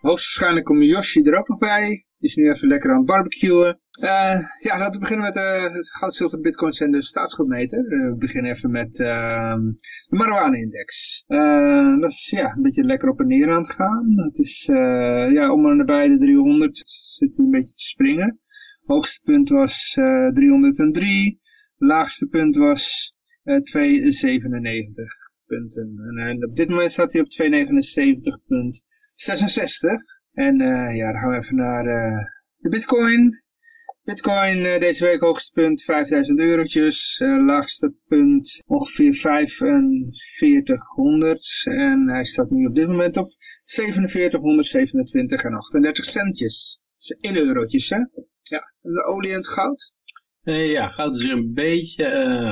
Hoogstwaarschijnlijk komt Yoshi er ook nog bij. Die is nu even lekker aan het barbecuen. Eh, ja, laten we beginnen met uh, het goud, zilver, bitcoins en de staatsschuldmeter. we beginnen even met ehm, de marijuana-index. dat is ja, een beetje lekker op en neer aan het gaan. Het is ja, om en nabij de 300 zit hij een beetje te springen. Hoogste punt was 303. Laagste punt was 297 punten. En op dit moment staat hij op 279,66. En uh, ja, dan gaan we even naar uh, de bitcoin. Bitcoin uh, deze week hoogste punt 5000 eurotjes. laagste punt ongeveer 4500. En hij staat nu op dit moment op 4727 en 38 centjes. Dat is in eurotjes hè. Ja, de olie en het goud. ja, goud is weer een beetje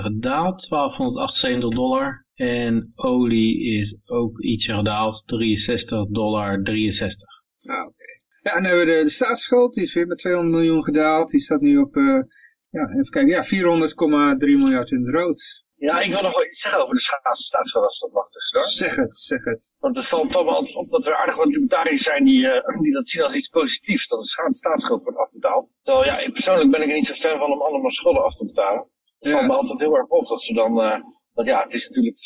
gedaald. 1278 dollar. En olie is ook ietsje gedaald, 63 dollar 63. Ah, oké. Ja, en dan hebben we de, de staatsschuld, die is weer met 200 miljoen gedaald. Die staat nu op, uh, ja, even kijken, ja, 400,3 miljard in de rood. Ja, ik wil nog wel iets zeggen over de staatsschuld als dat mag dus, hoor. Zeg het, zeg het. Want het valt toch wel op dat er aardig wat libertariërs zijn die, uh, die dat zien als iets positiefs, dat de staatsschuld wordt afbetaald. Terwijl, ja, persoonlijk ben ik er niet zo fan van om allemaal schulden af te betalen. Het valt me altijd heel erg op dat ze dan... Uh, want ja, het is natuurlijk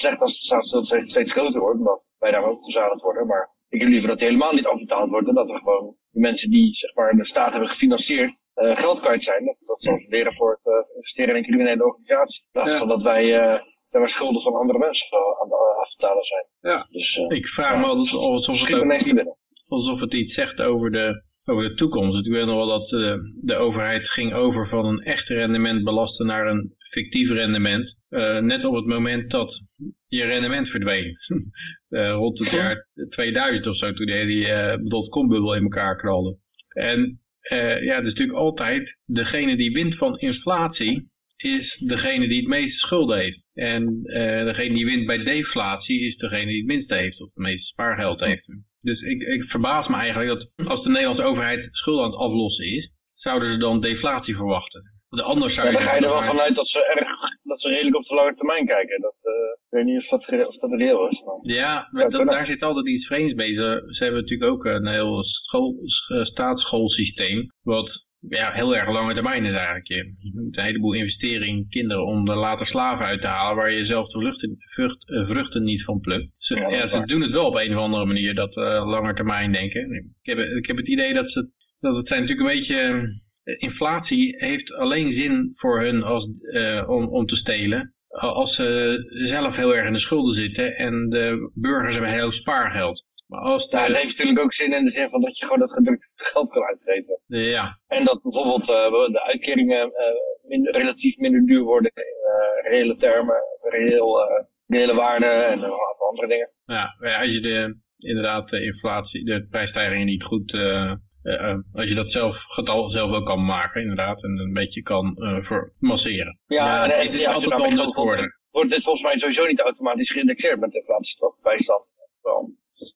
slecht als de staatsschuld steeds groter wordt, omdat wij daar ook gezadigd worden. Maar ik heb liever dat die helemaal niet afbetaald wordt. En dat er gewoon de mensen die zeg maar, de staat hebben gefinancierd uh, geld kwijt zijn. Dat, dat ze leren voor het uh, investeren in een criminele organisatie. In plaats van dat wij uh, maar schulden van andere mensen aan het afbetalen zijn. Ja. Dus, ik vraag me altijd alsof het, ook, alsof het iets zegt over de over de toekomst. Ik weet nog wel dat uh, de overheid ging over van een echt rendement belasten naar een fictief rendement. Uh, net op het moment dat je rendement verdween. uh, rond het jaar 2000 of zo, toen die, die dotcom-bubbel in elkaar knalde. En ja, het is natuurlijk altijd degene die wint van inflatie, is degene die het meeste schulden heeft. En degene die wint bij deflatie is degene die het minste heeft, of het meeste spaargeld heeft. Dus ik, ik verbaas me eigenlijk dat als de Nederlandse overheid schulden aan het aflossen is, zouden ze dan deflatie verwachten. De anders zou ja, dan ga je er wel vanuit dat ze, erg, dat ze redelijk op de lange termijn kijken. Dat, uh, ik weet niet of dat, of dat reëel is. Maar... Ja, dat, daar zit altijd iets vreemds mee. Ze, ze hebben natuurlijk ook een heel school, staatsschoolsysteem, wat ja, heel erg lange termijn is eigenlijk. Je, moet een heleboel investeren in kinderen om er later slaven uit te halen waar je zelf de vrucht, eh, vruchten niet van plukt. Ze, ja, ze doen het wel op een of andere manier, dat uh, langer termijn denken. Ik heb, ik heb het idee dat, ze, dat het zijn natuurlijk een beetje... Eh, inflatie heeft alleen zin voor hun als, uh, om, om te stelen als ze zelf heel erg in de schulden zitten en de burgers hebben heel spaargeld. Maar als de... het heeft natuurlijk ook zin in de zin van dat je gewoon dat gedrukte geld kan uitgeven. Ja. En dat bijvoorbeeld uh, de uitkeringen uh, minder, relatief minder duur worden in uh, reële termen, reëel, reële waarde en een aantal andere dingen. Ja, als je de, inderdaad de inflatie, de prijsstijgingen niet goed, als je dat zelf, getal zelf ook kan maken inderdaad en een beetje kan masseren. Ja, ja, en, en, het is ja, altijd wel worden. Wordt dit volgens mij sowieso niet automatisch geïndexeerd met inflatie, toch? Bijstand. Wel.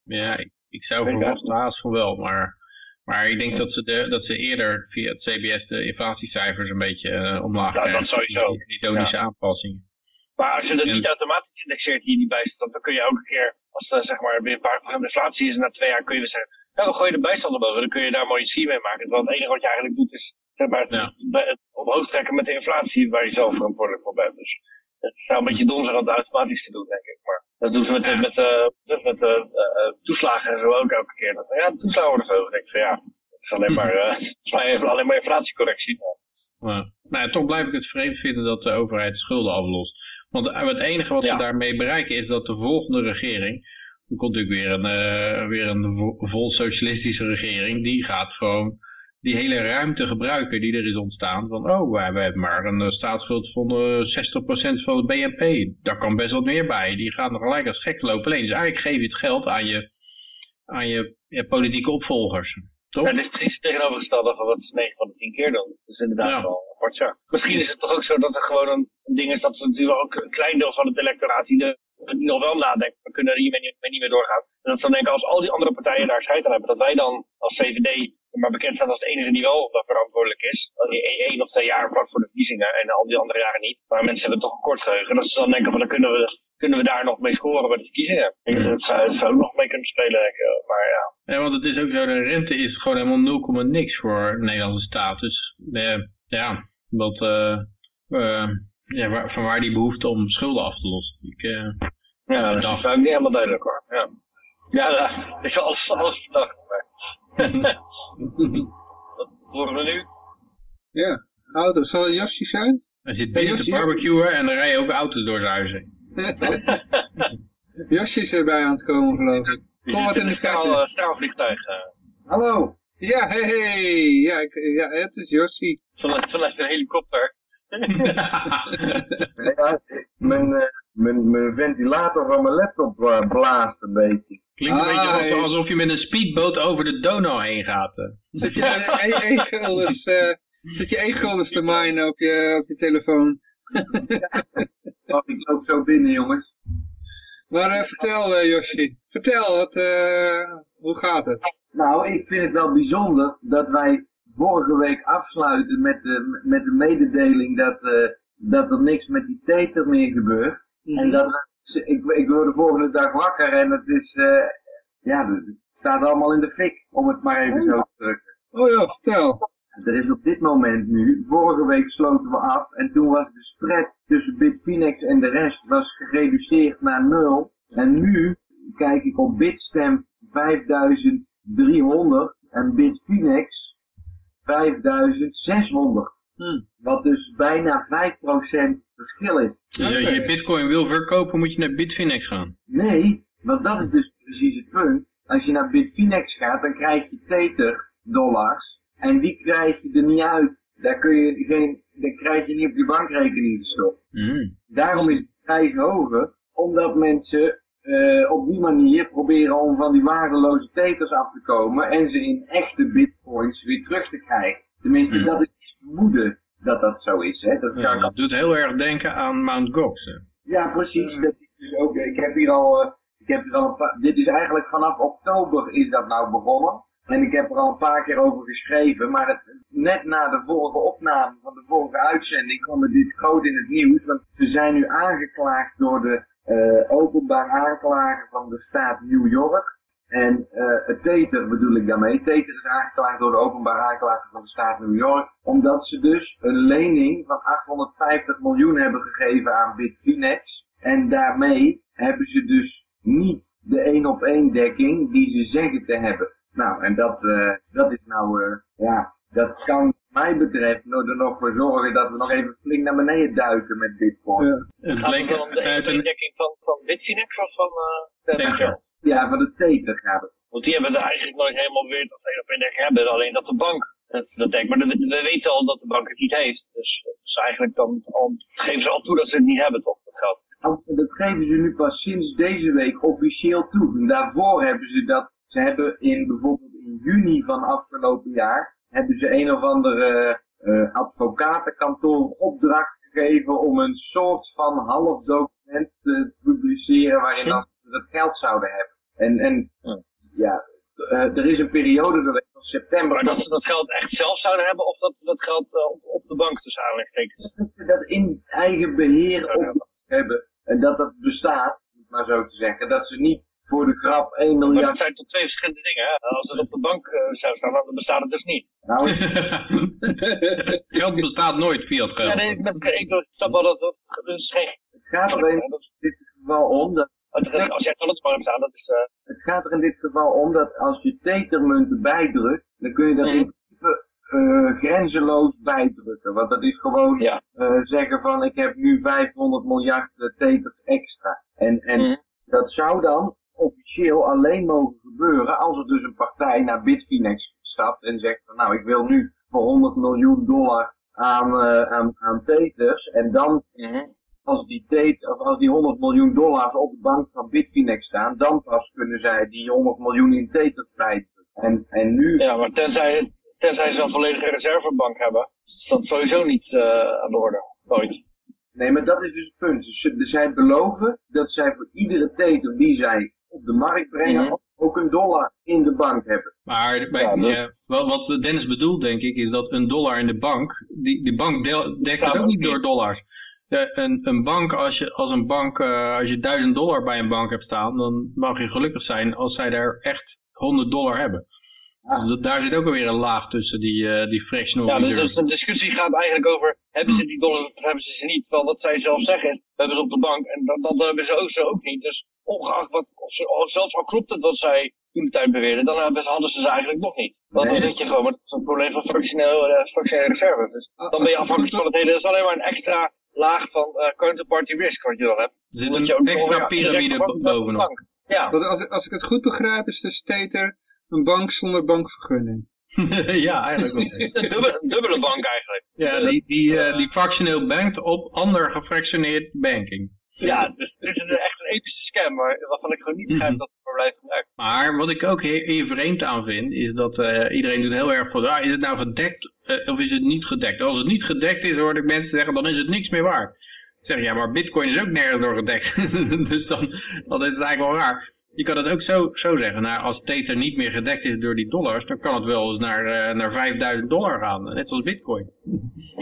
Ja, ik, ik zou verwachten haast van wel, maar, maar ik denk dat, ze de, dat ze eerder via het CBS de inflatiecijfers een beetje uh, omlaag Ja, dat sowieso. Die tonische ja. aanpassingen. Maar als je dat niet automatisch indexeert hier die bijstand, dan kun je elke keer, als er zeg maar weer een paar procent inflatie is, na twee jaar kun je weer zeggen, nou dan gooi je de bijstand erboven, dan kun je daar mooi ski mee maken. Want het enige wat je eigenlijk doet is zeg maar, het, ja. het omhoog trekken met de inflatie waar je zelf verantwoordelijk voor bent. Dus het zou een beetje dom zijn om het automatisch te doen, denk ik. Maar dat doen ze met, met, uh, met uh, toeslagen en zo ook elke keer. Dat, ja, de toeslagen worden verhoogd. denk ik van ja, het is alleen maar, uh, alleen maar inflatiecorrectie. Ja. Nou, toch blijf ik het vreemd vinden dat de overheid schulden aflost. Want het enige wat ze daarmee bereiken is dat de volgende regering, er komt natuurlijk weer een, weer een vol socialistische regering, die gaat gewoon die hele ruimte gebruiken die er is ontstaan. Van, oh, wij, hebben maar een uh, staatsschuld van uh, eh, 60% van het BNP. Daar kan best wat meer bij. Die gaan er gelijk als gek lopen. Alleen, dus eigenlijk geef je het geld aan je, aan je politieke opvolgers. Toch? Ja, het is precies het tegenovergestelde van wat ze 9 van de 10 keer doen. Dat is inderdaad Ja. wel apart, ja. Misschien is het toch ook zo dat er gewoon een, ding is dat ze natuurlijk ook een klein deel van het electoraat die, de, die nog wel nadenken. We kunnen er hiermee niet, niet meer doorgaan. En dat dan denken, als al die andere partijen daar scheid aan hebben, dat wij dan als VVD maar bekend staan als de enige die wel verantwoordelijk is. Eén of twee jaar vlak voor de verkiezingen en al die andere jaren niet. Maar mensen hebben toch een kort geheugen. Dat ze dan denken van dan kunnen we, kunnen we daar nog mee scoren bij de verkiezingen. Ik denk, Dat zou, dat zou ook nog mee kunnen spelen, denk ik. Maar ja. Ja, want het is ook zo, de rente is gewoon helemaal 0, komma niks voor de Nederlandse staat. Dus eh, ja, wat, eh, eh, ja, waar, van waar die behoefte om schulden af te lossen. Ik, eh, Ja, dat is ook niet helemaal duidelijk hoor. Ja, ja ik heb alles, alles. Maar... Wat horen we nu? Ja. Auto, zal het Yoshi zijn? hij zit binnen te Josje, barbecuen en dan rijden ook auto's door zijn huis heen. Yoshi is erbij aan het komen, geloof ik. Kom wat in de straal, schaduw. straalvliegtuig. eh, Hallo. Ja, hey, hey. Ja, ik, ja, het is Yoshi. vanuit, vanuit een helikopter. Ja, mijn, eh, mijn, mijn ventilator van mijn laptop eh, blaast een beetje. Klinkt een Ah, beetje als- hey. alsof je met een speedboot over de Donau heen gaat. Zet je e- e-guldens, eh, zet je te minen op je, op je telefoon. Wacht, ik loop zo binnen, jongens. Maar vertel, eh Yoshi. Vertel, wat, eh, hoe gaat het? Nou, ik vind het wel bijzonder dat wij vorige week afsluiten met de, met de mededeling dat, eh, dat er niks met die teter meer gebeurt. En dat we, ik, ik word de volgende dag wakker en het is, eh, ja, het staat allemaal in de fik, om het maar even zo te drukken. Oh ja, vertel. Er is op dit moment nu, vorige week sloten we af en toen was de spread tussen Bitfinex en de rest was gereduceerd naar nul. En nu kijk ik op Bitstamp 5300 en Bitfinex 5600. Hm. Wat dus bijna 5% verschil is. Als je je bitcoin wil verkopen, moet je naar Bitfinex gaan. Nee, want dat is dus precies het punt. Als je naar Bitfinex gaat, dan krijg je Tether dollars. En die krijg je er niet uit. Daar kun je geen, dat krijg je niet op je bankrekening gestopt. Mm. Daarom is de prijs hoger, omdat mensen eh, op die manier proberen om van die waardeloze teters af te komen en ze in echte bitcoins weer terug te krijgen. Tenminste, Hmm. dat is het vermoeden dat dat zo is. Hè? Dat Ja, kan dat doet heel erg denken aan Mount Gox. hè. ja, precies. Dat is dus ook, ik heb hier al, eh, ik heb hier al een paar, dit is eigenlijk vanaf oktober is dat nou begonnen. En ik heb er al een paar keer over geschreven, maar het, net na de vorige opname van de vorige uitzending kwam het dit groot in het nieuws. Want ze zijn nu aangeklaagd door de eh, openbaar aanklager van de staat New York. En eh het Tether bedoel ik daarmee. Tether is aangeklaagd door de openbaar aanklager van de staat New York. Omdat ze dus een lening van 850 miljoen hebben gegeven aan Bitfinex. En daarmee hebben ze dus niet de één op één dekking die ze zeggen te hebben. Nou, en dat, eh, dat is nou, eh, ja, dat kan mij betreft nog er nog voor zorgen dat we nog even flink naar beneden duiken met Bitcoin. Ja. Het Gaat bleek het dan om de uit een... dekking van, van Bitfinex of van uh, zelf? Ja, van de Tether gaat het. Want die hebben er eigenlijk nooit helemaal weer dat één op dekking hebben. Alleen dat de bank het dat denkt. Maar we, we weten al dat de bank het niet heeft. Dus dat is eigenlijk dan al, geven ze al toe dat ze het niet hebben toch, dat geld. Nou, Dat geven ze nu pas sinds deze week officieel toe. En daarvoor hebben ze dat, ze hebben in bijvoorbeeld in juni van afgelopen jaar, hebben ze een of andere eh, advocatenkantoor opdracht gegeven om een soort van half document te publiceren waarin dan ze dat geld zouden hebben. En, en Ja. ja, eh, er is een periode geweest van september. Maar dat ze dat geld echt zelf zouden hebben of dat dat geld eh, op, op de bank tussen aanhalingstekens dat ze dat in eigen beheer op hebben. En dat dat bestaat, om het maar zo te zeggen. Dat ze niet voor de grap 1 Maar miljard... dat zijn toch twee verschillende dingen. Hè? Als het op de bank eh, zou staan, dan bestaat het dus niet. Nou, geld bestaat nooit, fiat geld. Ja, nee, met, ik snap wel dat dat, dat is geen... het gaat er in dit geval om dat... Als jij het bank bestaat, dat is... eh, Het gaat er in dit geval om dat als je tethermunten bijdrukt, dan kun je dat Mhm. in principe eh, grenzeloos bijdrukken. Want dat is gewoon Ja. eh, zeggen van ik heb nu 500 miljard eh, teters extra. En, en Mhm. dat zou dan officieel alleen mogen gebeuren als er dus een partij naar Bitfinex stapt en zegt van nou ik wil nu voor 100 miljoen dollar aan, eh, aan, aan teters en dan mhm. als die, of als die 100 miljoen dollars op de bank van Bitfinex staan, dan pas kunnen zij die 100 miljoen in teters bijdrukken. En, en nu... Ja, maar tenzij, tenzij ze een volledige reservebank hebben, is dat sowieso niet uh, aan de orde. Nooit. Nee, maar dat is dus het punt. Ze, zij beloven dat zij voor iedere tether die zij op de markt brengen, mm -hmm. ook een dollar in de bank hebben. Maar bij, ja, dat... wel, wat Dennis bedoelt, denk ik, is dat een dollar in de bank, die, die bank dekt ook niet door dollars. Ja, een, een bank, als je, als een bank, uh, als je duizend dollar bij een bank hebt staan, dan mag je gelukkig zijn als zij daar echt 100 dollar hebben. Ja. Dus daar zit ook alweer een laag tussen die, uh, die fractional Ja, dus, dus de discussie gaat eigenlijk over, hebben ze die dollars of hebben ze ze niet? Terwijl wat zij zelf zeggen, we hebben ze op de bank en dat, dat hebben ze ook, zo ook niet. Dus ongeacht wat, of ze, of zelfs al klopt het wat zij toen de tijd beweerden, dan hadden ze ze eigenlijk nog niet. Want nee. dan zit je gewoon met het probleem van fractionele, uh, fractionele reserve. Dus dan ben je afhankelijk van het hele, dat is alleen maar een extra laag van uh, counterparty risk wat je dan hebt. Er zit een extra piramide bovenop. Ja. Want als, als ik het goed begrijp is de stater een bank zonder bankvergunning. ja, eigenlijk wel. een dubbele, dubbele bank eigenlijk. Ja, die, die, uh, die fractioneel bankt op ander gefractioneerd banking. Ja, dus het is een, echt een epische scam, maar waarvan ik gewoon niet begrijp dat het blijft gebruiken. Maar wat ik ook heel, heel vreemd aan vind, is dat uh, iedereen doet heel erg van, ah, is het nou gedekt uh, of is het niet gedekt? Als het niet gedekt is, hoor ik mensen zeggen, dan is het niks meer waard. Ik zeg, ja, maar bitcoin is ook nergens door gedekt. dus dan, dan is het eigenlijk wel raar. Je kan het ook zo, zo zeggen, nou, als Tether niet meer gedekt is door die dollars, dan kan het wel eens naar, uh, naar 5000 dollar gaan, net zoals bitcoin.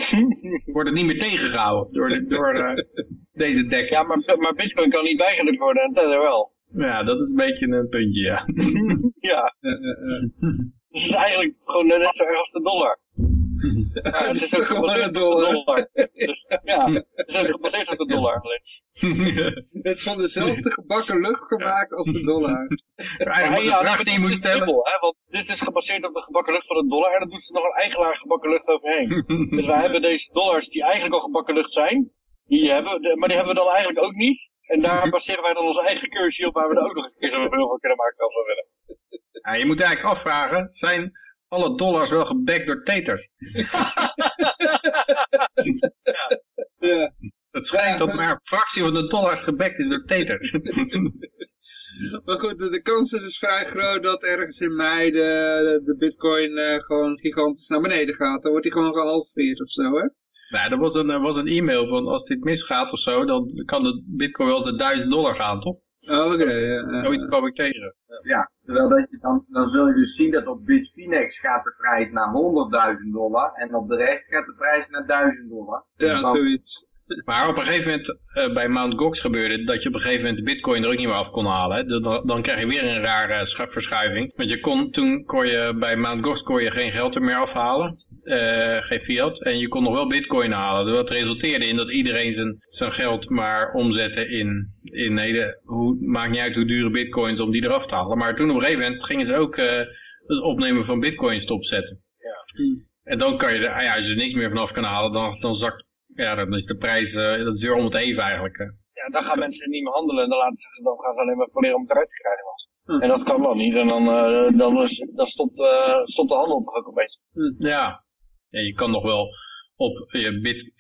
Wordt het niet meer tegengehouden door, de, door uh, deze dekking. Ja, maar, maar bitcoin kan niet bijgelukt worden en Tether wel. Ja, dat is een beetje een puntje, ja. ja. dus het is eigenlijk gewoon net zo erg als de dollar. Ja, het is ook gewoon een dollar. dollar. Dus, ja, het is ook gebaseerd op de dollar. het is van dezelfde gebakken lucht gemaakt als de dollar. Ja, ja, dat is moet stellen. Hè, want dit is gebaseerd op de gebakken lucht van de dollar en dan doet ze nog een eigen laag gebakken lucht overheen. dus wij hebben deze dollars die eigenlijk al gebakken lucht zijn, die hebben, maar die hebben we dan eigenlijk ook niet. En daar baseren wij dan onze eigen currency op waar we er ook nog een keer zoveel van kunnen maken als we willen. Ja, je moet eigenlijk afvragen, zijn alle dollars wel gebackt door teters? ja. ja. Het schijnt dat maar een fractie van de dollars gebackt is door teters. maar goed, de, de, kans is dus vrij groot dat ergens in mei de, de bitcoin uh, gewoon gigantisch naar beneden gaat. Dan wordt hij gewoon gehalveerd of zo, hè? Nou, er was een, er was een e-mail van als dit misgaat of zo, dan kan de bitcoin wel eens de 1000 dollar gaan, toch? Oh, oké. Okay, ja, Zoiets kwam ik tegen. Ja, terwijl dat je dan, dan zul je dus zien dat op Bitfinex gaat de prijs naar 100.000 dollar en op de rest gaat de prijs naar 1000 dollar. Ja, dan, zoiets. Maar op een gegeven moment uh, bij Mt. Gox gebeurde dat je op een gegeven moment de bitcoin er ook niet meer af kon halen. Dan, dan krijg je weer een rare verschuiving. Want je kon, toen kon je bij Mt. Gox kon je geen geld er meer afhalen. Uh, geen fiat. En je kon nog wel bitcoin halen. Dus dat resulteerde in dat iedereen zijn, zijn geld maar omzette in, in hele, hoe, maakt niet uit hoe dure bitcoins om die eraf te halen. Maar toen op een gegeven moment gingen ze ook het opnemen van bitcoins stopzetten. Ja. En dan kan je er, ah ja, als je er niks meer vanaf kan halen, dan, dan zakt ja, dan is de prijs, uh, dat is weer om het even eigenlijk. Hè. Ja, dan gaan mensen niet meer handelen en dan, laten ze, dan gaan ze alleen maar proberen om het eruit te krijgen. Hm. En dat kan dan niet. En dan, uh, dan, dan stopt, uh, stopt de handel toch ook een beetje. Hm. Ja. ja, je kan nog wel op je bit,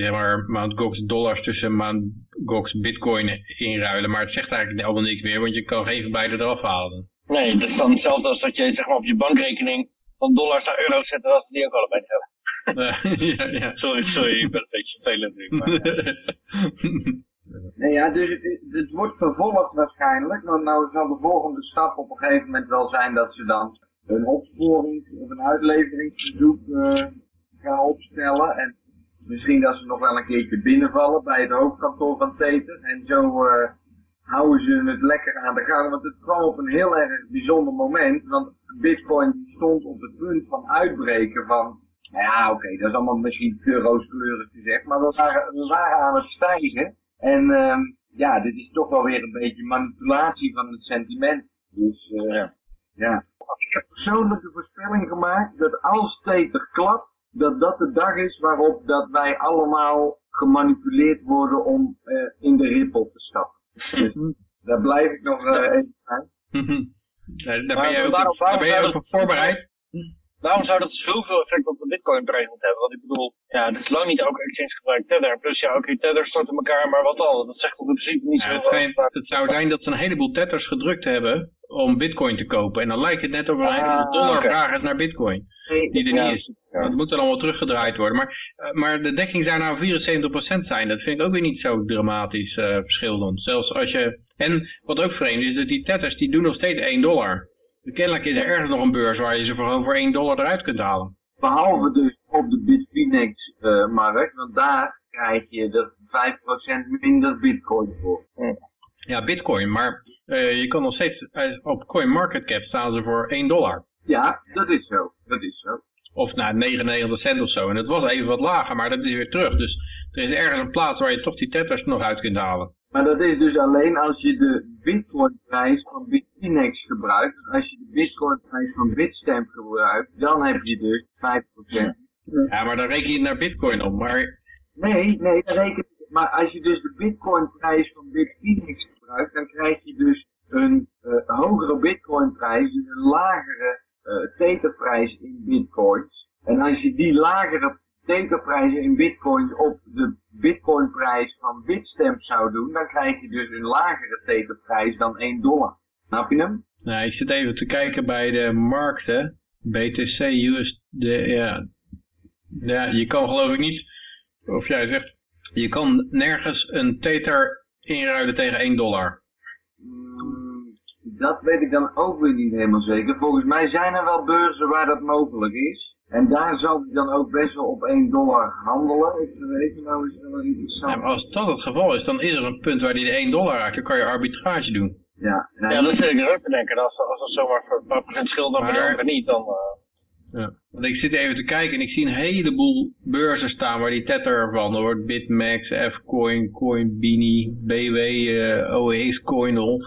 zeg maar, Mt. Gox dollars tussen Mt. Gox bitcoin inruilen. Maar het zegt eigenlijk allemaal niks meer, want je kan geen beide eraf halen. Nee, het is dan hetzelfde als dat je zeg maar, op je bankrekening van dollars naar euro's zet, als die ook allebei hebben. ja, ja. Sorry, sorry, ik ben een beetje vervelend nu. Maar... nee, ja, dus het, het, wordt vervolgd waarschijnlijk. Want nou zal de volgende stap op een gegeven moment wel zijn dat ze dan een opsporing of een uitleveringsverzoek uh, gaan opstellen. En misschien dat ze nog wel een keertje binnenvallen bij het hoofdkantoor van Teter. En zo uh, houden ze het lekker aan de gang. Want het kwam op een heel erg bijzonder moment. Want Bitcoin stond op het punt van uitbreken van nou ja, oké, dat is allemaal misschien te rooskleurig gezegd, maar we waren, we waren aan het stijgen. En uh, ja, dit is toch wel weer een beetje manipulatie van het sentiment. Dus uh, ja. ja. Ik heb persoonlijk de voorspelling gemaakt dat als Tether klapt, dat dat de dag is waarop dat wij allemaal gemanipuleerd worden om uh, in de rippel te stappen. Dus daar blijf ik nog uh, even aan. daar ben je ook, daar ben je ook op voorbereid. Waarom zou dat zoveel effect op de bitcoin-prijs moeten hebben? Want ik bedoel, ja, het is lang niet elke exchange gebruikt Tether. Plus ja, oké, Tether stort in elkaar, maar wat al? Dat zegt op in principe niet zo. Ja, het, het, het, zou zijn dat ze een heleboel Tethers gedrukt hebben om bitcoin te kopen. En dan lijkt het net of er een Ah, dollar vraag is naar bitcoin. Die er niet is. Dat moet dan allemaal teruggedraaid worden. Maar, eh, maar de dekking zou nou 74% zijn. Dat vind ik ook weer niet zo dramatisch eh, verschil dan. Zelfs als je... En wat ook vreemd is, dat die tethers die doen nog steeds 1 dollar. Kennelijk is er ergens nog een beurs waar je ze voor gewoon voor 1 dollar eruit kunt halen. Behalve dus op de Bitfinex-markt, want daar krijg je er 5% minder bitcoin voor. Ja, bitcoin. Maar eh, je kan nog steeds... eh, op CoinMarketCap staan ze voor 1 dollar. Ja, dat is zo. Dat is zo. Of nou, 99 cent of zo. En het was even wat lager, maar dat is weer terug. Dus er is ergens een plaats waar je toch die tethers nog uit kunt halen. Maar dat is dus alleen als je de bitcoinprijs van Bitfinex gebruikt. Dus als je de bitcoinprijs van Bitstamp gebruikt, dan heb je dus 5%. Ja, maar dan reken je naar bitcoin om. Maar Nee, nee, dat reken ik. Maar als je dus de bitcoinprijs van Bitfinex gebruikt, dan krijg je dus een eh, hogere bitcoinprijs, dus een lagere eh tetherprijs in bitcoins. En als je die lagere tetherprijzen in bitcoins op de bitcoinprijs van Bitstamp zou doen, dan krijg je dus een lagere tetherprijs dan 1 dollar. Snap je hem? nou, ik zit even te kijken bij de markten. BTC, USD, ja. Ja, je kan geloof ik niet, of jij zegt, je kan nergens een tether inruilen tegen 1 dollar. Mm, Dat weet ik dan ook weer niet helemaal zeker. Volgens mij zijn er wel beurzen waar dat mogelijk is. En daar zal ik dan ook best wel op 1 dollar handelen. Ik weet nou eens wel Ja, interessant. maar als dat het geval is, dan is er een punt waar die de 1 dollar raakt. Dan kan je arbitrage doen. Ja, nou, Ja, dat zit ik er ook te denken. Als, als het zomaar voor een paar procent scheelt dan Maar- niet, dan... eh, Ja. Want ik zit even te kijken en ik zie een heleboel beurzen staan waar die tether van hoort. Bitmax, Fcoin, Coinbini, BW, eh OEX, Coinol.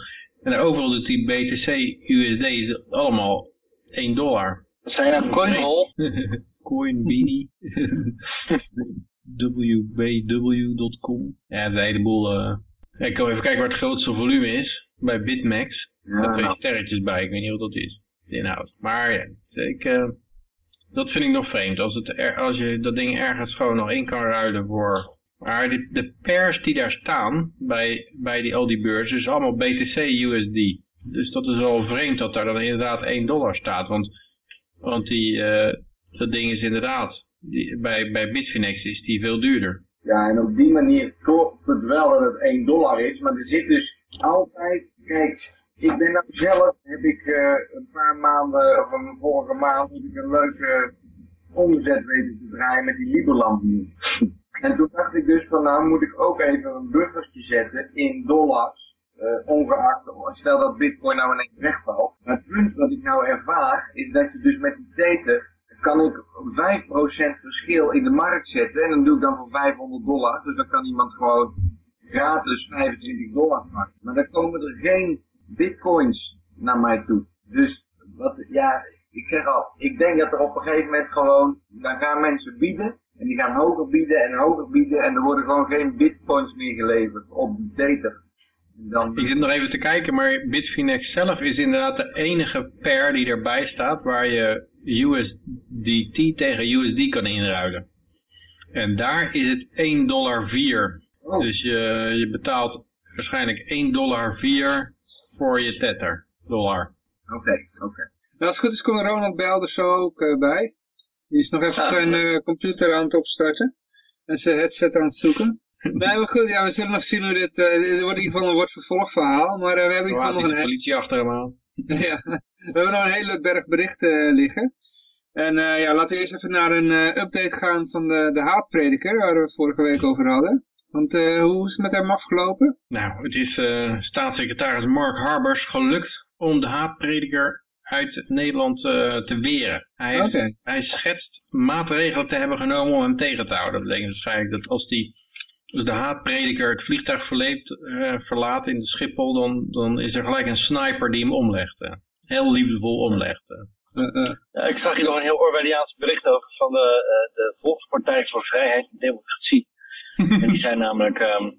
En daar overal doet die BTC, USD allemaal 1 dollar. Wat zijn nou coinhole? Coinbini. www.com. Ja, een heleboel. eh Ik kan even kijken waar het grootste volume is. Bij Bitmax. Er ja, twee nou, sterretjes bij, ik weet niet wat dat is. De inhoud. Maar ja, ik, eh, dat vind ik nog vreemd. Als, het er, als je dat ding ergens gewoon nog in kan ruilen voor... Maar die, de pairs die daar staan, bij, bij die, al die beurzen, is allemaal BTC USD. Dus dat is wel vreemd dat daar dan inderdaad 1 dollar staat. Want, want die, eh, dat ding is inderdaad, die, bij, bij Bitfinex is die veel duurder. ja, en op die manier klopt het wel dat het 1 dollar is. Maar er zit dus altijd, kijk, ik ben nou zelf, heb ik eh, een paar maanden, of een vorige maand, heb ik een leuke omzet weten te draaien met die Liberland. En toen dacht ik dus van nou moet ik ook even een buffertje zetten in dollars. Eh, ongeacht, stel dat bitcoin nou ineens wegvalt. Het punt wat ik nou ervaar is dat je dus met die tether kan ik 5% verschil in de markt zetten. En dan doe ik dan voor 500 dollar. Dus dan kan iemand gewoon gratis 25 dollar pakken. Maar dan komen er geen bitcoins naar mij toe. Dus wat, ja, ik zeg al, ik denk dat er op een gegeven moment gewoon, dan gaan mensen bieden. En die gaan hoger bieden en hoger bieden. En er worden gewoon geen bitcoins meer geleverd op die tether. Dan, Ik zit nog even te kijken, maar Bitfinex zelf is inderdaad de enige pair die erbij staat waar je USDT tegen USD kan inruilen. En daar is het 1,04 dollar. oh, Dus je, je betaalt waarschijnlijk 1,04 dollar voor je tether dollar. oké, oké. Nou, als het goed is komt Ronald Bel er zo ook eh, bij. Die is nog even zijn eh, computer aan het opstarten. En zijn headset aan het zoeken. Nee, maar goed, ja, we zullen nog zien hoe dit... eh, dit wordt in ieder geval een wordt vervolgverhaal. Maar eh, we hebben in ieder geval nog een, politie achter hem aan. ja, we hebben nog een hele berg berichten eh, liggen. En ja, laten we eerst even naar een update gaan van de, de haatprediker, waar we het vorige week over hadden. Want hoe is het met hem afgelopen? Nou, het is staatssecretaris Mark Harbers gelukt om de haatprediker uit Nederland te weren. Hij, hij schetst maatregelen te hebben genomen om hem tegen te houden. Dat betekent waarschijnlijk dat als, die, als de haatprediker het vliegtuig verleept, eh, verlaat in de Schiphol, dan, dan is er gelijk een sniper die hem omlegt. Heel liefdevol omlegt. eh. Eh, eh, Ja, ik zag hier nog een heel Orwelliaans bericht over van de, eh, de Volkspartij voor Vrijheid en Democratie. en die zijn namelijk ehm,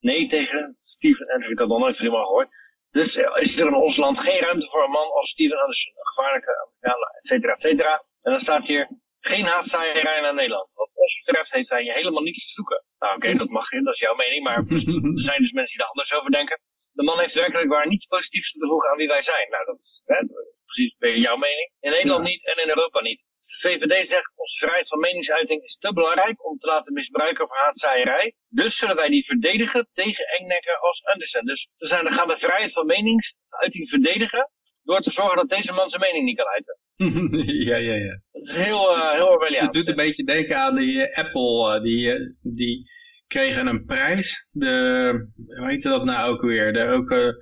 nee tegen Steven Anderson. Ik had nog nooit van iemand gehoord. Dus eh, is er in ons land geen ruimte voor een man als Steven Anderson. Een gevaarlijke Amerikaan, et cetera, et cetera. En dan staat hier geen haatzaaierij naar Nederland. Wat ons betreft heeft hij helemaal niets te zoeken. Nou oké, dat mag je, dat is jouw mening. Maar er zijn dus mensen die daar anders over denken. de man heeft werkelijk waar niets positiefs te voegen aan wie wij zijn. Nou, dat is hè, precies weer jouw mening. In Nederland niet en in Europa niet. De VVD zegt onze vrijheid van meningsuiting is te belangrijk om te laten misbruiken voor haatzaaierij. Dus zullen wij die verdedigen tegen engnekker als Andersen. Dus we zijn, dan gaan de vrijheid van meningsuiting verdedigen door te zorgen dat deze man zijn mening niet kan uiten. ja, ja, ja. Dat is heel, uh, heel. Het doet een beetje denken aan die uh, Apple, uh, die, die kregen een prijs. De, hoe heette dat nou ook weer? De, ook,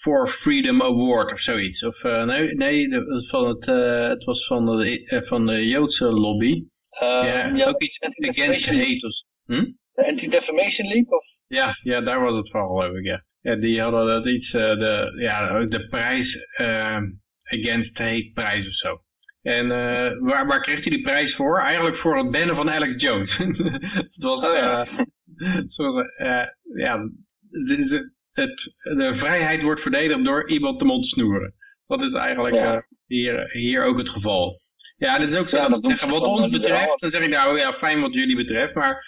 For Freedom Award of zoiets. Of, nee, nee dat was van het, het was van de, van de Joodse lobby. ja, ja, ook iets against hate. Of, hm? De Anti-Defamation League? Of? Ja, ja, daar was het van geloof ik, ja. Ja, die hadden dat iets, de, ja, de prijs Against Hate prijs of zo. En uh, waar, waar kreeg hij die prijs voor? Eigenlijk voor het bannen van Alex Jones. het was, oh, ja. Uh, het was uh, ja, het, het, de vrijheid wordt verdedigd door iemand de mond te snoeren. Dat is eigenlijk ja. hier, hier ook het geval. Ja, dat is ook zo. Ja, dat zeggen, wat ons betreft, dan zeg ik nou, ja, fijn wat jullie betreft, maar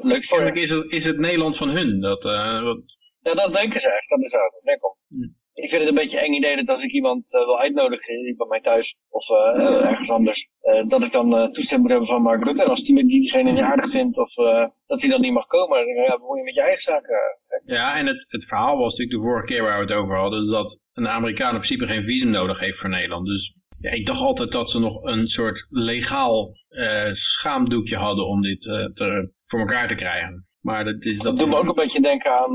leuk voor is het, is het Nederland van hun. Dat, wat... Ja, dat denken ze echt, dat is ook. Dat komt. Hm ik vind het een beetje een eng idee dat als ik iemand uh, wil uitnodigen bij mij thuis of uh, ergens anders, uh, dat ik dan toestemming moet hebben van Mark Rutte. En als die diegene niet aardig vindt of dat hij dan niet mag komen, dan ja, bemoei je met je eigen zaken. ja, en het, het verhaal was natuurlijk de vorige keer waar we het over hadden, dat een Amerikaan in principe geen visum nodig heeft voor Nederland. Dus ja, ik dacht altijd dat ze nog een soort legaal schaamdoekje hadden om dit te, voor elkaar te krijgen. Maar dat, is, dat, dat doet me ook een beetje denken aan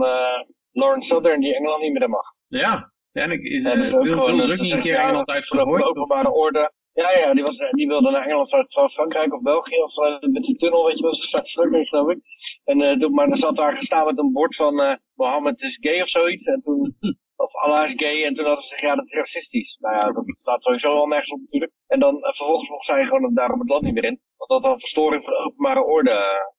Lawrence Southern die Engeland niet meer mag. Ja, ja, en ik, is, ja, is ook gewoon een een keer Engeland. De openbare orde. Ja, ja, die, was, die wilde naar Engeland uit Frankrijk of België of uh, met die tunnel, weet je wel, straks Frankrijk geloof ik. En, uh, maar er zat daar gestaan met een bord van uh, Mohammed is gay of zoiets. En toen, of Allah is gay. En toen hadden ze gezegd, ja, dat is racistisch. Nou ja, dat staat sowieso al nergens op natuurlijk. En dan vervolgens mocht zij gewoon daarom het land niet meer in. Want dat dan verstoring van de openbare orde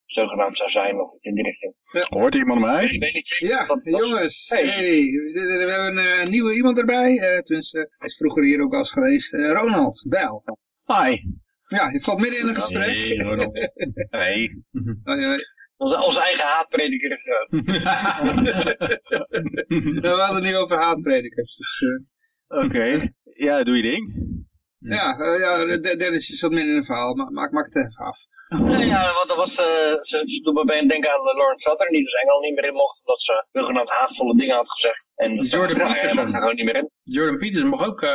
zogenaamd zou zijn of in die richting. Ja. Hoort iemand mij? Ik weet niet zeker. Ja, jongens. Hey. hey. we hebben een uh, nieuwe iemand erbij. Uh, tenminste, hij is vroeger hier ook al eens geweest. Uh, Ronald, Bijl. Hi. Ja, je valt midden in een gesprek. Hey, Ronald. hey. Hoi, hoi. Onze, onze eigen haatprediker. we hadden het niet over haatpredikers. Dus, Oké, okay. ja, doe je ding. Ja, ja Dennis zat midden in een verhaal, maar maak, maak het even af. Ja, ja, want dat was, uh, ze, ze doen me bij denken aan Lawrence Sutter, die dus Engeland niet meer in mocht, omdat ze zogenaamd haatvolle dingen had gezegd. En Jordan ja, Peterson. gewoon niet meer in. Jordan Peterson mocht ook uh,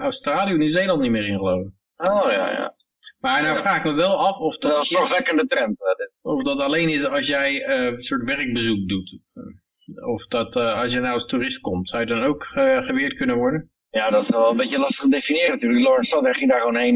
Australië of Nieuw-Zeeland niet meer in, geloof ik. Oh, ja, ja. Maar nou vraag ik me wel af of dat... Dat is een zorgwekkende trend. Dit. Of dat alleen is als jij een soort werkbezoek doet. Of dat als je nou als toerist komt, zou je dan ook geweerd kunnen worden? Ja, dat is wel een beetje lastig te definiëren natuurlijk. Lawrence Sutter ging daar gewoon heen,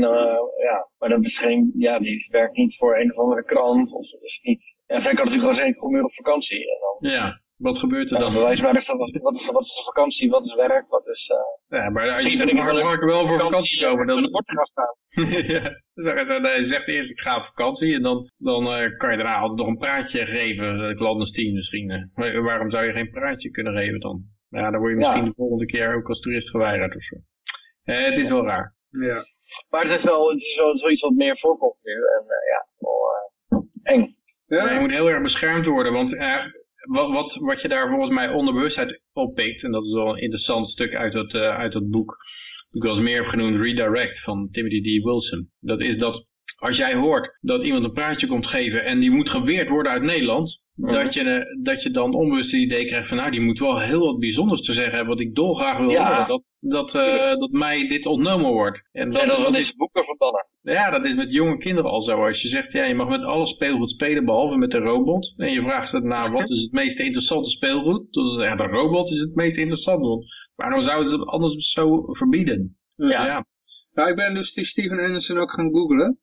ja. Maar dat is geen, ja, die werkt niet voor een of andere krant. Of is niet, ja, zij kan natuurlijk gewoon zeker om uur op vakantie. En dan, ja, wat gebeurt er ja, dan? Bewijsbaar is dat, wat is, wat is de vakantie, wat is werk, wat is... Uh, ja, maar als je ik wel voor vakantie komen, dan... de gaan staan. ja, hij zegt eerst ik ga op vakantie en dan, dan uh, kan je daarna altijd nog een praatje geven, clandestien misschien. Uh. Waarom zou je geen praatje kunnen geven dan? Ja, dan word je misschien de volgende keer ook als toerist geweigerd of zo. Eh, het is wel raar. Ja. Maar het is wel, het is wel zoiets wat meer voorkomt nu. En uh, ja, wel uh, eng. Ja. Nee, je moet heel erg beschermd worden, want wat, wat, wat je daar volgens mij onderbewustheid oppikt, en dat is wel een interessant stuk uit dat, uit dat boek, ik wel eens meer heb genoemd Redirect van Timothy D. Wilson. Dat is dat als jij hoort dat iemand een praatje komt geven en die moet geweerd worden uit Nederland, Mhm. dat, je, dat je dan onbewust het idee krijgt van nou die moet wel heel wat bijzonders te zeggen hebben wat ik dolgraag wil ja. horen. Dat, dat, uh, dat mij dit ontnomen wordt. En dan, dat, dat is boeken verbannen. Ja, dat is met jonge kinderen al zo. Als je zegt ja je mag met alle speelgoed spelen behalve met de robot. En je vraagt het nou wat is het meest interessante speelgoed. Ja de robot is het meest interessante. Waarom zouden ze het anders zo verbieden? Ja. ja. Nou, ik ben dus die Steven Anderson ook gaan googlen.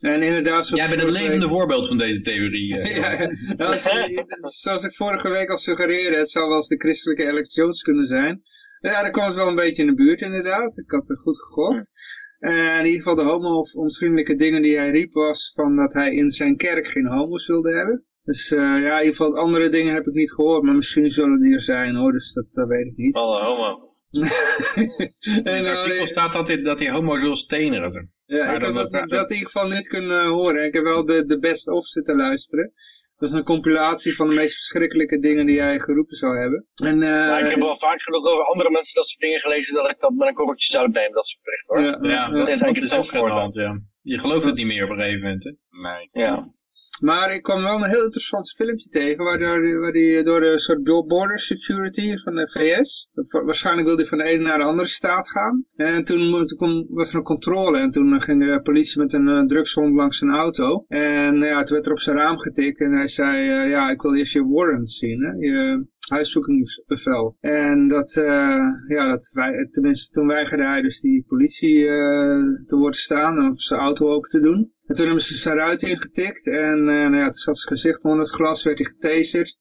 En inderdaad, Jij bent een levende voorbeeld van deze theorie. Uh, ja, nou, zoals ik vorige week al suggereerde, het zou wel eens de christelijke Alex Jones kunnen zijn. Ja, daar kwam het wel een beetje in de buurt inderdaad. Ik had er goed gegokt. En in ieder geval de homo-onvriendelijke dingen die hij riep was van dat hij in zijn kerk geen homo's wilde hebben. Dus uh, ja, in ieder geval andere dingen heb ik niet gehoord, maar misschien zullen die er zijn hoor, dus dat, dat weet ik niet. Alle homo. En in het artikel staat dat hij, dat hij homo's wil stenen. Ja, ik heb dat, dat, in ieder geval niet kunnen horen. Ik heb wel de, de best of zitten luisteren. Dat is een compilatie van de meest verschrikkelijke dingen die jij geroepen zou hebben. En, uh, ja, ik heb wel vaak genoeg over andere mensen dat soort dingen gelezen dat ik dat met een korreltje zou nemen, dat soort berichten hoor. Ja, ja, dat is eigenlijk het zelf ja. Je gelooft het niet meer op een gegeven moment, hè? Nee. Ja. Maar ik kwam wel een heel interessant filmpje tegen, waar, door, waar die door de soort border security van de VS, waarschijnlijk wilde hij van de ene naar de andere staat gaan. En toen, was er een controle en toen ging de politie met een uh, drugshond langs zijn auto. En ja, toen werd er op zijn raam getikt en hij zei, uh, ja, ik wil eerst je warrant zien, hè? je huiszoekingsbevel. En dat, ja, dat wij, tenminste toen weigerde hij dus die politie te worden staan of zijn auto open te doen. En toen hebben ze zijn ruit ingetikt en uh, nou ja, toen zat zijn gezicht onder het glas, werd hij getaserd.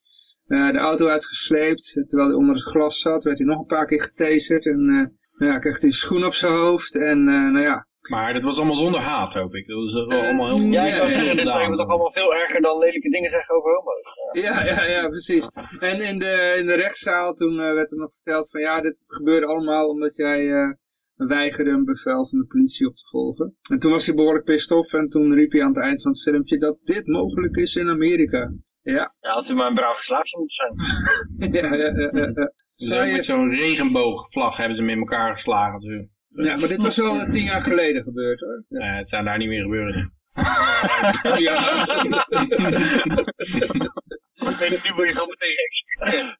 Uh, de auto uitgesleept, terwijl hij onder het glas zat, werd hij nog een paar keer getaserd. En uh, nou ja, kreeg hij een schoen op zijn hoofd en nou ja. Maar dat was allemaal zonder haat, hoop ik. Dat was allemaal heel... Ja, ik wou zeggen, dit lijkt me toch allemaal veel erger dan lelijke dingen zeggen over homo's. Ja, ja, ja, precies. En in de, in de rechtszaal toen werd hem nog verteld van ja, dit gebeurde allemaal omdat jij weigerde een bevel van de politie op te volgen. En toen was hij behoorlijk pissed off en toen riep hij aan het eind van het filmpje dat dit mogelijk is in Amerika. Ja. Ja, had u maar een braaf slaapje moeten zijn. ja, ja, ja, ja. Dus met zo'n regenboogvlag hebben ze met elkaar geslagen. Dus. Ja, maar dit was al tien jaar geleden gebeurd hoor. Ja, ja het zou daar niet meer gebeuren. ja. Ik weet niet, nu word je gewoon meteen geëxecuteerd.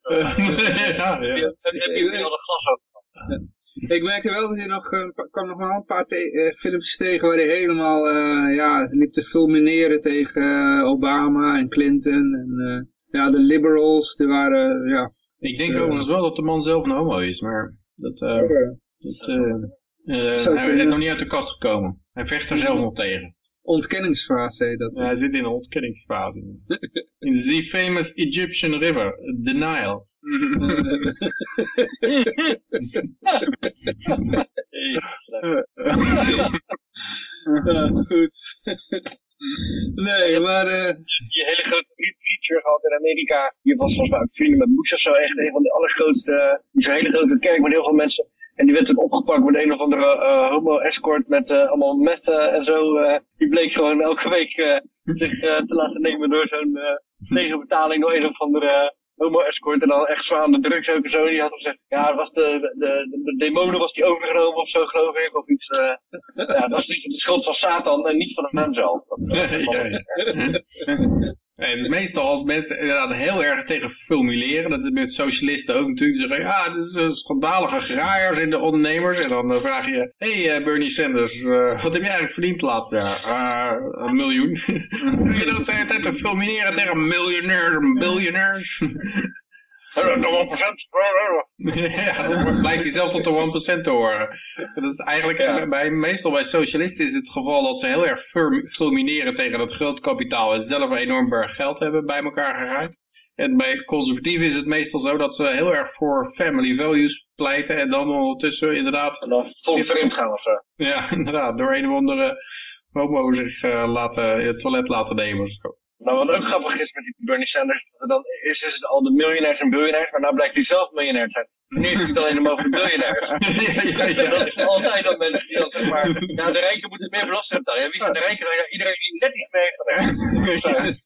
ja, ja. En heb je al een glas over. Ik merkte wel dat hij nog, uh, kwam nog wel een paar uh, filmpjes tegen waar hij helemaal, uh, ja, liep te fulmineren tegen Obama en Clinton. En ja, de liberals, die waren, ja. Ik denk overigens wel dat de man zelf een homo is, maar dat, okay. dat hij is nog niet uit de kast gekomen. Hij vecht er zelf nog tegen. Ontkenningsfase heet dat. Ja, hij zit in een ontkenningsfase. in the famous Egyptian river, the Nile. Nee, maar... Uh... Die hele grote feature gehad in Amerika. Hier was volgens mij vrienden met Bush of zo. Echt een van de allergrootste... Die zo'n hele grote kerk met heel veel mensen. En die werd toen opgepakt met een of andere uh, homo-escort met uh, allemaal met en zo. die bleek gewoon elke week zich te laten nemen door zo'n tegenbetaling door een of andere homo-escort en dan echt zwaar aan de drugs ook en zo. Die had gezegd, ja, was de, de, de, de demonen was die overgenomen of zo, geloof ik. Of iets, uh, ja, dat is de schuld van Satan en niet van hemzelf. Dat, uh, ja, ja. En meestal als mensen inderdaad heel erg tegen formuleren, dat is met socialisten ook natuurlijk, zeggen ja, het is een schandalige graaiers in de ondernemers. En dan uh, vraag je, hé hey, uh, Bernie Sanders, uh, wat heb jij eigenlijk verdiend laatst jaar? een miljoen. je loopt de hele tijd te fulmineren tegen miljonairs en biljonairs. ja, dan blijkt hij zelf tot de 1% te horen. Dat is eigenlijk, bij, meestal bij socialisten is het geval dat ze heel erg fulmineren tegen dat groot kapitaal en zelf een enorm berg geld hebben bij elkaar geraaid. En bij conservatieven is het meestal zo dat ze heel erg voor family values pleiten en dan ondertussen inderdaad... En dan vol vreemd gaan of zo. Ja, inderdaad, door een of andere homo zich uh, laten, het toilet laten nemen. Nou, wat ook grappig is met die Bernie Sanders, dan is het al de miljonairs en biljonairs, maar nou blijkt hij zelf miljonair te zijn. Nu is het alleen nog over de biljonairs. ja, ja, ja. Dat is altijd al mensen die dan zeg maar, ja, de rijken moeten meer belasting betalen. Wie zijn de rijken? Iedereen die net iets meer heeft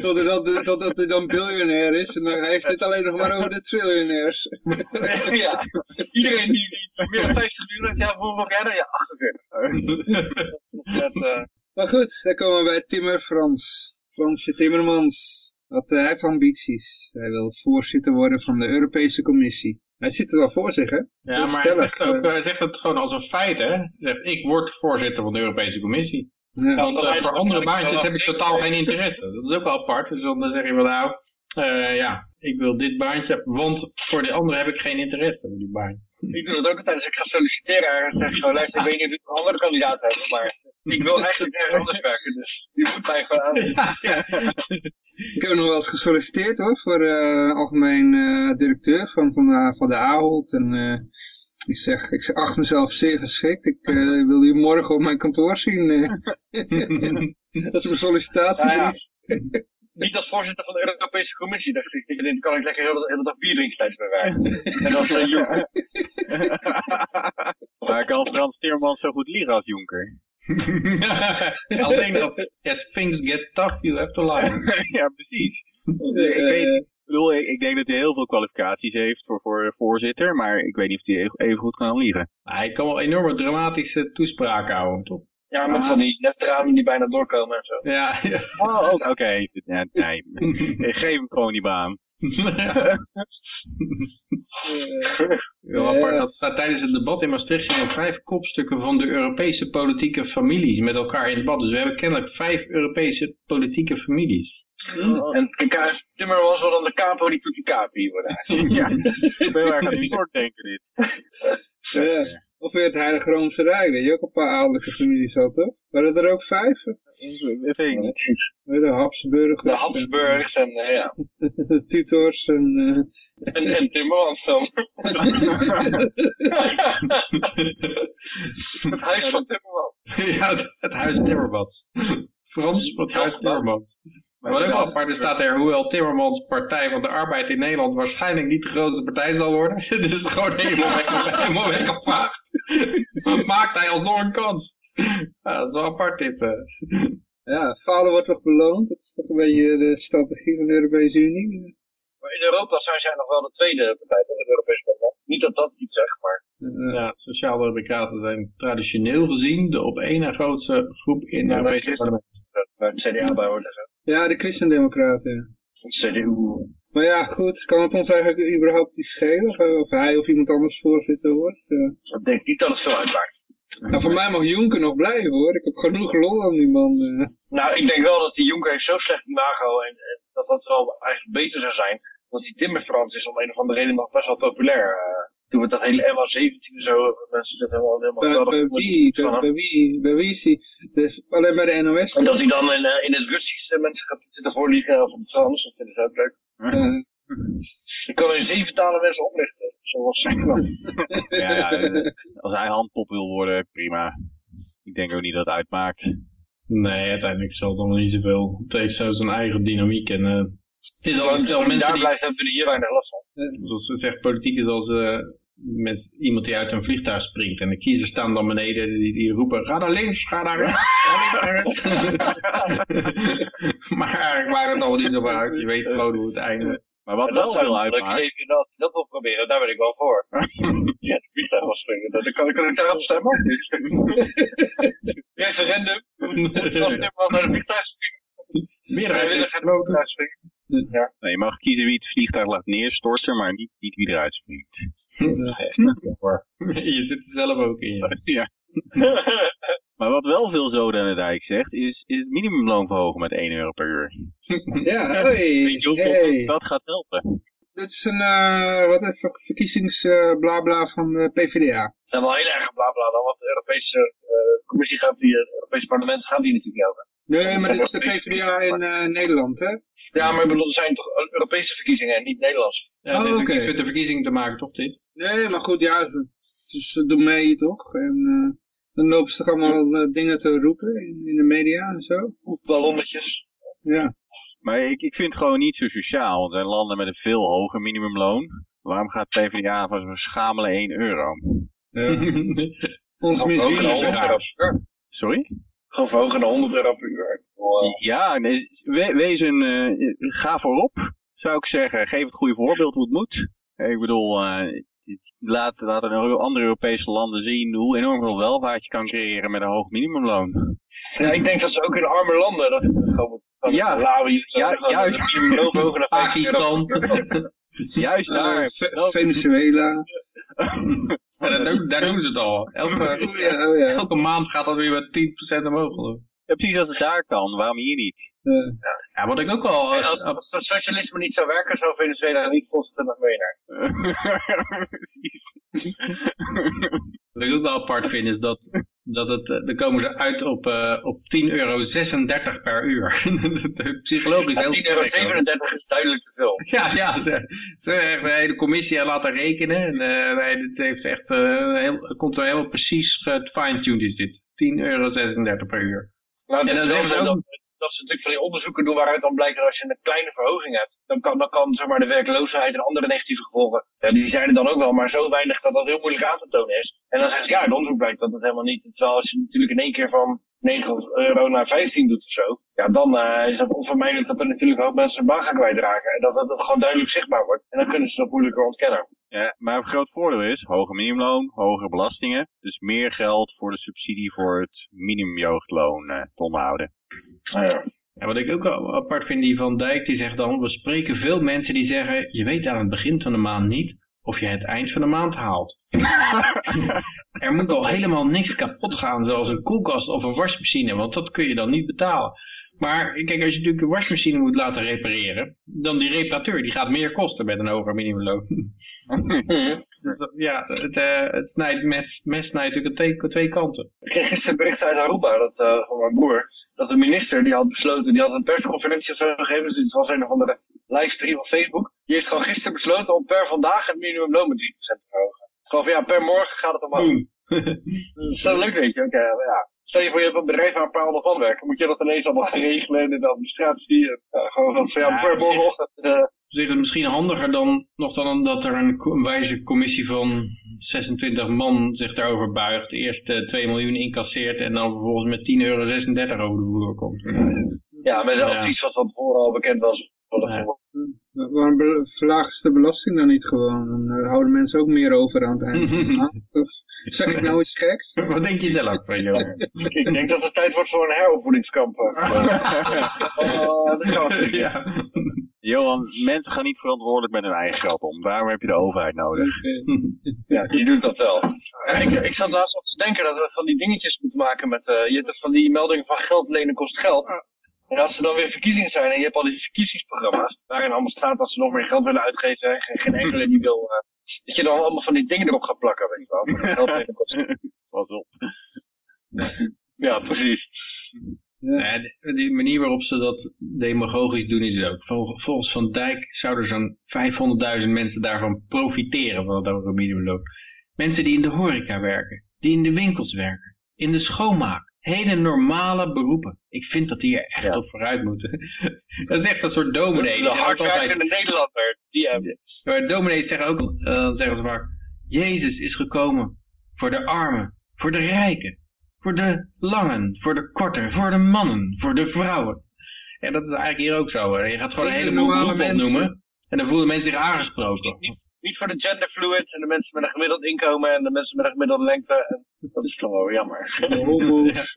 Totdat, totdat hij dan biljonair is, en dan heeft het alleen nog maar over de triljonairs. ja, iedereen die, die meer dan 50 miljoen heeft, ja, hoeveel jij dan? Ja, 48. dat, uh, maar goed, dan komen we bij Timmer Frans. Fransje Timmermans. Wat, uh, hij heeft ambities. Hij wil voorzitter worden van de Europese Commissie. Hij zit er al voor zich, hè? Ja, maar hij zegt, ook, uh, hij zegt het gewoon als een feit, hè? Hij zegt, ik word voorzitter van de Europese Commissie. Ja. Want uh, voor andere baantjes heb ik totaal geen interesse. Dat is ook wel apart. Dus dan zeg je wel, nou, ja, ik wil dit baantje, want voor die andere heb ik geen interesse, voor die baan. Ik doe dat ook altijd als ik ga solliciteren ergens. zeg ik gewoon, luister, ik weet niet of ik een andere kandidaat heb, maar ik wil eigenlijk ergens anders werken. Dus die moet mij gewoon aan. Ja, Ik heb nog wel eens gesolliciteerd hoor, voor uh, algemeen uh, directeur van, van, de, van de Ahold. En uh, ik zeg, ik zeg, acht mezelf zeer geschikt. Ik wil u morgen op mijn kantoor zien. dat is mijn sollicitatiebrief. Ja, ja niet als voorzitter van de Europese Commissie. Dacht ik, dan kan ik lekker heel de hele dag bier drinken tijdens mijn werk. en als uh, Maar kan Frans Timmermans zo goed leren als Jonker? Alleen als as things get tough, you have to lie. ja, precies. ik, weet, ik, bedoel, ik, denk dat hij heel veel kwalificaties heeft voor, voor voorzitter, maar ik weet niet of hij even, even goed kan liegen. Hij kan wel enorme dramatische toespraken houden, toch? Ja, met van die neptranen die bijna doorkomen en zo. Ja, ja. Oh, oké. Okay. Ja, nee, geef hem gewoon die baan. Heel apart, dat staat tijdens het debat in Maastricht gingen vijf kopstukken van de Europese politieke families met elkaar in debat. Dus we hebben kennelijk vijf Europese politieke families. Oh. En KF Timmer was wel dan de capo die die capi ja, ik ben erg aan het denken dit. Ja. Of weer het Heilige Roomse Rijk, dat je ook een paar adellijke families had, toch? Waren er ook vijf? Dat weet ik niet. De Habsburgers. De Habsburgers en, uh, ja. de Tutors en... Uh... En, en dan. het huis van Timmermans. ja, het, het huis Timmermans. Frans, het huis Timmermans. Maar wat ook wel apart is, staat er, hoewel Timmermans Partij van de Arbeid in Nederland waarschijnlijk niet de grootste partij zal worden. Dit is gewoon helemaal, weg, helemaal weggevaagd. Maakt hij alsnog een kans. Ja, dat is wel apart dit. Uh. Ja, falen wordt toch beloond? Dat is toch een beetje de strategie van de Europese Unie? Maar in Europa zijn zij nog wel de tweede partij van het Europese parlement. Niet dat dat iets zegt, maar... Uh, ja, Sociaal-Democraten zijn traditioneel gezien de op één na grootste groep in het Europese parlement. Waar het CDA bij hoort en zo. Ja, de Christendemocraten. Ja. CDU. Maar ja, goed, kan het ons eigenlijk überhaupt iets schelen? Of, of hij of iemand anders voorzitter wordt? Ja. Ik denk niet dat het veel uitmaakt. Nou, voor mij mag Juncker nog blijven hoor. Ik heb genoeg lol aan die man. Uh. Nou, ik denk wel dat die Juncker heeft zo slecht imago en, en dat dat wel eigenlijk beter zou zijn. Want die Timmerfrans is om een of andere reden nog best wel populair. Toen we dat hele MA17 en zo, mensen dat helemaal, helemaal bij, bij, wie, bij, bij, wie? Bij wie is hij? Dus alleen bij de NOS? En dat hij dan in, uh, in het Russisch mensen gaat zitten voorliegen of in het Frans, dat vinden ze ook leuk. Uh. Ik kan in zeven talen mensen oplichten, zoals zeg maar. ja, ja, als hij handpop wil worden, prima. Ik denk ook niet dat het uitmaakt. Nee, uiteindelijk zal het allemaal niet zoveel. Het heeft zo zijn eigen dynamiek en uh, het is als stel mensen daar die... blijven, hebben we hier weinig last van. Zoals ze zegt, politiek is als uh, met iemand die uit een vliegtuig springt. En de kiezers staan dan beneden, die, die roepen, ga naar links, ga naar rechts. maar eigenlijk maakt het nog niet zo uit. Je weet gewoon hoe het eindigt. Maar wat wel veel uitmaakt... Even, als je dat wil proberen, daar ben ik wel voor. ja, het vliegtuig was springen. Dan kan, kan ik daarop stemmen of niet? Referendum. Moet naar de vliegtuig springen. Meerderheid willen geen vliegtuig springen. Ja. Nee, je mag kiezen wie het vliegtuig laat neerstorten, maar niet, niet wie eruit springt. je zit er zelf ook in. Ja. maar wat wel veel zoden aan de dijk zegt, is, is het minimumloon verhogen met 1 euro per uur. Ja, hey, hey. dat gaat helpen? Dit is een uh, wat even verkiezingsblabla uh, van de PvdA. Dat is wel heel erg blabla dan, want de Europese uh, Commissie gaat die, het Europese parlement gaat die natuurlijk niet over. Nee, maar dit is de PvdA in uh, Nederland, hè? Ja, maar ik bedoel, er zijn toch Europese verkiezingen en niet Nederlands. Ja, het Oh, heeft oké. niets met de verkiezing te maken, toch dit? Nee, maar goed, ja, ze, ze doen mee toch? En uh, dan lopen ze toch allemaal uh, dingen te roepen in, in de media en zo? Ballonnetjes. Ja. Maar ik, ik vind het gewoon niet zo sociaal. Want er zijn landen met een veel hoger minimumloon. Waarom gaat PvdA van zo'n schamele 1 euro? ja. Ons Gewoon verhogen naar 100 euro miserie. per uur. Sorry? Gewoon verhogen naar 100 euro per uur. Wow. Ja, nee, we- wees een, eh, ga voorop, zou ik zeggen. Geef het goede voorbeeld hoe het moet. Ik bedoel, eh, laat, laat andere Europese landen zien hoe enorm veel welvaart je kan creëren met een hoog minimumloon. Ja, ik denk dat ze ook in arme landen, dat gewoon van Ja. Ja, juist. een minimumloon verhogen naar 50 euro Pakistan. Juist daar. Uh, Ve- Venezuela. Daar, doen, daar doen ze het al. Elke, Oh ja, oh ja. elke maand gaat dat weer met 10% omhoog. Ja, precies als het daar kan, waarom hier niet? Uh, Ja, wat ik ook al... Als, als het socialisme niet zou werken, zou Venezuela niet constant mee naar. precies. Wat ik ook wel apart vind is dat, dat het, eh, dan komen ze uit op, eh op 10,36 euro per uur. Psychologisch heel 10,37 euro is duidelijk te veel. Ja, ja, ze, ze de hele commissie laten rekenen. En, eh, nee, dit heeft echt, eh, heel, komt er helemaal precies fine-tuned is dit. 10,36 euro per uur. Nou, En dan zeggen ze ook- dat ze natuurlijk van die onderzoeken doen waaruit dan blijkt dat als je een kleine verhoging hebt, dan kan, dan kan zeg maar, de werkloosheid en andere negatieve gevolgen, ja, die zijn er dan ook wel, maar zo weinig dat dat heel moeilijk aan te tonen is. En dan zeggen ze, ja, het onderzoek blijkt dat het helemaal niet. Terwijl als je natuurlijk in één keer van 9 euro naar 15 doet of zo, ja, dan uh, is het onvermijdelijk dat er natuurlijk ook mensen hun baan gaan kwijtraken. En dat dat gewoon duidelijk zichtbaar wordt. En dan kunnen ze dat moeilijker ontkennen. Ja, maar een groot voordeel is, hoger minimumloon, hogere belastingen. Dus meer geld voor de subsidie voor het minimumjeugdloon uh, te onderhouden. Nou ja. Ja, wat ik ook apart vind, die Van Dijk, die zegt dan, we spreken veel mensen die zeggen, je weet aan het begin van de maand niet of je het eind van de maand haalt. er moet al helemaal niks kapot gaan, zoals een koelkast of een wasmachine, want dat kun je dan niet betalen. Maar kijk, als je natuurlijk de wasmachine moet laten repareren, dan die reparateur, die gaat meer kosten met een hoger minimumloon. dus ja, het, uh, het snijdt, mes, mes snijdt natuurlijk aan twee kanten. Ik kreeg gisteren een bericht uit Aruba, dat, uh, van mijn broer, dat de minister, die had besloten, die had een persconferentie of zo gegeven, dus het was een of andere livestream op Facebook. Die heeft gewoon gisteren besloten om per vandaag het minimumloon met 3% te verhogen. Gewoon van ja, per morgen gaat het omhoog. dat is wel leuk, weet je. Okay, ja. Stel je voor, je hebt een bedrijf waar een paar honderd man werken. Moet je dat ineens allemaal regelen in de administratie? Ja, gewoon van, ja, per morgenochtend. Uh, Zeg het misschien handiger dan nog dan dat er een, een wijze commissie van 26 man zich daarover buigt. Eerst uh, 2 miljoen incasseert en dan vervolgens met 10 euro 36 over de vloer komt. Ja, met zelfs iets wat van tevoren al bekend was. Ja. Waarom verlagen ze de belasting dan niet gewoon? Dan houden mensen ook meer over aan het einde. of zeg ik nou iets geks? Wat denk je zelf, jongen? ik denk dat het tijd wordt voor een heropvoedingskamp. oh, ja. Johan, mensen gaan niet verantwoordelijk met hun eigen geld om. Daarom heb je de overheid nodig. ja, die doet dat wel. ik, ik zat laatst op te denken dat we van die dingetjes moeten maken met... Uh, je hebt van die meldingen van geld lenen kost geld. En als er dan weer verkiezingen zijn en je hebt al die verkiezingsprogramma's, waarin allemaal staat dat ze nog meer geld willen uitgeven, en geen enkele die wil, uh, dat je dan allemaal van die dingen erop gaat plakken, weet je wel. Geld. Pas op. ja, precies. Ja. de, die manier waarop ze dat demagogisch doen is ook. Volgens Van Dijk zouden zo'n 500.000 mensen daarvan profiteren van het hoge minimumloon. Mensen die in de horeca werken, die in de winkels werken, in de schoonmaak hele normale beroepen. Ik vind dat die er echt ja. op vooruit moeten. dat is echt een soort dominee. De hardwerkende Nederlander. Die hebben. Maar dominees zeggen ook, uh, dan zeggen ze vaak, Jezus is gekomen voor de armen, voor de rijken, voor de langen, voor de korten, voor de mannen, voor de vrouwen. En dat is eigenlijk hier ook zo. Hè. Je gaat gewoon een heleboel beroepen opnoemen. En dan voelen mensen zich aangesproken. Niet, voor de genderfluid en de mensen met een gemiddeld inkomen en de mensen met een gemiddelde lengte. En dat is toch wel jammer. Homo's.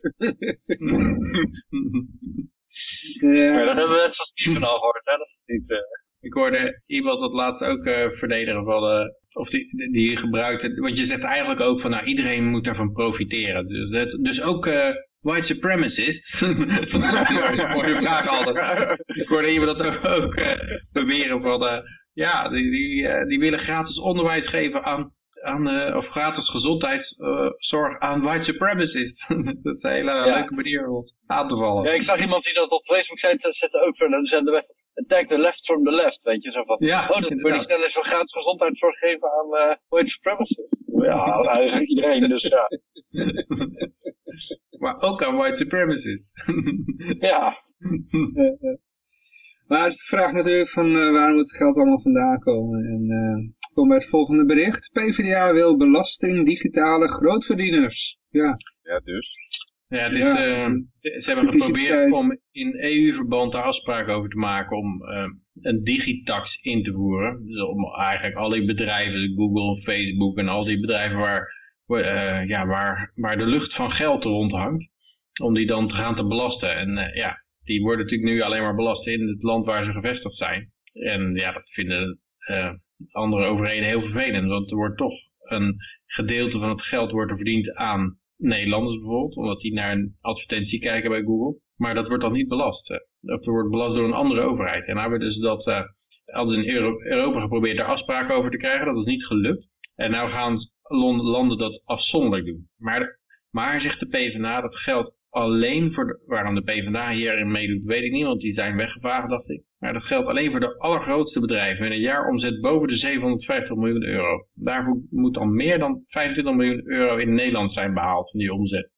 ja. Maar dat hebben we net van Steven al gehoord. Hè? Dat is niet, uh... Ik hoorde iemand dat laatst ook uh, verdedigen van, uh, of die, die gebruikt het. Want je zegt eigenlijk ook van, nou iedereen moet daarvan profiteren. Dus, dat, dus ook white supremacists. ik hoorde de vraag altijd. Ik hoorde iemand dat ook beweren van, ja, die, die, die willen gratis onderwijs geven aan, aan uh, of gratis gezondheidszorg uh, aan white supremacists. dat is een hele ja. leuke manier om aan te vallen. Ja, ik zag iemand die dat op Facebook zei, zetten ook van, dan zetten we attack the left from the left, weet je, zo van, ja, oh, dat je snel eens gratis gezondheidszorg geven aan uh, white supremacists. Ja, eigenlijk iedereen, dus ja. maar ook aan white supremacists. ja. Maar het is de vraag natuurlijk van uh, waar moet het geld allemaal vandaan komen. En uh, kom bij het volgende bericht. PvdA wil belasting digitale grootverdieners. Ja. Ja, dus. Ja, het is, ja. Uh, ze hebben geprobeerd om in EU-verband daar afspraken over te maken om een digitax in te voeren. Dus om eigenlijk al die bedrijven, Google, Facebook en al die bedrijven waar, ja, waar, waar de lucht van geld rond hangt, om die dan te gaan te belasten. En ja, die worden natuurlijk nu alleen maar belast in het land waar ze gevestigd zijn. En ja, dat vinden uh, andere overheden heel vervelend, want er wordt toch een gedeelte van het geld wordt er verdiend aan Nederlanders bijvoorbeeld, omdat die naar een advertentie kijken bij Google. Maar dat wordt dan niet belast. Of er wordt belast door een andere overheid. En nou hebben ze dat, uh, hadden in Euro Europa geprobeerd daar afspraken over te krijgen, dat is niet gelukt. En nou gaan landen dat afzonderlijk doen. Maar, maar zegt de PvdA, dat geld alleen voor de, waarom de PvdA hierin meedoet, weet ik niet, want die zijn weggevaagd, dacht ik. Maar dat geldt alleen voor de allergrootste bedrijven met een jaaromzet boven de 750 miljoen euro. Daarvoor moet dan meer dan 25 miljoen euro in Nederland zijn behaald van die omzet.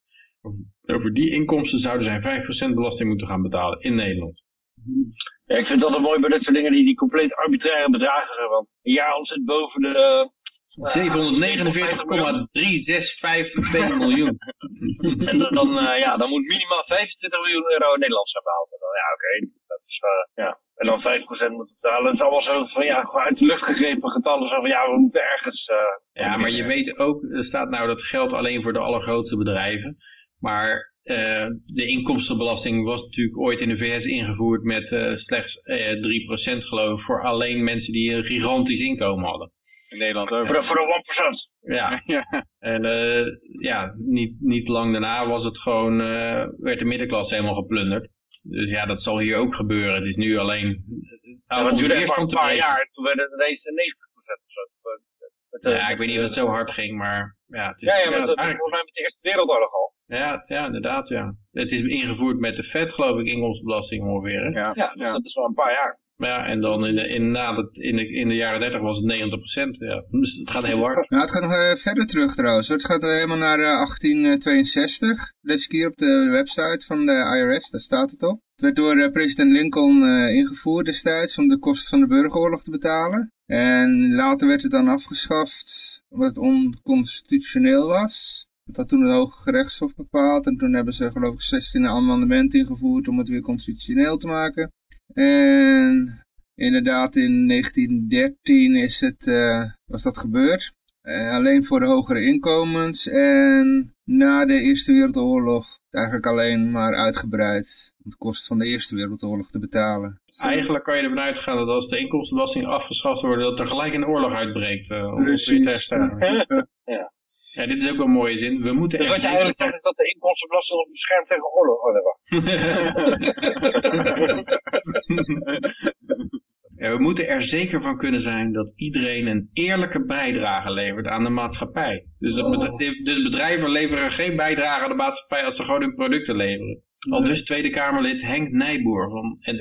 Over die inkomsten zouden zij 5% belasting moeten gaan betalen in Nederland. Ja, ik vind het altijd mooi bij dat soort dingen die, die compleet arbitraire bedragen. Want een jaar omzet boven de... uh, 749,365 miljoen. en dan, dan, uh, ja, dan moet minimaal 25 miljoen euro Nederlands zijn behaald. Dan, ja, oké. Okay. Dat is, uh, ja. En dan 5% moeten betalen. Het is allemaal zo van, ja, gewoon uit de lucht gegrepen getallen. Zo van, ja, we moeten ergens... ja, maar je weet ook, er staat nou dat geld alleen voor de allergrootste bedrijven. Maar uh, de inkomstenbelasting was natuurlijk ooit in de VS ingevoerd met uh, slechts uh, 3% geloof ik, voor alleen mensen die een gigantisch inkomen hadden. In Nederland ook. Voor de, voor de 1%. Ja. ja. En uh, ja, niet, niet lang daarna was het gewoon, werd de middenklasse helemaal geplunderd. Dus ja, dat zal hier ook gebeuren. Het is nu alleen... Ja, het duurde echt een paar jaar. Toen werden het ineens 90% of zo. ja, ik weet niet of het zo hard ging, maar... Ja, het is, ja, ja, maar dat volgens mij met de Eerste Wereldoorlog al. Ja, ja, inderdaad, ja. Het is ingevoerd met de vet, geloof ik, inkomstenbelasting ongeveer. Hè? Ja, ja, dus ja. dat is wel een paar jaar. Ja, en dan in de, in, na de, in, de, in de jaren 30 was het 90%. Ja. Dus het gaat heel hard. Nou, het gaat nog uh, verder terug trouwens. Het gaat helemaal naar uh, 1862. Lees ik hier op de website van de IRS, daar staat het op. Het werd door president Lincoln ingevoerd destijds om de kosten van de burgeroorlog te betalen. En later werd het dan afgeschaft omdat het onconstitutioneel was. Dat had toen het Hoge Gerechtshof bepaald. En toen hebben ze geloof ik 16 amendementen ingevoerd om het weer constitutioneel te maken. En inderdaad in 1913 is het, uh, was dat gebeurd. Uh, alleen voor de hogere inkomens. En na de Eerste Wereldoorlog eigenlijk alleen maar uitgebreid om de kosten van de Eerste Wereldoorlog te betalen. Eigenlijk kan je ervan uitgaan dat als de inkomstenbelasting afgeschaft wordt, dat er gelijk een oorlog uitbreekt. Uh, om Precies. ja. Ja, dit is ook een mooie zin. We moeten dus wat je eigenlijk zegt is dat de inkomstenbelasting ons beschermt tegen oorlog. Oh, ja, we moeten er zeker van kunnen zijn dat iedereen een eerlijke bijdrage levert aan de maatschappij. Dus, dat Oh. dus bedrijven leveren geen bijdrage aan de maatschappij als ze gewoon hun producten leveren. Al dus Tweede Kamerlid Henk Nijboer van, en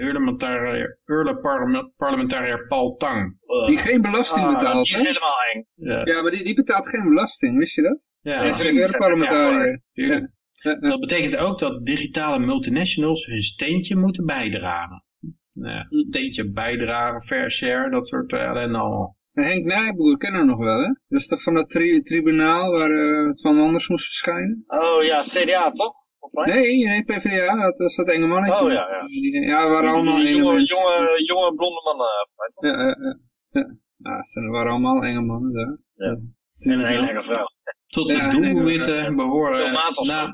parlementariër Paul Tang. Die geen belasting Ah, betaalt, die is hè? helemaal eng. Ja, Ja, maar die, die betaalt geen belasting, wist je dat? ja, Dat is een Europarlementariër. tuurlijk. Ja, ja. Dat betekent ook dat digitale multinationals hun steentje moeten bijdragen. Nou ja, steentje bijdragen, fair share, dat soort uh, ellende allemaal. En Henk Nijboer kennen we nog wel, hè? Dat is toch van dat tri tribunaal waar uh, het van anders moest verschijnen? Oh ja, CDA toch? Nee, nee, PvdA, dat was dat enge mannetje. Oh ja, ja. Ja, we waren allemaal Die enge jonge, mensen. jonge, jonge blonde mannen. toch? Ja, ja, ja. ze waren allemaal enge mannen daar. Ja. En een hele enge vrouw. Tot de doelwitten Veel behoren naam,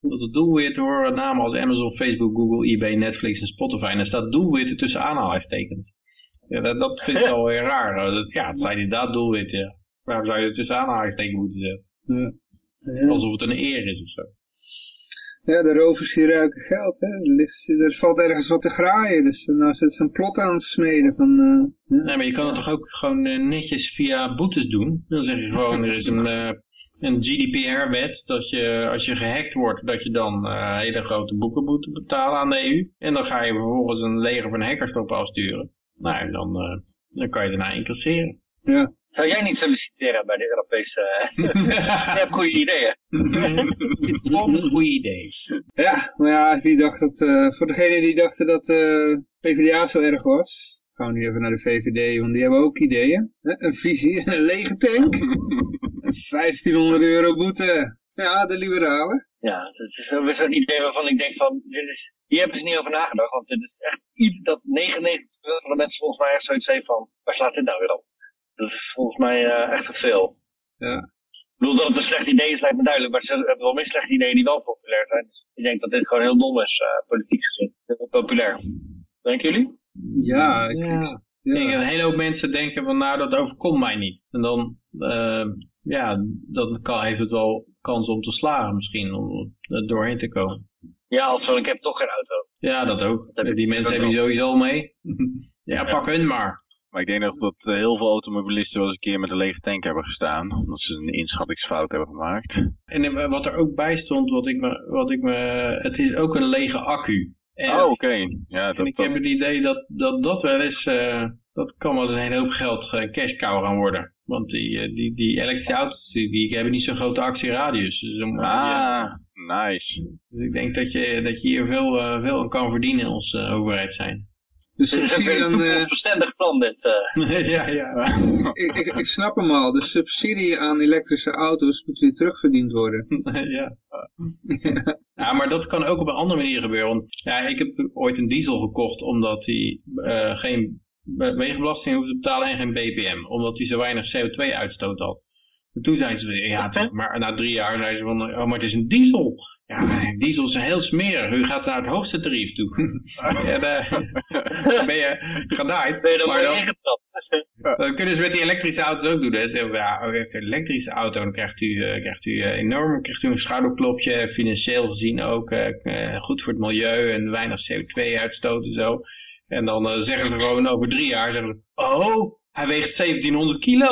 tot de doelwitten horen namen als Amazon, Facebook, Google, eBay, Netflix en Spotify. En er staat doelwitten tussen aanhalingstekens. Ja, dat, dat vind ik wel weer raar. Dat- Ja, het zijn inderdaad doelwitten. Ja. Waarom zou je het tussen aanhalingstekens moeten zetten? Ja. Ja. Alsof het een eer is of zo. Ja, de rovers die ruiken geld, hè. Er, ligt, er valt ergens wat te graaien, dus nou zitten ze een plot aan het smeden van... eh, ja. Nee, maar je kan het toch ook gewoon eh, netjes via boetes doen? Dan zeg je gewoon, er is een, eh, een GDPR-wet, dat je als je gehackt wordt, dat je dan hele grote boeken moet betalen aan de EU. En dan ga je vervolgens een leger van hackers erop afsturen. Nou, en dan, eh, dan kan je daarna incasseren. ja. Zou jij niet solliciteren bij de Europese... je hebt goede ideeën. Vol met goede ideeën. Ja, maar ja, wie dacht dat, eh, voor degenen die dachten dat eh PvdA zo erg was, gaan we nu even naar de VVD, want die hebben ook ideeën. Hè? Een visie, een lege tank, 1500 euro boete. Ja, de liberalen. Ja, dat is weer zo'n idee waarvan ik denk van, dit is, hier hebben ze niet over nagedacht, want dit is echt, dat 99% van de mensen volgens mij echt zoiets heeft van, waar slaat dit nou weer op? Dat is volgens mij eh, echt te veel. Ja. Ik bedoel, dat het een slecht idee is, lijkt me duidelijk, maar ze hebben wel meer slechte ideeën die wel populair zijn. Dus ik denk dat dit gewoon heel dom is, eh, politiek gezien. Heel populair. Denken jullie? Ja, ik, Ja. denk ja. dat een hele hoop mensen denken van nou dat overkomt mij niet. En dan eh, ja, dan kan, heeft het wel kans om te slagen misschien, om er doorheen te komen. Ja, of zo, ik heb toch geen auto. Ja, dat ook. heb ik Die mensen ook heb je sowieso mee. ja, pak hun maar. Maar ik denk nog dat eh, heel veel automobilisten wel eens een keer met een lege tank hebben gestaan. Omdat ze een inschattingsfout hebben gemaakt. En eh, wat er ook bij stond, wat ik me, wat ik me, het is ook een lege accu. En, oh, oké. Ja, en dat, ik heb het idee dat dat, dat wel eens, eh, dat kan wel eens een hele hoop geld uh, cash cow gaan worden. Want die, die, die elektrische auto's die, die hebben niet zo'n grote actieradius. Dus, Ah, nice. dus ik denk dat je, dat je hier veel, veel aan kan verdienen in onze eh, overheid zijn. Dus is subsidie weer een aan, eh, plan dit. eh. ja, ja. ik, ik, ik snap hem al, de subsidie aan elektrische auto's moet weer terugverdiend worden. ja. ja, maar dat kan ook op een andere manier gebeuren. Want ja, ik heb ooit een diesel gekocht omdat hij eh, geen be- wegenbelasting hoefde te betalen en geen BPM. Omdat hij zo weinig CO2-uitstoot had. En toen zeiden ze, ja, is- maar na drie jaar zeiden ze van, oh, maar het is een diesel. Ja, diesel is heel smerig. U gaat naar het hoogste tarief toe. ja, daar dan ben je genaaid. Ben je er Maar dan- dat kunnen ze met die elektrische auto's ook doen. Hè. Ze zeggen, ja, u heeft een elektrische auto, dan krijgt u, eh, krijgt u eh, enorm krijgt u een schouderklopje, financieel gezien ook, eh, goed voor het milieu en weinig CO2-uitstoot en zo. En dan zeggen ze gewoon over drie jaar, zeggen ze, oh, hij weegt 1700 kilo.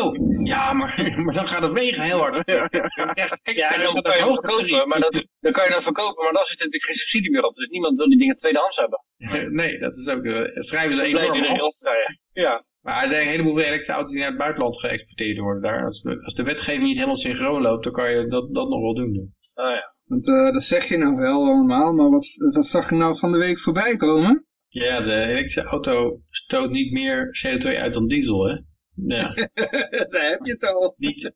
Ja, maar, maar dan gaat het wegen heel hard. Ja, je dan kan je het dat verkopen, maar dat, dan kan je dat verkopen, maar dan zit er natuurlijk geen subsidie meer op. Dus niemand wil die dingen tweedehands hebben. Nee, dat is ook, eh, schrijven ze enorm vrij. Ja. Maar er zijn een heleboel elektrische auto's die naar het buitenland geëxporteerd worden daar. Als, de- als de wetgeving niet helemaal synchroon loopt, dan kan je dat, dat nog wel doen. Ah, ja. Want eh, dat zeg je nou wel allemaal, maar wat, wat zag je nou van de week voorbij komen? Ja, de elektrische auto stoot niet meer CO2 uit dan diesel, hè? Ja, Daar heb je het al. niet,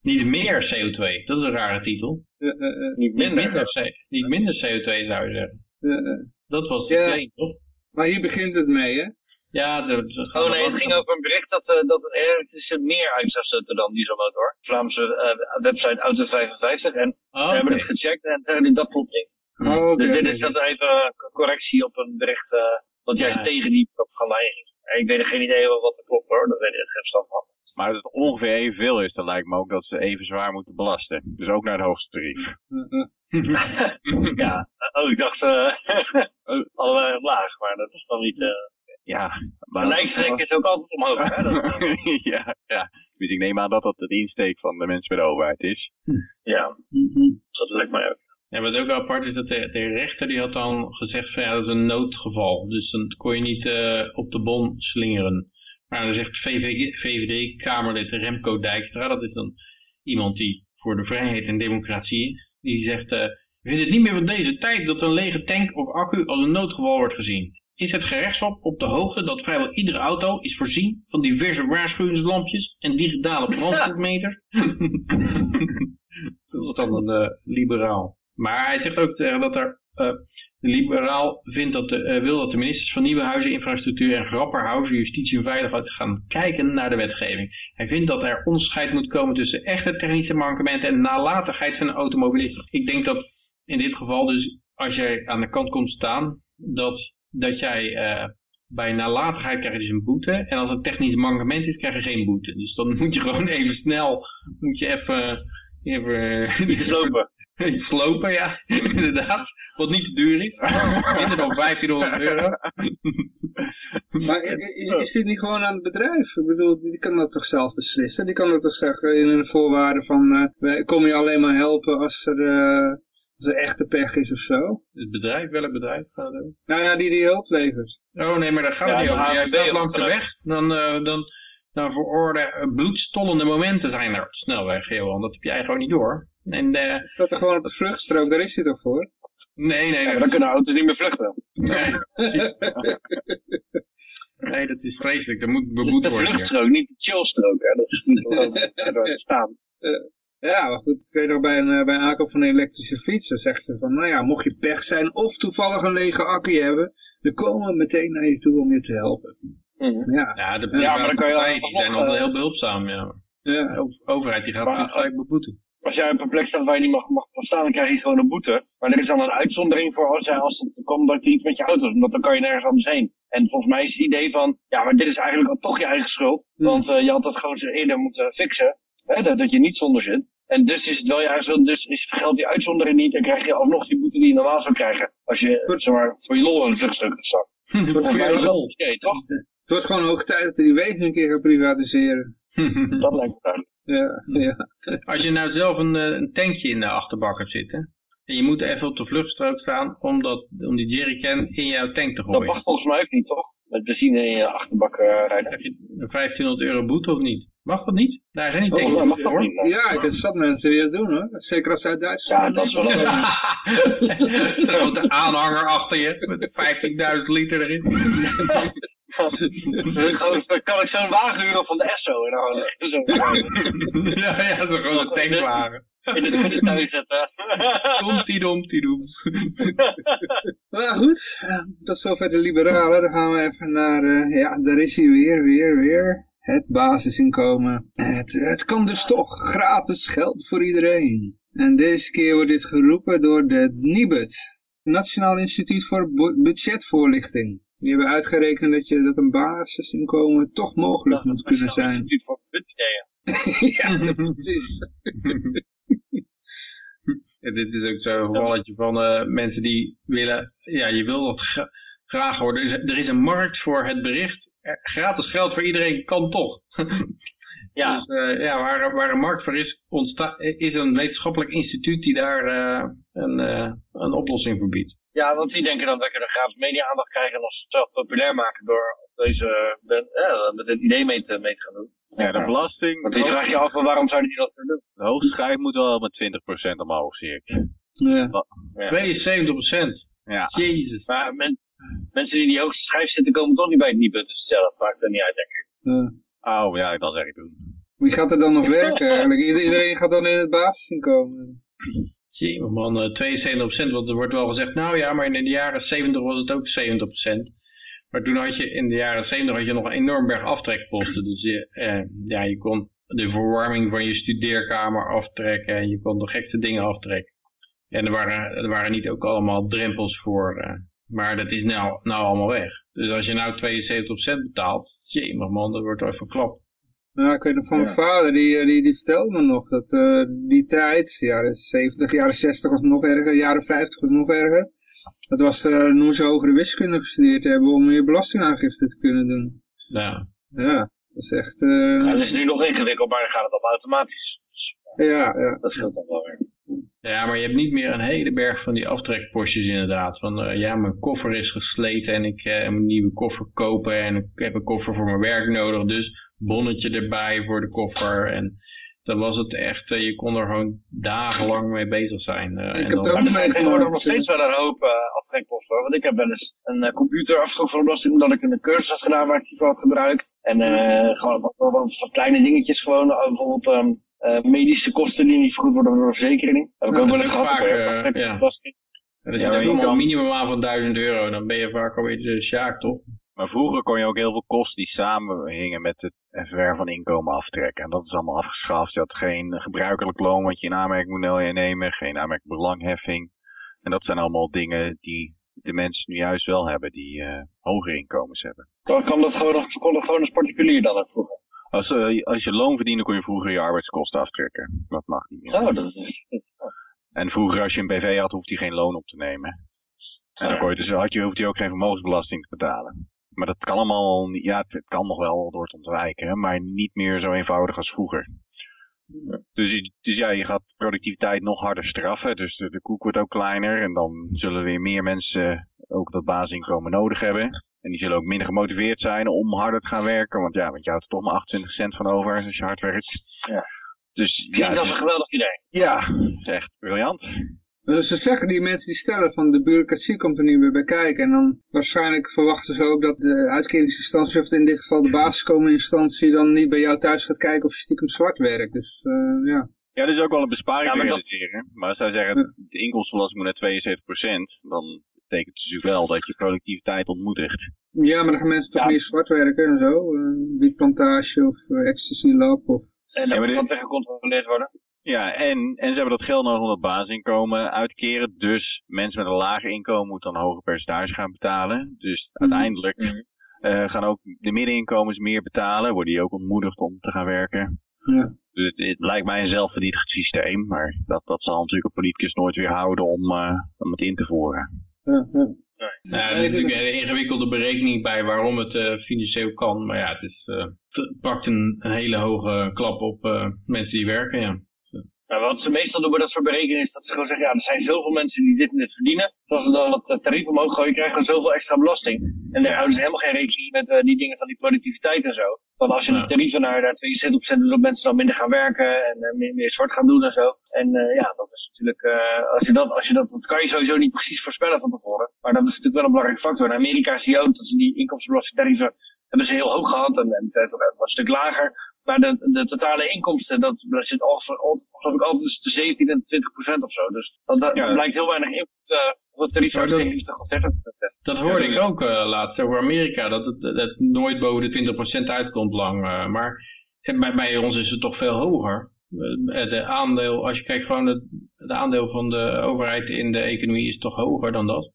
niet meer CO2. Dat is een rare titel. Eh, eh, eh, Niet minder. minder, C- niet minder CO2 zou je zeggen. eh, eh. Dat was de Ja. claim, toch? Maar hier begint het mee, hè? Ja, het gaat Oh nee, het ging over een bericht dat, eh, dat een elektrische meer uit zou stoten dan dieselmotor. Vlaamse eh, website Auto55. En Oh, we hebben oké. het gecheckt en zeiden dat klopt niet. Oh, dus dit is dat even een correctie op een bericht uh, dat juist Ja. tegen die propaganda inging. En ik weet er geen idee wat er klopt hoor, dat weet ik geen verstand van. Maar als het ongeveer evenveel is, dan lijkt me ook dat ze even zwaar moeten belasten. Dus ook naar het hoogste tarief. Eh, eh. ja, oh ik dacht uh, allebei laag, maar dat is dan niet... Uh, ja, maar Gelijkstrekken is ook altijd omhoog. Hè? Dat, ja, ja. Dus ik neem aan dat dat het insteek van de mensen bij de overheid is. Ja, dat lijkt mij ook. Wat ook apart is dat de, de rechter die had dan gezegd van ja, dat is een noodgeval. Dus dan kon je niet uh, op de bon slingeren. Maar dan zegt VVD-Kamerlid Remco Dijkstra, dat is dan iemand die voor de vrijheid en democratie, die zegt, uh, het niet meer van deze tijd dat een lege tank of accu als een noodgeval wordt gezien. Is het gerechtshof op de hoogte dat vrijwel iedere auto is voorzien van diverse waarschuwingslampjes en digitale brandstofmeters? dat is dan een uh, liberaal. Maar hij zegt ook uh, dat er uh, de liberaal vindt dat de, uh, wil dat de ministers van Nieuwenhuizen, Infrastructuur en Grapperhaus, Justitie en Veiligheid gaan kijken naar de wetgeving. Hij vindt dat er onderscheid moet komen tussen echte technische mankementen en nalatigheid van een automobilist. Ik denk dat in dit geval dus, als jij aan de kant komt staan, dat, dat jij bij nalatigheid krijg je dus een boete. En als het technisch mankement is, krijg je geen boete. Dus dan moet je gewoon even snel, moet je even... even Iets slopen. Iets slopen, ja, inderdaad. Wat niet te duur is. Minder dan 1500 euro. maar is, is, dit niet gewoon aan het bedrijf? Ik bedoel, die kan dat toch zelf beslissen? Die kan dat toch zeggen in een voorwaarde van, uh, wij komen je alleen maar helpen als er, uh, als er echte pech is of zo? Het bedrijf, welk bedrijf gaat het over? Nou ja, die die hulp levert. Oh nee, maar daar gaat het niet over. Jij staat langs de weg, dan, uh, dan, dan veroorde bloedstollende momenten zijn er op de snelweg, Johan. Dat heb jij gewoon niet door. En, uh, Staat er gewoon op de vluchtstrook, daar is hij toch voor? Nee, nee. Ja, dan kunnen auto's niet meer vluchten. Nee. nee, dat is vreselijk. Dat moet beboet worden. Dat is de vluchtstrook, niet de chillstrook. Hè? Dat is niet waar staan. Uh, ja, maar goed, ik weet nog bij een, bij een aankoop van een elektrische fiets, dan zegt ze van, nou ja, mocht je pech zijn of toevallig een lege accu hebben, dan komen we meteen naar je toe om je te helpen. Mm -hmm. Ja, ja, de ja maar dan kan je die zijn altijd heel behulpzaam, ja. ja. De overheid die gaat natuurlijk gelijk beboeten. Als jij op een plek staat waar je niet mag, mag staan, dan krijg je gewoon een boete. Maar er is dan een uitzondering voor als, jij, als het komt dat je iets met je auto doet, want dan kan je nergens anders heen. En volgens mij is het idee van, ja, maar dit is eigenlijk al toch je eigen schuld. Mm. Want uh, je had dat gewoon eerder moeten fixen, hè, dat, dat je niet zonder zit. En dus is het wel je eigen schuld, dus is, geldt die uitzondering niet en krijg je alsnog die boete die je normaal zou krijgen. Als je, zeg maar, voor je lol een vluchtstuk staat. Volgens mij is oké, toch? Het wordt gewoon hoog tijd dat die wegen een keer gaan privatiseren. dat lijkt me duidelijk. Ja, ja. Als je nou zelf een, een tankje in de achterbak hebt zitten, en je moet even op de vluchtstrook staan om, dat, om die jerrycan in jouw tank te gooien. Dat mag volgens mij ook niet, toch? Met benzine in je achterbak uh, rijden. Heb je 1500 euro boete of niet? Mag dat niet? Daar zijn niet Oh, tegen. mag dat niet? Ja, ik heb zat mensen die dat doen hoor. Zeker als ze uit Duitsland Ja, dat is wel zo. Een grote aanhanger achter je met 15.000 liter erin. Dan kan ik zo'n wagen huren van de Esso en dan gewoon zo ja, ja, zo'n grote tankwagen. in de, in de tuin zetten. Maar goed, eh, tot zover de liberalen. Dan gaan we even naar, eh, ja, daar is hij weer, weer, weer. Het basisinkomen. Het, het kan dus toch gratis geld voor iedereen. En deze keer wordt dit geroepen door de NIBUD. Nationaal Instituut voor Bu- Budgetvoorlichting. Die hebben uitgerekend dat, je, dat een basisinkomen toch mogelijk moet kunnen zijn. Instituut voor Putideeën. ja, precies. Ja, dit is ook zo'n gevalletje van eh, mensen die willen, ja, je wil dat gra- graag horen. Er is, er is een markt voor het bericht. Eh, Gratis geld voor iedereen kan toch. Ja, Dus eh, ja, waar, waar een markt voor is, is een wetenschappelijk instituut die daar eh, een, eh, een oplossing voor biedt. Ja, want die denken dan dat je er gratis media-aandacht krijgen en ons zelf populair maken door op deze, ben, ja, met het idee mee te, mee te gaan doen. Ja, de belasting, Want die vraag je af, van waarom zouden die dat doen? de hoogste schijf moet wel met 20% omhoog, zie ik. Ja. 72 procent. Ja, Jezus. Maar men, mensen die in die hoogste schijf zitten komen toch niet bij het Nibud, dus dat maakt er niet uit, denk ik. Ja. oh ja, dat zeg ik doen. Wie gaat er dan nog werken eigenlijk? Ieder- Iedereen gaat dan in het basisinkomen. Jee, man, eh, 72 procent. Want er wordt wel gezegd, nou ja, maar in de jaren 70 was het ook 70 procent. Maar toen had je in de jaren 70 had je nog een enorm berg aftrekposten. Dus je, eh, ja, je kon de verwarming van je studeerkamer aftrekken. En je kon de gekste dingen aftrekken. En er waren, er waren niet ook allemaal drempels voor. eh, maar dat is nou, nou allemaal weg. Dus als je nou 72% betaalt, jee, man, dat wordt even klap. Ja, ik weet nog van mijn vader, die, eh, die, die vertelde me nog dat eh, die tijd, jaren 70, jaren 60 was nog erger, jaren 50 was nog erger. Dat was uh, noemen ze hogere wiskunde gestudeerd hebben om je belastingaangifte te kunnen doen. Ja. Ja, dat is echt, eh, Ja, het is nu nog ingewikkeld, maar dan gaat het allemaal automatisch. Dus ja, ja. dat scheelt dan wel weer. Ja, maar je hebt niet meer een hele berg van die aftrekpostjes inderdaad. Van eh, ja, mijn koffer is gesleten en ik eh, moet een nieuwe koffer kopen en ik heb een koffer voor mijn werk nodig. Dus bonnetje erbij voor de koffer. En dan was het echt, eh, je kon er gewoon dagenlang mee bezig zijn. eh, Ik en heb dan- ook er tegenwoordig nog steeds wel een hoop uh, aftrekposten hoor. Want ik heb wel eens een uh, computer afgetrokken van de belasting omdat ik een cursus had gedaan waar ik die voor had gebruikt. En uh, gewoon wat, wat, wat, wat kleine dingetjes gewoon, uh, bijvoorbeeld um, uh, medische kosten die niet vergoed worden door de verzekering. Heb ik Ja, ook dat wel eens is gehad. vaak, ja. aftrekbelasting. Er Ja, een minimum aan van 1000 euro. Dan ben je vaak alweer de sjaak, toch? Maar vroeger kon je ook heel veel kosten die samenhingen met het verwerven van inkomen aftrekken. En dat is allemaal afgeschaft. Je had geen gebruikelijk loon wat je in aanmerking moet nemen, geen aanmerking belangheffing. En dat zijn allemaal dingen die de mensen nu juist wel hebben, die uh, hogere inkomens hebben. Kan dat gewoon, nog- kon dat gewoon als particulier dan ook vroeger. Als, uh, als je loon verdiende kon je vroeger je arbeidskosten aftrekken. Dat mag niet meer. Oh, dat is... En vroeger als je een BV had, hoefde je geen loon op te nemen. En dan kon je dus, had je, hoefde je ook geen vermogensbelasting te betalen. Maar dat kan allemaal, ja, het kan nog wel door te ontwijken, maar niet meer zo eenvoudig als vroeger. Dus, dus ja, je gaat productiviteit nog harder straffen, dus de, de koek wordt ook kleiner en dan zullen weer meer mensen ook dat basisinkomen nodig hebben. En die zullen ook minder gemotiveerd zijn om harder te gaan werken, want ja, want je houdt er toch maar 28 cent van over als je hard werkt. Ja. Dus ja, Klinkt het als is- een geweldig idee. ja, het is echt briljant. Dus ze zeggen, die mensen die stellen van de bureaucratie komt er niet meer bij kijken. En dan waarschijnlijk verwachten ze ook dat de uitkeringsinstantie, of in dit geval de basiskomeninstantie, dan niet bij jou thuis gaat kijken of je stiekem zwart werkt. Dus eh, ja. Ja, dat is ook wel een besparing Ja, te maar dat- realiseren. Maar als zij zeggen, de inkomstenbelasting moet naar 72%, dan betekent het natuurlijk wel dat je productiviteit ontmoedigt. Ja, maar dan gaan mensen toch Ja. meer zwart werken en zo. wietplantage of eh, ecstasy lab of... En Ja, dan maar moet dit- dat weer gecontroleerd worden. Ja, en, en ze hebben dat geld nodig om dat basisinkomen uit te keren. Dus mensen met een lager inkomen moeten dan een hoger percentage gaan betalen. Dus uiteindelijk Mhm. eh, gaan ook de middeninkomens meer betalen. Worden die ook ontmoedigd om te gaan werken. Ja. Dus het, het lijkt mij een zelfvernietigend systeem. Maar dat, dat zal natuurlijk een politicus nooit weer houden om, eh, om het in te voeren. Ja, ja. Ja, er is natuurlijk een hele ingewikkelde berekening bij waarom het eh, financieel kan. Maar ja, het, is, eh, het pakt een, een hele hoge klap op eh, mensen die werken, ja. Nou, wat ze meestal doen bij dat soort berekeningen is dat ze gewoon zeggen, ja, er zijn zoveel mensen die dit en dit verdienen. Dus als ze dan het eh, tarief omhoog gooien, krijgen we zoveel extra belasting. En daar houden ze helemaal geen rekening met eh, die dingen van die productiviteit en zo. Dan als je de tarieven naar, naar 72 doet, dat mensen dan minder gaan werken en uh, meer, meer zwart gaan doen en zo. En uh, ja, dat is natuurlijk, als je dat, als je dat, dat kan je sowieso niet precies voorspellen van tevoren. Maar dat is natuurlijk wel een belangrijke factor. In Amerika zie je ook dat ze die inkomstenbelastingtarieven hebben ze heel hoog gehad en, en het was een stuk lager. Maar de, de totale inkomsten, dat, dat zit altijd, altijd, altijd tussen de 17 en 20 procent of zo. Dus dat, dat ja. blijkt heel weinig invloed uh, op het tariefsysteem heeft gezegd. Dat hoorde ik ook uh, laatst over Amerika, dat het, het nooit boven de 20 procent uitkomt lang. Uh, maar bij, bij ons is het toch veel hoger. De aandeel, als je kijkt gewoon het de aandeel van de overheid in de economie is toch hoger dan dat?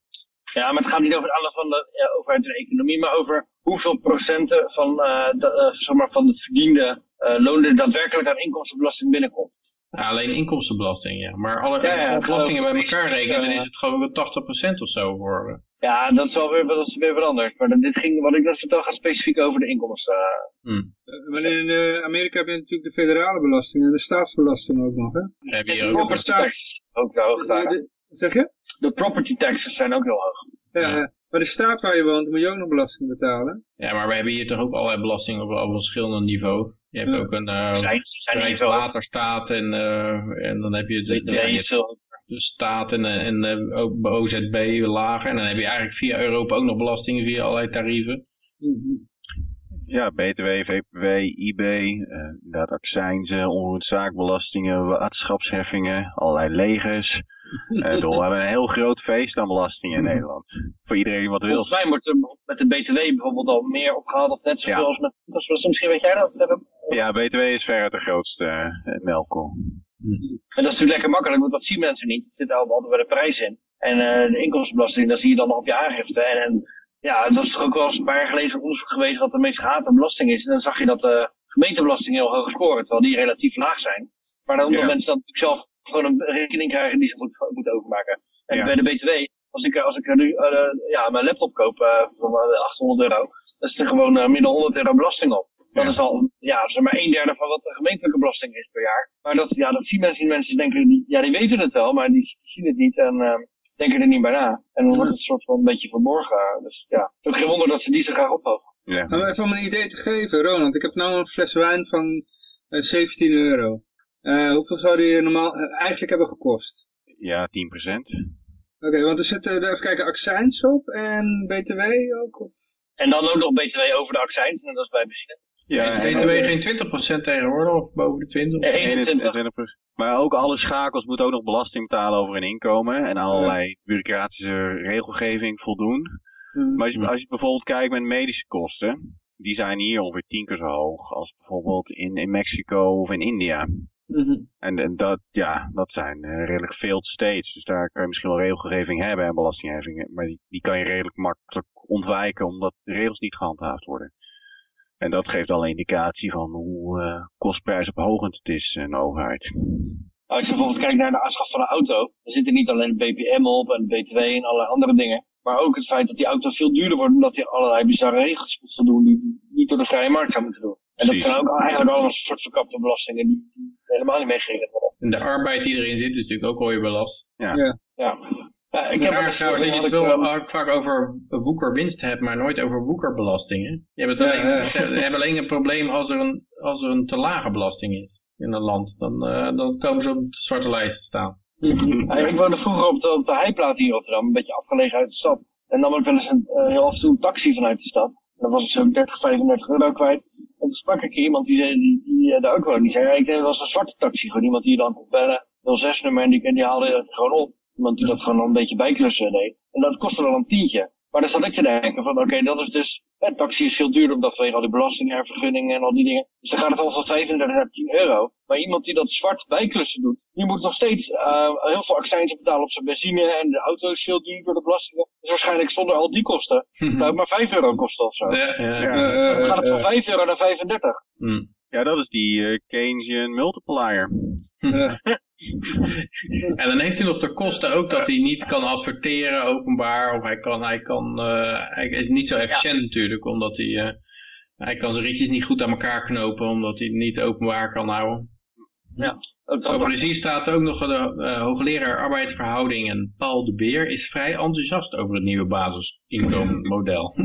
Ja, maar het gaat niet over het aandeel van de ja, overheid in de economie, maar over hoeveel procenten van, uh, de, uh, zeg maar van het verdiende uh, loon er daadwerkelijk aan inkomstenbelasting binnenkomt. Ja, alleen inkomstenbelasting, ja. Maar alle ja, ja, belastingen bij elkaar rekenen, dan is het gewoon 80% of zo voor... Ja, dat is wel weer, dat is weer veranderd. Maar dit ging, wat ik net vertel, gaat specifiek over de inkomsten. Hmm. Maar in uh, Amerika heb je natuurlijk de federale belasting en de staatsbelasting ook nog, hè? Heb je ook. De staats... ook wel hoog daar. Zeg je? De property taxes zijn ook heel hoog. Ja, ja. Maar de staat waar je woont, moet je ook nog belasting betalen. Ja, maar we hebben hier toch ook allerlei belastingen op, op verschillende niveau. Je hebt ja. ook een uh, zijn, en, uh, en dan heb je de, de, de, de staat en, en uh, ook OZB lager. En dan heb je eigenlijk via Europa ook nog belastingen via allerlei tarieven. Mm -hmm. Ja, BTW, VPW, IB, uh, accijnzen, onroerend zaakbelastingen, waterschapsheffingen, allerlei legers. Uh, we hebben een heel groot feest aan belastingen in Nederland. Voor iedereen wat wil. Volgens mij wordt er met de BTW bijvoorbeeld al meer opgehaald of net zoveel ja. als met... Dus misschien weet jij dat? Hebben? Ja, BTW is verre de grootste uh. En dat is natuurlijk lekker makkelijk, want dat zien mensen niet. Het zit altijd bij de prijs in. En uh, de inkomstenbelasting, dat zie je dan nog op je aangifte. En, en ja, dat is toch ook wel eens een paar jaar geleden een onderzoek geweest wat de meest gehate belasting is. En dan zag je dat de gemeentebelasting heel hoog scoren, terwijl die relatief laag zijn. Maar dan omdat ja. mensen dan natuurlijk zelf gewoon een rekening krijgen die ze moeten overmaken. En ja. bij de BTW, als ik, als ik nu uh, ja, mijn laptop koop uh, voor 800 euro, dan is er gewoon uh, minder 100 euro belasting op. Dat ja. is al, ja, zeg maar een derde van wat de gemeentelijke belasting is per jaar. Maar dat, ja, dat zien mensen, mensen denken, die, ja, die weten het wel, maar die zien het niet en uh, denken er niet bij na. En dan wordt het een soort van een beetje verborgen. Dus ja, het is ook geen wonder dat ze die zo graag ophogen. Ja. Nou, even om een idee te geven, Ronald. Ik heb nu een fles wijn van uh, 17 euro. Uh, hoeveel zou die normaal uh, eigenlijk hebben gekost? Ja, 10%. Oké, okay, want er zit uh, even kijken, accijns op en btw ook? Of? En dan ook nog btw over de accijns, en dat is bij benzine. Ja, btw geen 20% tegenwoordig, of boven de 20? Ja, 21. 21%. Maar ook alle schakels moeten ook nog belasting betalen over hun inkomen en allerlei bureaucratische regelgeving voldoen. Mm. Maar als je, als je bijvoorbeeld kijkt met medische kosten, die zijn hier ongeveer tien keer zo hoog als bijvoorbeeld in, in Mexico of in India. Mm -hmm. en, en dat, ja, dat zijn uh, redelijk veel states. Dus daar kan je misschien wel regelgeving hebben en belastingheffingen. Maar die, die kan je redelijk makkelijk ontwijken omdat de regels niet gehandhaafd worden. En dat geeft al een indicatie van hoe uh, kostprijsophoogend het is in de overheid. Als je bijvoorbeeld kijkt naar de aanschaf van een auto, dan zit er niet alleen de BPM op en de BTW en allerlei andere dingen. Maar ook het feit dat die auto veel duurder wordt omdat hij allerlei bizarre regels moet voldoen die niet door de vrije markt zou moeten doen. En dat zijn ook eigenlijk allemaal een soort verkapte belastingen die, die helemaal niet meegerekend worden. En de arbeid die erin zit is natuurlijk ook al je belast. Ja. ja. ja. Ja, ik heb het trouwens dat je het wel uh, vaak over woekerwinst hebt, maar nooit over woekerbelastingen. Je hebt, alleen, ja, ja. je hebt alleen een probleem als er een, als er een te lage belasting is in een land. Dan, uh, dan komen ze op de zwarte lijst te staan. ik woonde vroeger op de, op de Heiplaat hier in Rotterdam, een beetje afgelegen uit de stad. En dan ik wel eens een, uh, heel af en toe een taxi vanuit de stad. En dan was ik zo'n 30, 35 euro kwijt. En toen sprak ik iemand die, zei, die, die daar ook woonde. Die zei, ik dat was een zwarte taxi. Gewoon iemand die je dan kon bellen. 06 nummer en die, en die haalde je gewoon op. Iemand die dat gewoon een beetje bijklussen deed. En dat kostte wel een tientje. Maar dan zat ik te denken van, oké, okay, dat is dus, een taxi is veel duurder omdat vanwege al die belastingen en vergunningen en al die dingen. Dus dan gaat het al van 35 naar 10 euro. Maar iemand die dat zwart bijklussen doet, die moet nog steeds uh, heel veel accijns betalen op zijn benzine en de auto is veel duurder door de belastingen. Dus waarschijnlijk zonder al die kosten, zou het maar 5 euro kosten of zo. Ja, ja, ja. Uh, dan gaat het van 5 euro naar 35. Hmm. Ja, dat is die uh, Keynesian multiplier. en dan heeft hij nog de kosten ook dat hij niet kan adverteren openbaar. Of hij kan, hij kan, uh, hij is niet zo efficiënt ja. natuurlijk, omdat hij, uh, hij kan zijn ritjes niet goed aan elkaar knopen, omdat hij het niet openbaar kan houden. Ja. Over zin staat ook nog de uh, hoogleraar arbeidsverhoudingen Paul de Beer is vrij enthousiast over het nieuwe basisinkomenmodel.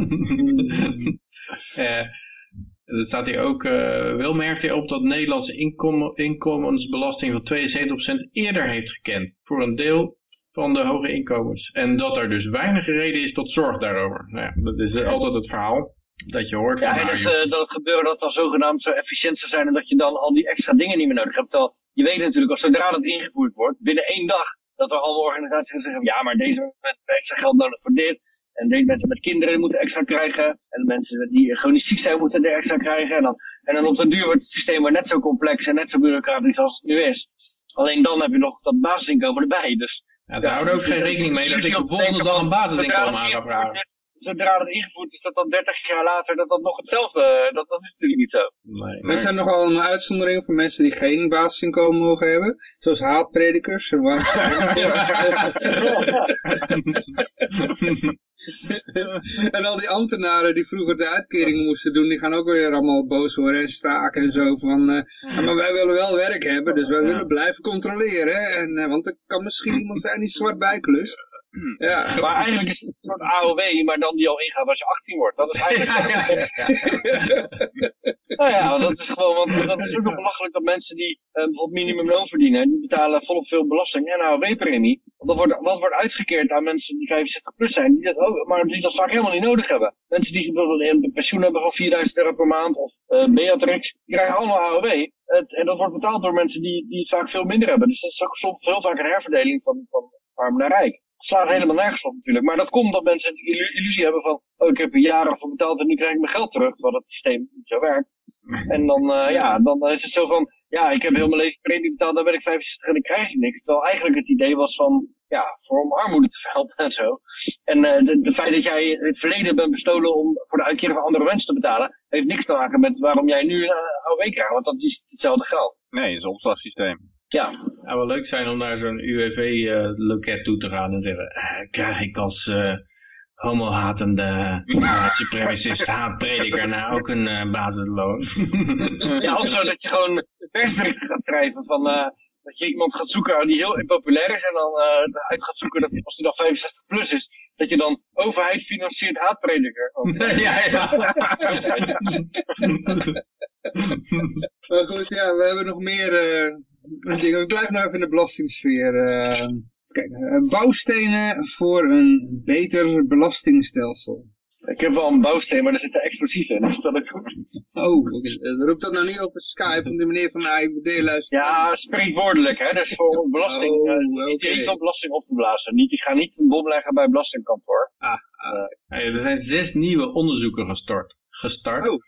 er staat hier ook, uh, wel merkt hij op dat Nederlandse inkom inkomensbelasting van 72% eerder heeft gekend. Voor een deel van de hoge inkomens. En dat er dus weinig reden is tot zorg daarover. Nou ja, dat is altijd het verhaal dat je hoort. Ja, en dat, uh, dat het gebeuren dat dan zogenaamd zo efficiënt zou zijn en dat je dan al die extra dingen niet meer nodig hebt. Terwijl je weet natuurlijk, als zodra dat ingevoerd wordt, binnen één dag, dat er alle organisaties gaan zeggen, ja, maar deze mensen hebben extra geld nodig voor dit. En deze mensen met kinderen moeten extra krijgen. En de mensen die chronisch ziek zijn moeten er extra krijgen. En dan, en dan op den duur wordt het systeem weer net zo complex en net zo bureaucratisch als het nu is. Alleen dan heb je nog dat basisinkomen erbij. Dus, ja, ze houden ook geen rekening mee dat ik de volgende dag een basisinkomen aan ga vragen zodra het ingevoerd is, dat dan 30 jaar later dat dat nog hetzelfde, eh, dat, dat is natuurlijk niet zo. Nee, Er zijn nogal een uitzonderingen voor mensen die geen basisinkomen mogen hebben, zoals haatpredikers en en al die ambtenaren die vroeger de uitkeringen moesten doen, die gaan ook weer allemaal boos worden en staken en zo van, uh, maar wij willen wel werk hebben, dus wij willen blijven controleren, en, uh, want er kan misschien iemand zijn die zwart bijklust. Ja. Maar eigenlijk is het een soort AOW, maar dan die al ingaat als je 18 wordt. Dat is eigenlijk... ja, ja, nou ja, dat is gewoon, want dat is ook nog belachelijk dat mensen die uh, bijvoorbeeld minimumloon verdienen, die betalen volop veel belasting en AOW-premie. Dat wordt, wat wordt uitgekeerd aan mensen die 65 plus zijn, die dat ook, maar die dat vaak helemaal niet nodig hebben. Mensen die bijvoorbeeld een pensioen hebben van 4000 euro per maand of uh, Beatrix, die krijgen allemaal AOW. Het, en dat wordt betaald door mensen die, die het vaak veel minder hebben. Dus dat is ook soms heel vaak een herverdeling van, van arm naar rijk slaat helemaal nergens op natuurlijk. Maar dat komt omdat mensen de illusie hebben van, oh ik heb er jaren voor betaald en nu krijg ik mijn geld terug, terwijl het systeem niet zo werkt. En dan, uh, ja, dan is het zo van, ja, ik heb heel mijn leven premie betaald, dan ben ik 65 en ik krijg ik niks. Terwijl eigenlijk het idee was van, ja, voor om armoede te verhelpen en zo. En uh, de, feit dat jij het verleden bent bestolen om voor de uitkering van andere mensen te betalen, heeft niks te maken met waarom jij nu een uh, AOW krijgt, want dat is hetzelfde geld. Nee, het is een opslagsysteem. Ja. Het zou wel leuk zijn om naar zo'n UWV-loket toe te gaan en zeggen, eh, krijg ik als uh, homohatende uh, supremacist haatprediker nou ook een uh, basisloon? ja, of zo dat je gewoon persberichten gaat schrijven van dat je iemand gaat zoeken die heel populair is en dan uit gaat zoeken dat als hij dan 65 plus is, dat je dan overheid financiert haatprediker. ja, ja. maar goed, ja, we hebben nog meer ik blijf nou even in de belastingsfeer. Uh, kijk, uh, bouwstenen voor een beter belastingstelsel. Ik heb wel een bouwsteen, maar er zitten explosieven in, dus dat ik goed. Oh, okay. roept dat nou niet op het Skype, van de meneer van de AIVD luistert. Ja, spreekwoordelijk, hè. Dus voor belasting, oh, uh, okay. niet van belasting op te blazen. Niet, ik ga niet een bom leggen bij belastingkantoor. Ah, ah. er zijn zes nieuwe onderzoeken gestart. gestart. Oh.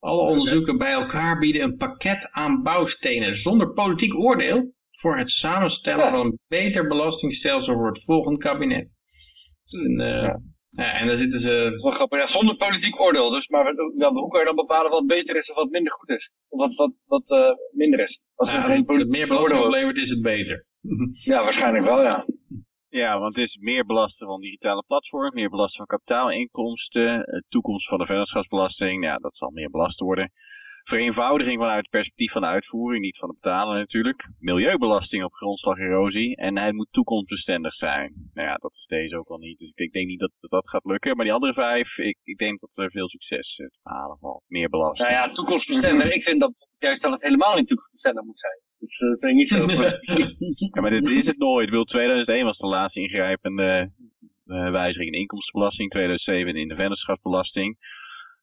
Alle onderzoeken bij elkaar bieden een pakket aan bouwstenen zonder politiek oordeel voor het samenstellen van een beter belastingstelsel voor het volgende kabinet. En, uh, ja. ja. en daar zitten ze... Wel grappig, ja, zonder politiek oordeel dus, maar ja, hoe kan je dan bepalen wat beter is of wat minder goed is? Of wat, wat, wat uh, minder is? Als er geen politiek meer belasting oplevert is het beter. ja, waarschijnlijk wel, ja. Ja, want het is meer belasten van digitale platforms, meer belasten van kapitaalinkomsten, toekomst van de vennootschapsbelasting, ja, dat zal meer belast worden. Vereenvoudiging vanuit het perspectief van de uitvoering, niet van de betaler natuurlijk. Milieubelasting op grondslagerosie en hij moet toekomstbestendig zijn. Nou ja, dat is deze ook al niet, dus ik denk niet dat dat gaat lukken. Maar die andere vijf, ik, ik denk dat er veel succes te behalen valt. Meer belasting. Nou ja, toekomstbestendig, ik vind dat juist dat het helemaal niet toekomstbestendig moet zijn. Dus uh, ben ik niet zo Ja, maar dit is het nooit. Wil 2001 was de laatste ingrijpende uh, wijziging in inkomstenbelasting. 2007 in de vennootschapsbelasting.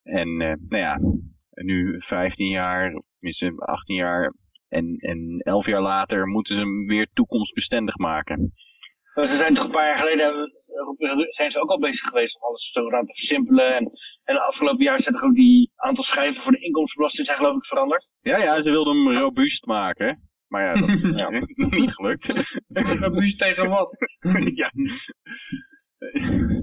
En uh, nou ja, nu 15 jaar, of tenminste 18 jaar en, en 11 jaar later moeten ze hem weer toekomstbestendig maken. Ze zijn toch een paar jaar geleden zijn ze ook al bezig geweest om alles zogenaamd te versimpelen. En, en de afgelopen jaar zijn er ook die aantal schrijven voor de inkomstenbelasting zijn geloof ik veranderd. Ja, ja, ze wilden hem robuust maken. Maar ja, dat is ja. niet gelukt. robuust tegen wat? ja.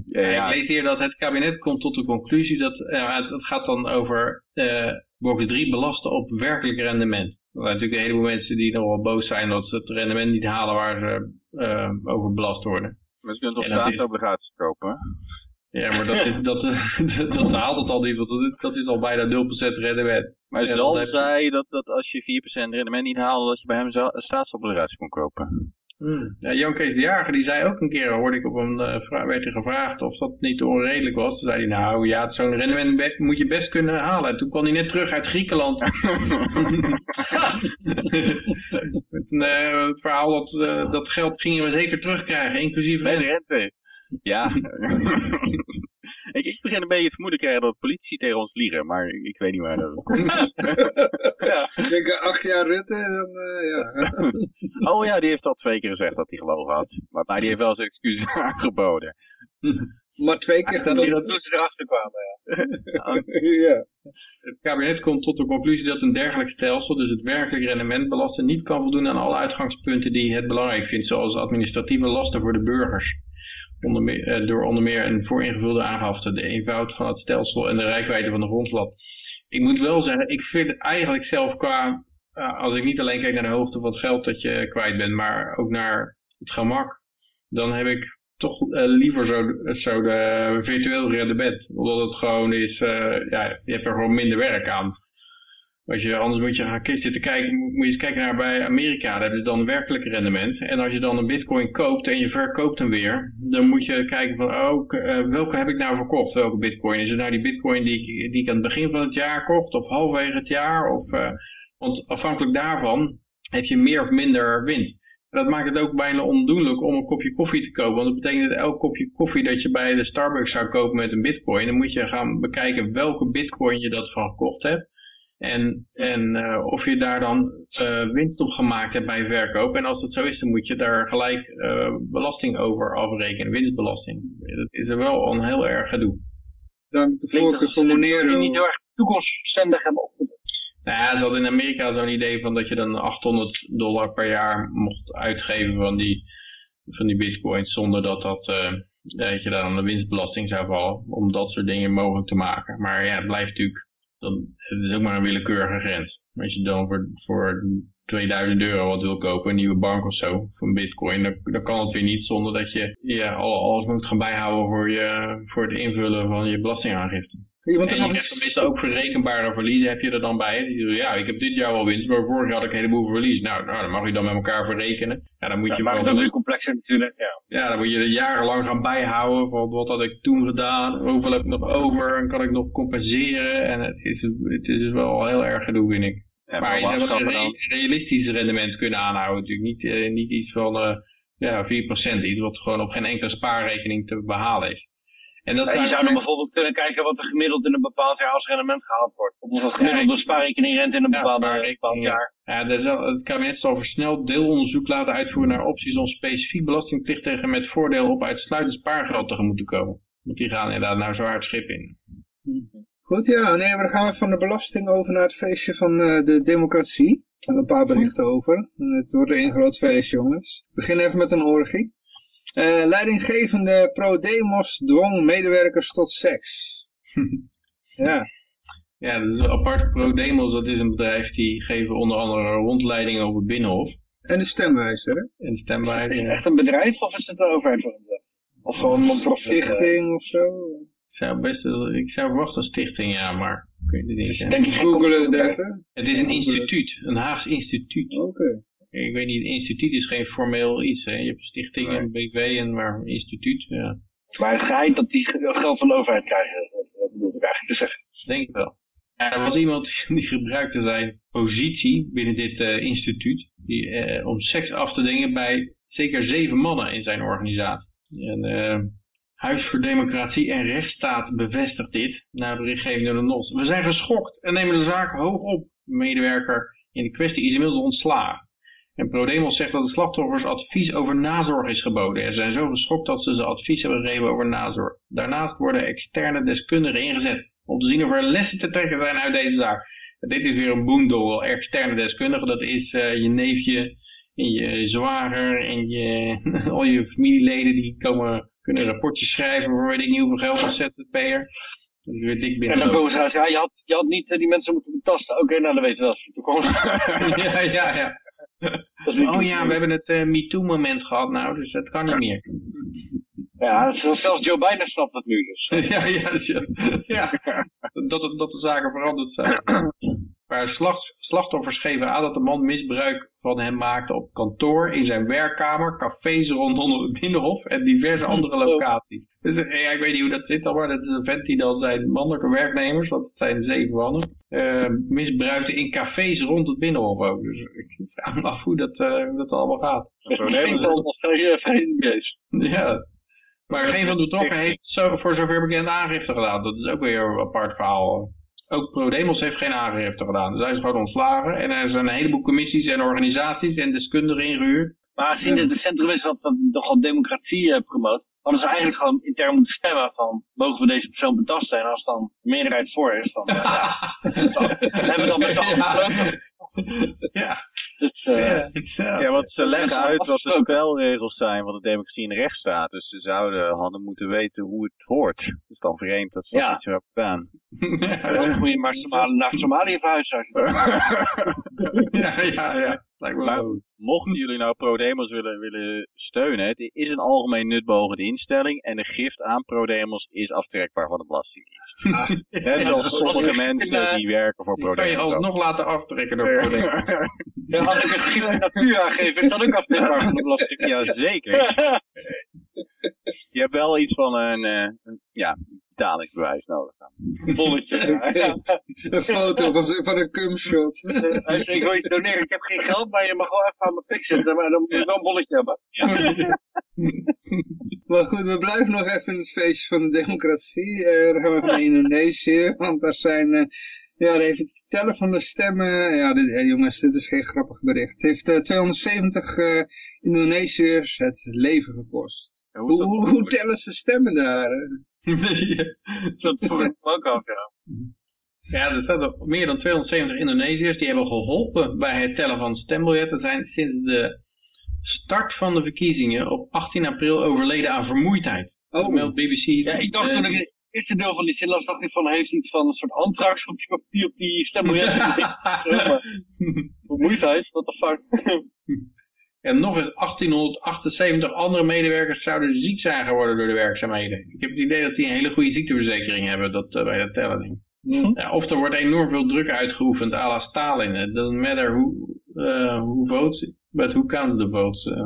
Ja, ja. Ik lees hier dat het kabinet komt tot de conclusie dat uh, het, het, gaat dan over uh, box 3 belasten op werkelijk rendement. Er zijn natuurlijk een heleboel mensen die nogal boos zijn dat ze het rendement niet halen waar ze uh, over belast worden. Maar ze kunnen toch staatsobligaties is... kopen? Ja, maar dat, is, dat, dat, dat haalt het al niet, want dat, dat is al bijna 0% rendement. Maar Zal zei dat, dat als je 4% rendement niet haalde, dat je bij hem een staatsobligatie kon kopen. Hmm. Ja, Jan Kees de Jager die zei ook een keer, hoorde ik op een, uh, werd hij gevraagd of dat niet onredelijk was. Toen zei hij, nou ja, zo'n rendement moet je best kunnen halen. En toen kwam hij net terug uit Griekenland. Met een, uh, het verhaal dat uh, dat geld gingen we zeker terugkrijgen, inclusief rente. Ja. ik, ik begin een beetje het vermoeden krijgen dat de politie tegen ons liegen, maar ik weet niet waar dat komt. ja. Ik denk acht jaar Rutte, dan uh, ja. oh ja, die heeft al twee keer gezegd dat hij gelogen had. Maar, maar die heeft wel zijn excuses aangeboden. Maar twee keer gelogen. Dat toen ze erachter kwamen, ja. ja. Het kabinet komt tot de conclusie dat een dergelijk stelsel, dus het werkelijk rendement belasten, niet kan voldoen aan alle uitgangspunten die het belangrijk vindt, zoals administratieve lasten voor de burgers onder meer, eh, door onder meer een vooringevulde aangifte, de eenvoud van het stelsel en de rijkwijde van de grondslag. Ik moet wel zeggen, ik vind eigenlijk zelf qua, uh, als ik niet alleen kijk naar de hoogte van het geld dat je kwijt bent, maar ook naar het gemak, dan heb ik toch uh, liever zo, zo de virtueel rendement. Omdat het gewoon is, ja, je hebt er gewoon minder werk aan. Als je, anders moet je gaan zitten kijken, moet je eens kijken naar bij Amerika, daar hebben ze dan werkelijk rendement. En als je dan een bitcoin koopt en je verkoopt hem weer, dan moet je kijken van, oh, uh, welke heb ik nou verkocht, welke bitcoin? Is het nou die bitcoin die ik, die ik aan het begin van het jaar kocht, of halverwege het jaar? Of, uh, want afhankelijk daarvan heb je meer of minder winst. dat maakt het ook bijna ondoenlijk om een kopje koffie te kopen. Want dat betekent dat elk kopje koffie dat je bij de Starbucks zou kopen met een bitcoin, dan moet je gaan bekijken welke bitcoin je dat van gekocht hebt. En, en uh, of je daar dan uh, winst op gemaakt hebt bij verkoop. En als dat zo is, dan moet je daar gelijk uh, belasting over afrekenen, winstbelasting. Dat is er wel een heel erg gedoe. Dan de voorkeur van Monero. niet heel erg toekomstbestendig hebben opgedaan. Nou ja, ze hadden in Amerika zo'n idee van dat je dan 800 dollar per jaar mocht uitgeven van die, van die bitcoins zonder dat dat... dat je daar aan de winstbelasting zou vallen, om dat soort dingen mogelijk te maken. Maar ja, het blijft natuurlijk dan het is ook maar een willekeurige grens. Als je dan voor, voor 2000 euro wat wil kopen, een nieuwe bank of zo, een bitcoin, dan, dan kan het weer niet zonder dat je ja, alles moet gaan bijhouden voor, je, voor het invullen van je belastingaangifte. Iemand en je krijgt tenminste ook verrekenbare verliezen heb je er dan bij. Ja, ik heb dit jaar wel winst, maar vorig jaar had ik een heleboel verlies. Nou, nou dan mag je dan met elkaar verrekenen. Ja, dan moet ja, je maakt het natuurlijk complexer natuurlijk. Ja. ja, dan moet je er jarenlang gaan bijhouden van wat had ik toen gedaan, hoeveel heb ik nog over en kan ik nog compenseren. En het is, het is wel heel erg gedoe, vind ik. Ja, maar, je zou wel een re realistisch rendement kunnen aanhouden. Natuurlijk niet, uh, niet iets van uh, ja, 4%, iets wat gewoon op geen enkele spaarrekening te behalen is. En dat ja, je zou dan bijvoorbeeld kunnen kijken wat er gemiddeld in een bepaald jaar als rendement gehaald wordt. Of wat gemiddeld door spaarrekening rente in een bepaalde, ja, bepaald jaar. Ja, het kabinet zal versneld deelonderzoek laten uitvoeren naar opties om specifiek belastingplichtigen met voordeel op uitsluitend spaargeld tegemoet te komen. Want die gaan inderdaad nou zo hard schip in. Goed, ja, nee, maar dan gaan we van de belasting over naar het feestje van uh, de democratie. En een paar berichten over. Het wordt een groot feest, jongens. We beginnen even met een orgie. Uh, leidinggevende pro-demos dwong medewerkers tot seks. ja. Ja, dat is apart. ProDemos, dat is een bedrijf die geven onder andere rondleidingen op het Binnenhof. En de stemwijzer, hè? En de stemwijzer. Is het echt een bedrijf of is het een overheid Of gewoon een stichting of zo? Ik zou, best, ik zou verwachten een stichting, ja, maar ik weet het niet. Denk ik Googelen het even. Het is een instituut, een Haags instituut. Oké ik weet niet, instituut is geen formeel iets. Hè? Je hebt stichting en BV en maar instituut. Ja. Maar het geheid dat die geld van de overheid krijgen, dat, bedoel ik eigenlijk te zeggen. Denk ik wel. er was iemand die gebruikte zijn positie binnen dit uh, instituut die, uh, om seks af te dingen bij zeker zeven mannen in zijn organisatie. En, uh, Huis voor Democratie en Rechtsstaat bevestigt dit naar de berichtgeving door de NOS. We zijn geschokt en nemen de zaak hoog op. De medewerker in de kwestie is inmiddels ontslagen. En ProDemos zegt dat de slachtoffers advies over nazorg is geboden. Ze zijn zo geschokt dat ze ze advies hebben gegeven over nazorg. Daarnaast worden externe deskundigen ingezet om te zien of er lessen te trekken zijn uit deze zaak. Dit is weer een boondogel. Externe deskundigen, dat is uh, je neefje en je zwager en je, al je familieleden die komen, kunnen rapportjes schrijven voor weet ik niet hoeveel geld als ZZP'er. Dat is weer dik binnen. En dan komen ze ja, je had, je had niet uh, die mensen moeten betasten. Oké, okay, nou dan weten we wel voor de toekomst. ja, ja, ja oh ja, we hebben het uh, MeToo-moment gehad nou, dus dat kan niet meer. Ja, zelfs Joe Biden snapt het nu dus. ja, ja, ja, ja, dat, dat de zaken veranderd zijn. waar slacht, slachtoffers geven aan dat de man misbruik van hem maakte op kantoor, in zijn werkkamer, cafés rondom het Binnenhof en diverse andere locaties. Dus eh, ja, ik weet niet hoe dat zit al, maar dat is een vent die dan zijn mannelijke werknemers, want het zijn zeven mannen, uh, misbruikte in cafés rond het Binnenhof ook. Dus ik vraag me af hoe dat, uh, hoe dat allemaal gaat. Dat vrij Ja, maar geen van de betrokken heeft zo, voor zover bekend aangifte gedaan. Dat is ook weer een apart verhaal. Ook ProDemos heeft geen aangifte gedaan. Dus hij is gewoon ontslagen. En er zijn een heleboel commissies en organisaties en deskundigen ingehuurd. Maar aangezien het centrum is wat, wat nogal democratie uh, promoot, hadden ze eigenlijk gewoon intern moeten stemmen van, mogen we deze persoon betasten? En als dan de meerderheid voor is, dan, ja, dan hebben we dan met z'n allen. Ja. Dus, uh, ja, want ze leggen uit wat de spelregels zijn van de democratie in de rechtsstaat. Dus ze zouden hadden moeten weten hoe het hoort. Het is dan vreemd dat ze dat niet zo hebben gedaan. Ja, dan moet je maar Somalië, naar Somalië verhuizen. ja, ja, ja. Maar mochten jullie nou ProDemos willen, willen steunen, het is een algemeen nutbogende instelling en de gift aan ProDemos is aftrekbaar van de Belastingdienst. Ah. Net zoals sommige mensen die werken voor ProDemos. kan je alsnog laten aftrekken door ProDemos. ja, als ik het gift aan natuur aangeef, is dat ook aftrekbaar van de Belastingdienst. Jazeker. je hebt wel iets van een, een ja, betalingsbewijs nodig. Een bolletje. een foto van, van een cumshot. Hij zegt, ik wil je doneren, ik heb geen geld, maar je mag wel even aan mijn pik zetten, maar dan moet je wel een bolletje hebben. Ja. maar goed, we blijven nog even in het feestje van de democratie. Uh, dan gaan we even naar Indonesië, want daar zijn... Uh, ja, heeft het tellen van de stemmen, ja, dit, ja, jongens, dit is geen grappig bericht. Het heeft uh, 270 Indonesiërs het leven gekost. Hoe, hoe, hoe, tellen ze stemmen daar? dat vroeg ik ook af, ja. Ja, er staan meer dan 270 Indonesiërs die hebben geholpen bij het tellen van stembiljetten. zijn sinds de start van de verkiezingen op 18 april overleden aan vermoeidheid. Oh. Meldt BBC. Ja, ik dacht toen ik het eerste deel van die zin las, dacht ik van, heeft iets van een soort antrax op die papier op die stembiljetten. vermoeidheid, what the fuck. En nog eens 1878 andere medewerkers zouden ziek zijn geworden door de werkzaamheden. Ik heb het idee dat die een hele goede ziekteverzekering hebben dat, uh, bij dat tellen. Mm. Ja, of er wordt enorm veel druk uitgeoefend à la Stalin. It doesn't matter who, uh, who votes, but who counts the votes. Uh.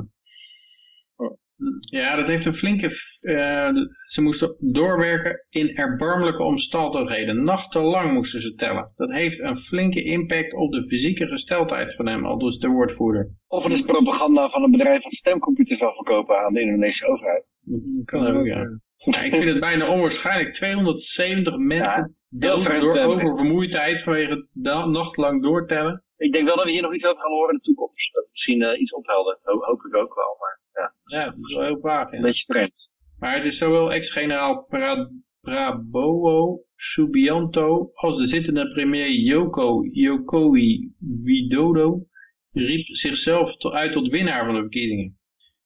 Ja, dat heeft een flinke... Uh, ze moesten doorwerken in erbarmelijke omstandigheden. Nachtenlang moesten ze tellen. Dat heeft een flinke impact op de fysieke gesteldheid van hem, al dus de woordvoerder. Of het is propaganda van een bedrijf dat stemcomputers wil verkopen aan de Indonesische overheid. Dat kan ook, ja. ja. Ik vind het bijna onwaarschijnlijk. 270 mensen ja, dood door oververmoeidheid vanwege nachtlang doortellen. Ik denk wel dat we hier nog iets over gaan horen in de toekomst. Dat misschien uh, iets opheldert. Ho hoop ik ook wel, maar ja. Ja, dat is wel heel vaak. Een beetje vreemd. Maar het is zowel ex-generaal pra Prabowo Subianto als de zittende premier Yoko Yokoi Widodo riep zichzelf uit tot winnaar van de verkiezingen.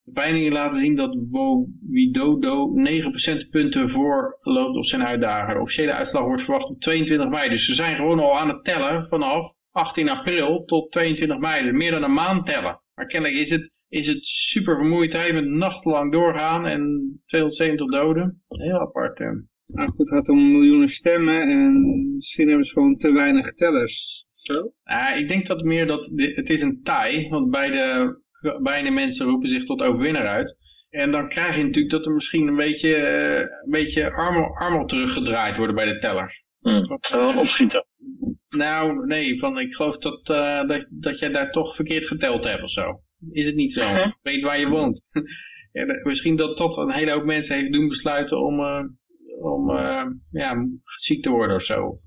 De peilingen laten zien dat Widodo 9 procentpunten voorloopt op zijn uitdager. De officiële uitslag wordt verwacht op 22 mei. Dus ze zijn gewoon al aan het tellen vanaf 18 april tot 22 mei. Dus meer dan een maand tellen. Maar kennelijk is het, is het super vermoeidheid met nachtenlang doorgaan en 270 doden. Heel apart. Hè. Nou goed, het gaat om miljoenen stemmen en misschien hebben ze gewoon te weinig tellers. Zo? Ja, ik denk dat meer dat, het is een taai, want beide, beide mensen roepen zich tot overwinnaar uit. En dan krijg je natuurlijk dat er misschien een beetje, een beetje armel, armel teruggedraaid worden bij de tellers. Hmm. Opschieten. Nou, nee, van, ik geloof dat, uh, dat, dat jij daar toch verkeerd geteld hebt of zo. Is het niet zo? Weet waar je woont. ja, misschien dat dat een hele hoop mensen heeft doen besluiten om, uh, om uh, ja, ziek te worden of zo.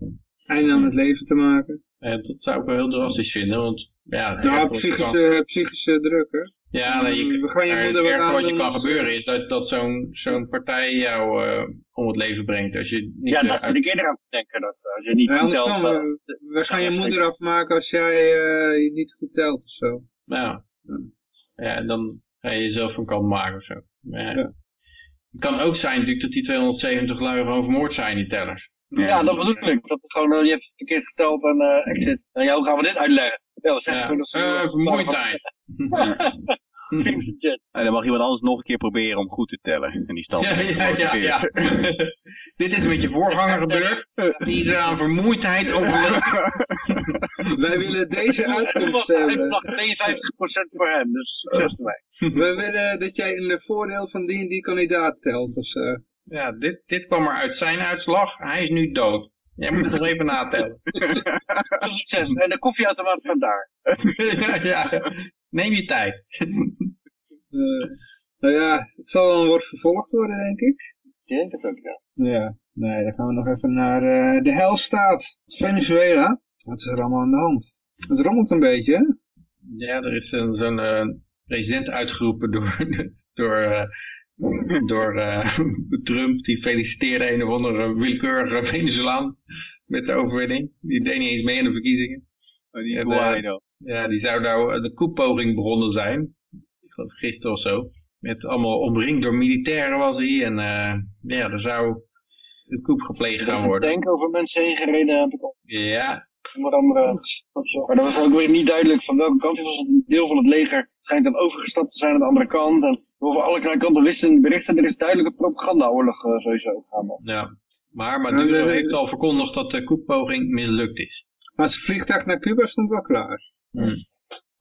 Einde aan het leven te maken. dat zou ik wel heel drastisch vinden, want ja... Nou, psychische, psychische druk, hè? Ja, nou, je, we gaan je moeder wat, aan wat je kan gebeuren is dat, dat zo'n zo'n partij jou uh, om het leven brengt. Als je niet ja, dat zit ik eerder aan te denken. Dat, als je niet ja, goed telt... Dan, we, we gaan je moeder afmaken als jij uh, je niet goed telt of zo. Nou, ja, dan ga je jezelf van kant maken of zo. Ja. ja. Het kan ook zijn natuurlijk dat die 270 lui gewoon vermoord zijn, die tellers. Ja, dat bedoel ik. Dat het gewoon, uh, je hebt verkeerd geteld en uh, exit. En jou gaan we dit uitleggen. Ja, dat zeg ja. Uh, vermoeidheid. En dan mag iemand anders nog een keer proberen om goed te tellen. En die stand ja, ja, ja, ja. dit is met je voorganger gebeurd. Die is aan vermoeidheid overleden. Wij willen deze uitkomst de hebben. uitslag 52% voor hem, dus succes erbij. We willen dat jij in de voordeel van die en die kandidaat telt of zo. Ja, dit, dit kwam er uit zijn uitslag. Hij is nu dood. Jij moet het nog even natellen. Veel succes. En de koffieautomaat staat daar. ja, ja. Neem je tijd. Eh, nou ja, het zal dan wordt vervolgd worden, denk ik. Ik denk het ook, ja. Ja, nee, dan gaan we nog even naar eh, de helstaat. Venezuela. Wat is er allemaal aan de hand? Het rommelt een beetje, hè? Ja, er is een- zo'n eh, president uitgeroepen door, door, eh, door eh, Trump. Die feliciteerde een of andere willekeurige Venezolaan met de overwinning. Die deed niet eens mee aan de verkiezingen. Oh, die En, Guaido. Ja, die zou nou de koepoging begonnen zijn. Ik geloof gisteren of zo. Met allemaal omringd door militairen was hij. En eh, ja, er zou een koep gepleegd gaan Ik worden. denk over mensen heen gereden heb ik al Ja, onder andere. Maar dat was ook weer niet duidelijk van welke kant hij was. Want Een deel van het leger schijnt dan overgestapt te zijn aan de andere kant. En over alle kanten wisten berichten, er is duidelijke propagandaoorlog eh, sowieso gaande. ja. Maar Maduro heeft al verkondigd dat de koepoging mislukt is. Maar zijn vliegtuig naar Cuba stond wel klaar. Hmm.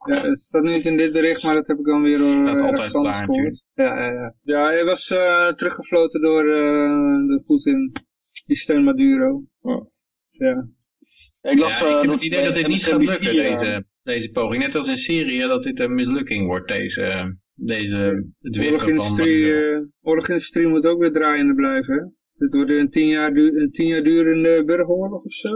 Ja, het staat niet in dit bericht, maar dat heb ik dan weer uh, ergens anders gehoord. Ja, ja, ja. ja, hij was eh, teruggefloten door, eh door Poetin. Die steunt Maduro. Ja. Ja. Ik las Ja, ik eh, heb het idee dat dit niet gaat lukken, deze, deze poging. Net als in Syrië, dat dit een mislukking wordt, deze, deze, het Oorlogindustrie, eh oorlogindustrie moet ook weer draaiende blijven, hè? Dit wordt een tien jaar, een tien jaar durende burgeroorlog of zo.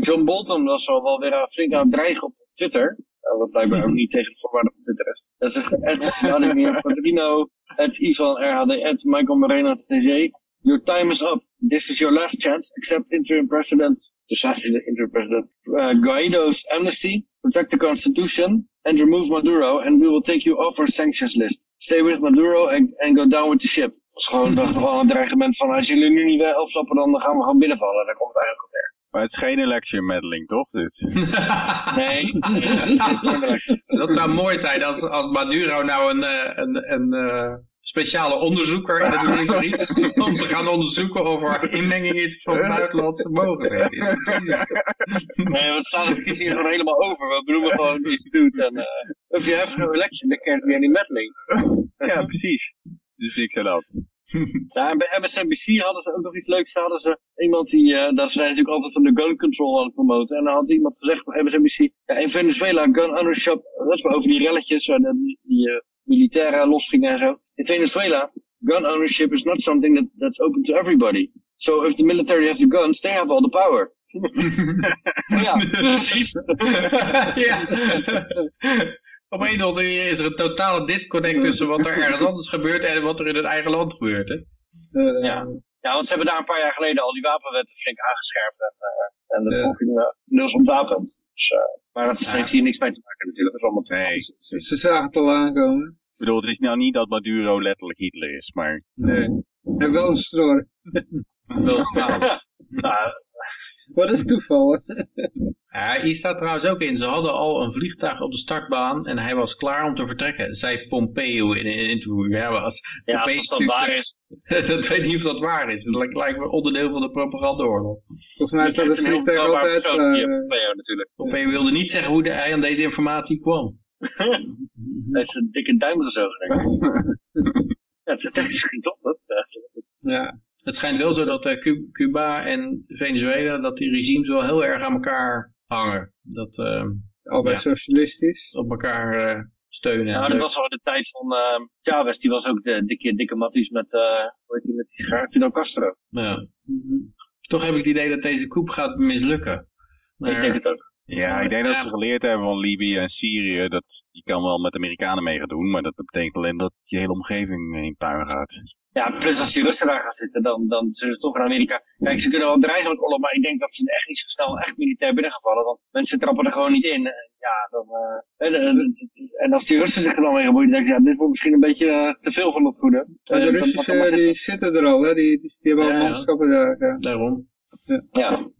John Bolton was al wel weer flink aan het dreigen op Twitter. Eh, wat blijkbaar ook niet tegen de voorwaarden van Twitter is. Dat is Ed Vladimir Padrino, Ed Ivan RHD, Ed Michael Moreno TZ. Your time is up. This is your last chance. Accept interim president, dus hij is de interim president, uh, Guaido's amnesty, protect the constitution, and remove Maduro, and we will take you off our sanctions list. Stay with Maduro and, and go down with the ship. Dat is gewoon, dat is gewoon een dreigement van, als jullie nu niet wel opstappen, dan gaan we gewoon binnenvallen. Daar komt het eigenlijk op neer. Maar het is geen election meddling, toch? Dit? Nee. Dat zou mooi zijn als, als Maduro nou een, eh, een, een eh, speciale onderzoeker in leven riep. Om te gaan onderzoeken of er inmenging is van buitenlandse mogelijkheden. Nee, we staan de verkiezingen gewoon helemaal over. We benoemen gewoon het instituut. En, uh, if you have no election, then can't be any meddling. Ja, precies. Dus ik zei dat. Ja, en bij MSNBC hadden ze ook nog iets leuks. Daar hadden ze iemand die, uh, daar zijn natuurlijk altijd van de gun control aan het promoten. En dan had iemand gezegd bij MSNBC, ja, in Venezuela, gun ownership, dat is over die relletjes, waar die, die uh, militairen losgingen en zo. In Venezuela, gun ownership is not something that, that's open to everybody. So if the military have the guns, they have all the power. ja, precies. ja. Op een of andere manier is er een totale disconnect tussen wat er ergens anders gebeurt en wat er in het eigen land gebeurt. Hè? Uh, ja. ja, want ze hebben daar een paar jaar geleden al die wapenwetten flink aangescherpt en, uh, en de bevolking uh, deels ontwapend. Dus, uh, maar dat heeft hier niks mee te maken natuurlijk. Dat is allemaal nee. Ze, ze zagen het al aankomen. Ik bedoel, het is nou niet dat Maduro letterlijk Hitler is, maar... Nee. En wel een snor. wel een nou, Wat is toeval? ja, hier staat trouwens ook in, ze hadden al een vliegtuig op de startbaan en hij was klaar om te vertrekken, zei Pompeo in een interview. Ja, maar als, ja, als dat waar is. dat weet niet of dat waar is. Dat lijkt me onderdeel van de propagandaoorlog. Volgens mij staat het vliegtuig altijd klaar. Pompeo natuurlijk. Pompeo wilde niet zeggen hoe de, hij aan deze informatie kwam. hij heeft een dikke duim er zo ja, het is technisch geen dat. Ja. Het schijnt wel zo dat uh, Cuba en Venezuela, dat die regimes wel heel erg aan elkaar hangen. Dat, uh, Allebei ja, socialistisch. Op elkaar uh, steunen. Nou, dat was al de tijd van uh, Chavez, die was ook de dikke, dikke matties met, uh, hoe heet die, met die schaar, Fidel Castro. Ja. Mm -hmm. Toch heb ik het idee dat deze coup gaat mislukken. Maar, ik denk het ook. Ja, ik denk dat ze geleerd hebben van Libië en Syrië. Dat je kan wel met Amerikanen mee gaan doen, maar dat betekent alleen dat je hele omgeving in puin gaat. Ja, plus als die Russen daar gaan zitten, dan, dan zullen ze toch naar Amerika. Kijk, ze kunnen wel dreigen met oorlog, maar ik denk dat ze echt niet zo snel echt militair binnengevallen. Want mensen trappen er gewoon niet in. Ja, dan, uh, en, en, als die Russen zich er dan mee gaan dan denk ik, ja, dit wordt misschien een beetje uh, te veel van het goede. Ja, de Russen uh, die zitten er al, hè? Die, die, die hebben al ja, manschappen daar. Ja. Daarom. Ja. ja.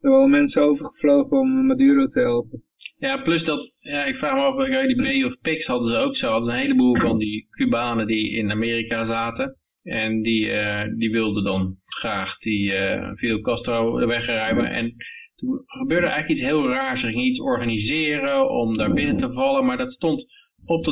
Er wel mensen overgevlogen om Maduro te helpen. Ja, plus dat, ja, ik vraag me af, die Bay of Pigs hadden ze ook zo. Hadden een heleboel van die Cubanen die in Amerika zaten. En die, die wilde dan graag die Fidel Castro wegruimen. En toen gebeurde eigenlijk iets heel raars. Ze gingen iets organiseren om daar binnen te vallen. Maar dat stond op de,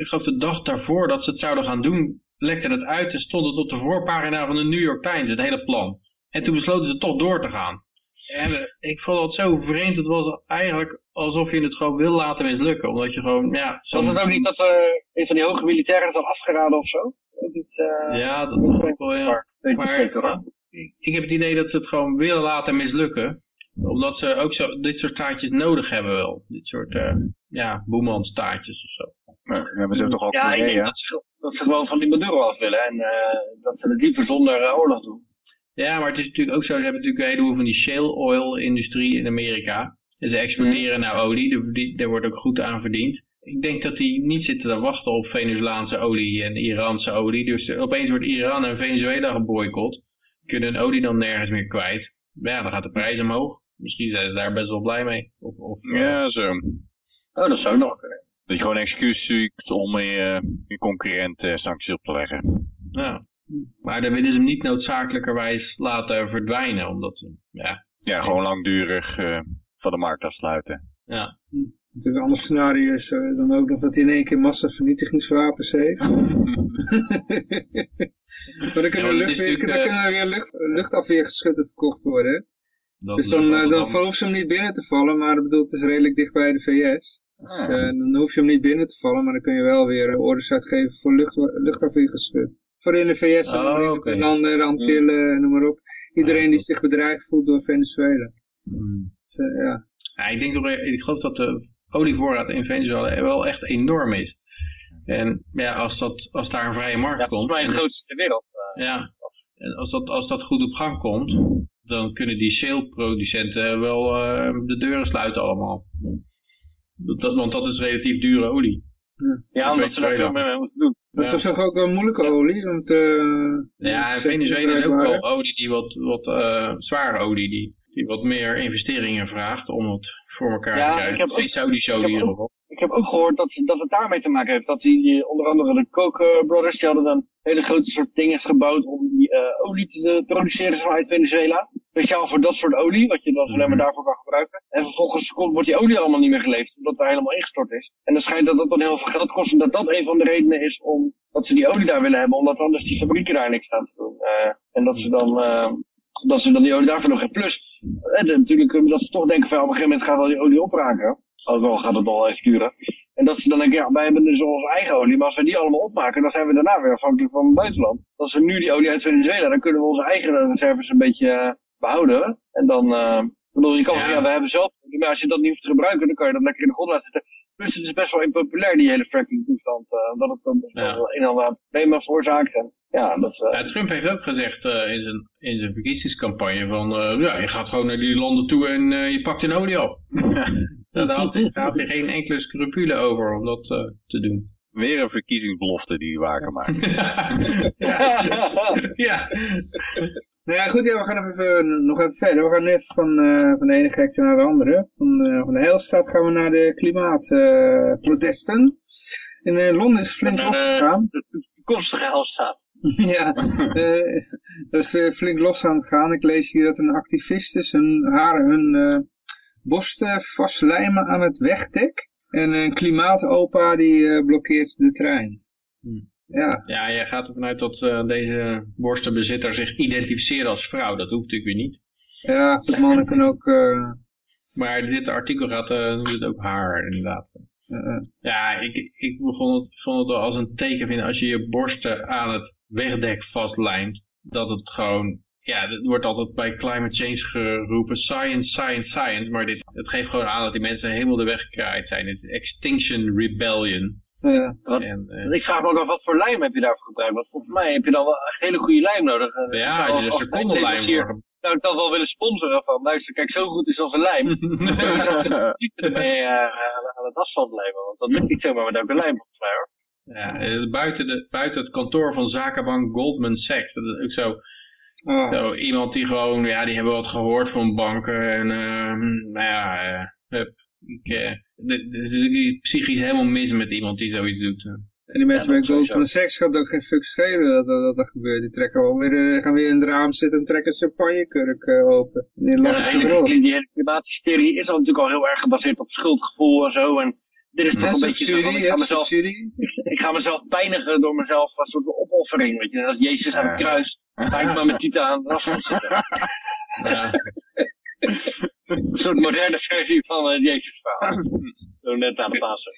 ik geloof de dag daarvoor dat ze het zouden gaan doen, lekte het uit en stond het op de voorpagina van de New York Times, het hele plan. En toen besloten ze toch door te gaan. En eh, ik vond dat zo vreemd. Het was eigenlijk alsof je het gewoon wil laten mislukken. Omdat je gewoon, ja... Was het ook niet dat uh, een van die hoge militairen het had afgeraden of zo? Niet, uh, ja, dat is ook wel, ja. Maar, zeker, ik, ik heb het idee dat ze het gewoon willen laten mislukken omdat ze ook zo, dit soort taartjes nodig hebben wel. Dit soort, uh, ja, boemanstaartjes of zo. Ja, hebben ze toch al ja, ik denk dat ze, dat ze gewoon van die Maduro af willen. En uh, dat ze het liever zonder uh, oorlog doen. Ja, maar het is natuurlijk ook zo, ze hebben natuurlijk een heleboel van die shale oil industrie in Amerika. En ze exporteren naar olie, daar, daar wordt ook goed aan verdiend. Ik denk dat die niet zitten te wachten op Venezolaanse olie en Iraanse olie. Dus opeens wordt Iran en Venezuela geboycott. Kunnen hun olie dan nergens meer kwijt. Ja, dan gaat de prijs omhoog. Misschien zijn ze daar best wel blij mee. Of, of, ja, uh... zo. Oh, dat zou nog kunnen. Dat je gewoon een excuus zoekt om je, je concurrent sancties op te leggen. Ja. Maar dan willen ze hem niet noodzakelijkerwijs laten verdwijnen, omdat ja... Ja, gewoon langdurig uh, van de markt afsluiten. Ja. Natuurlijk een ander scenario is uh, dan ook nog dat hij in één keer massavernietigingswapens heeft. maar dan kunnen, ja, lucht, weer, dan kunnen er weer lucht, luchtafweergeschutten verkocht worden. Dan dus dan, dan hoeft ze hem niet binnen te vallen, maar bedoel, het is redelijk dicht bij de VS. Dus, uh, dan hoef je hem niet binnen te vallen, maar dan kun je wel weer orders uitgeven voor lucht, luchtafweergeschut. Voor in de VS en oh, okay. landen, de Antillen, noem maar op. Iedereen die zich bedreigd voelt door Venezuela. Hmm. Dus, ja. ja. ik denk ik geloof dat de olievoorraad in Venezuela wel echt enorm is. En ja, als, dat, als daar een vrije markt komt... Ja, volgens mij de grootste ter wereld. ja, en als dat, als dat goed op gang komt, dan kunnen die sale-producenten wel uh, de deuren sluiten allemaal. Dat, want dat is relatief dure olie. Ja, ja omdat ze daar veel meer mee moeten doen. Dat ja. is toch ook een moeilijke olie? Want, uh, ja, Venezuela is ook wel olie die wat, wat uh, zware olie die, die wat meer investeringen vraagt om het voor elkaar ja, te krijgen. Ik heb ook, Saudische olie in ieder geval. Ik heb ook gehoord dat, dat het daarmee te maken heeft. Dat die, onder andere de Koch Brothers, die hadden dan hele grote soort dingen gebouwd om die uh, olie te produceren vanuit Venezuela. Speciaal voor dat soort olie, wat je dan alleen maar mhm. daarvoor kan gebruiken. En vervolgens wordt die olie allemaal niet meer geleverd, omdat het helemaal ingestort is. En dan schijnt dat dat dan heel veel geld kost en dat dat een van de redenen is om dat ze die olie daar willen hebben, omdat anders die fabrieken daar niks aan te doen. Uh, en dat ze dan... Uh, dat ze dan die olie daarvoor nog hebben. Plus, eh, natuurlijk dat ze toch denken van op een gegeven moment gaat wel die olie opraken. Alhoewel gaat het al even duren. En dat ze dan denken, ja, wij hebben dus onze eigen olie, maar als we die allemaal opmaken, dan zijn we daarna weer afhankelijk van het buitenland. Als we nu die olie uit Venezuela, dan kunnen we onze eigen reserves een beetje behouden. En dan, uh, bedoel, je kan ja. zeggen, ja, we hebben zelf, maar als je dat niet hoeft te gebruiken, dan kan je dat lekker in de grond laten zitten. Plus het is best wel impopulair, die hele fracking toestand, uh, omdat het dan ja. wel een en ander problemen veroorzaakt. En, ja, dat, uh... ja, Trump heeft ook gezegd uh, in, zijn, in zijn verkiezingscampagne van, ja, je gaat gewoon naar die landen toe en je pakt een olie af. Daar had, hij geen enkele scrupule over om dat uh, te doen. Weer een verkiezingsbelofte die waken maakt. ja. ja. Nou ja, goed, ja, we gaan even, nog even verder. We gaan even van, uh, van de ene gekte naar de andere. Van, uh, van de Heilstad gaan we naar de klimaatprotesten. in Londen is flink losgegaan. De toekomstige Heilstad. ja, dat is weer flink los aan het gaan. Ik lees hier dat een activist hun, haar, hun borsten vastlijmen aan het wegdek. En een klimaatopa die uh, blokkeert de trein. Hm. Ja. ja, je gaat ervan uit dat uh, deze borstenbezitter zich identificeert als vrouw. Dat hoeft natuurlijk weer niet. Ja, mannen kunnen ook... Uh... Maar dit artikel gaat, uh, noemt het ook haar, inderdaad. Ja, ik, ik begon het, vond het wel als een teken vinden als je je borsten aan het wegdek vastlijmt. Dat het gewoon ja, het wordt altijd bij climate change geroepen science, science, science. Maar dit, het geeft gewoon aan dat die mensen helemaal de weg kwijt zijn. Het is Extinction Rebellion. Ja. Wat, en, uh, ik vraag me ook af, wat voor lijm heb je daarvoor gebruikt? Want volgens mij heb je dan wel echt hele goede lijm nodig. Ja, als je een secondenlijm voor... Zou ik dan wel willen sponsoren van, luister, kijk, zo goed is als een lijm. je zou niet mee uh, aan het asfalt lijmen, want dat lukt niet zomaar met elke lijm, volgens mij hoor. Ja, buiten, de, buiten het kantoor van zakenbank Goldman Sachs, dat is ook zo Oh. Zo, iemand die gewoon, ja, die hebben wat gehoord van banken en, uh, nou ja, uh, hup. Ik, uh, is psychisch helemaal mis met iemand die zoiets doet. En die mensen met Gold sowieso. van de seks gaat ook geen fuck schelen dat dat, dat, gebeurt. Die trekken wel weer, eh, gaan weer in het raam zitten en trekken een champagnekurk eh, open. Ja, hele, die hele klimaathysterie is al natuurlijk al heel erg gebaseerd op schuldgevoel en zo. En dit is toch Ja, een beetje zo ik ga, mezelf, ik ga mezelf pijnigen door mezelf als een soort van opoffering. Weet je, als Jezus aan het kruis. Ga ik maar met Tita aan het zitten. Een soort moderne versie van het Jezus verhaal. Zo net aan de Pasen.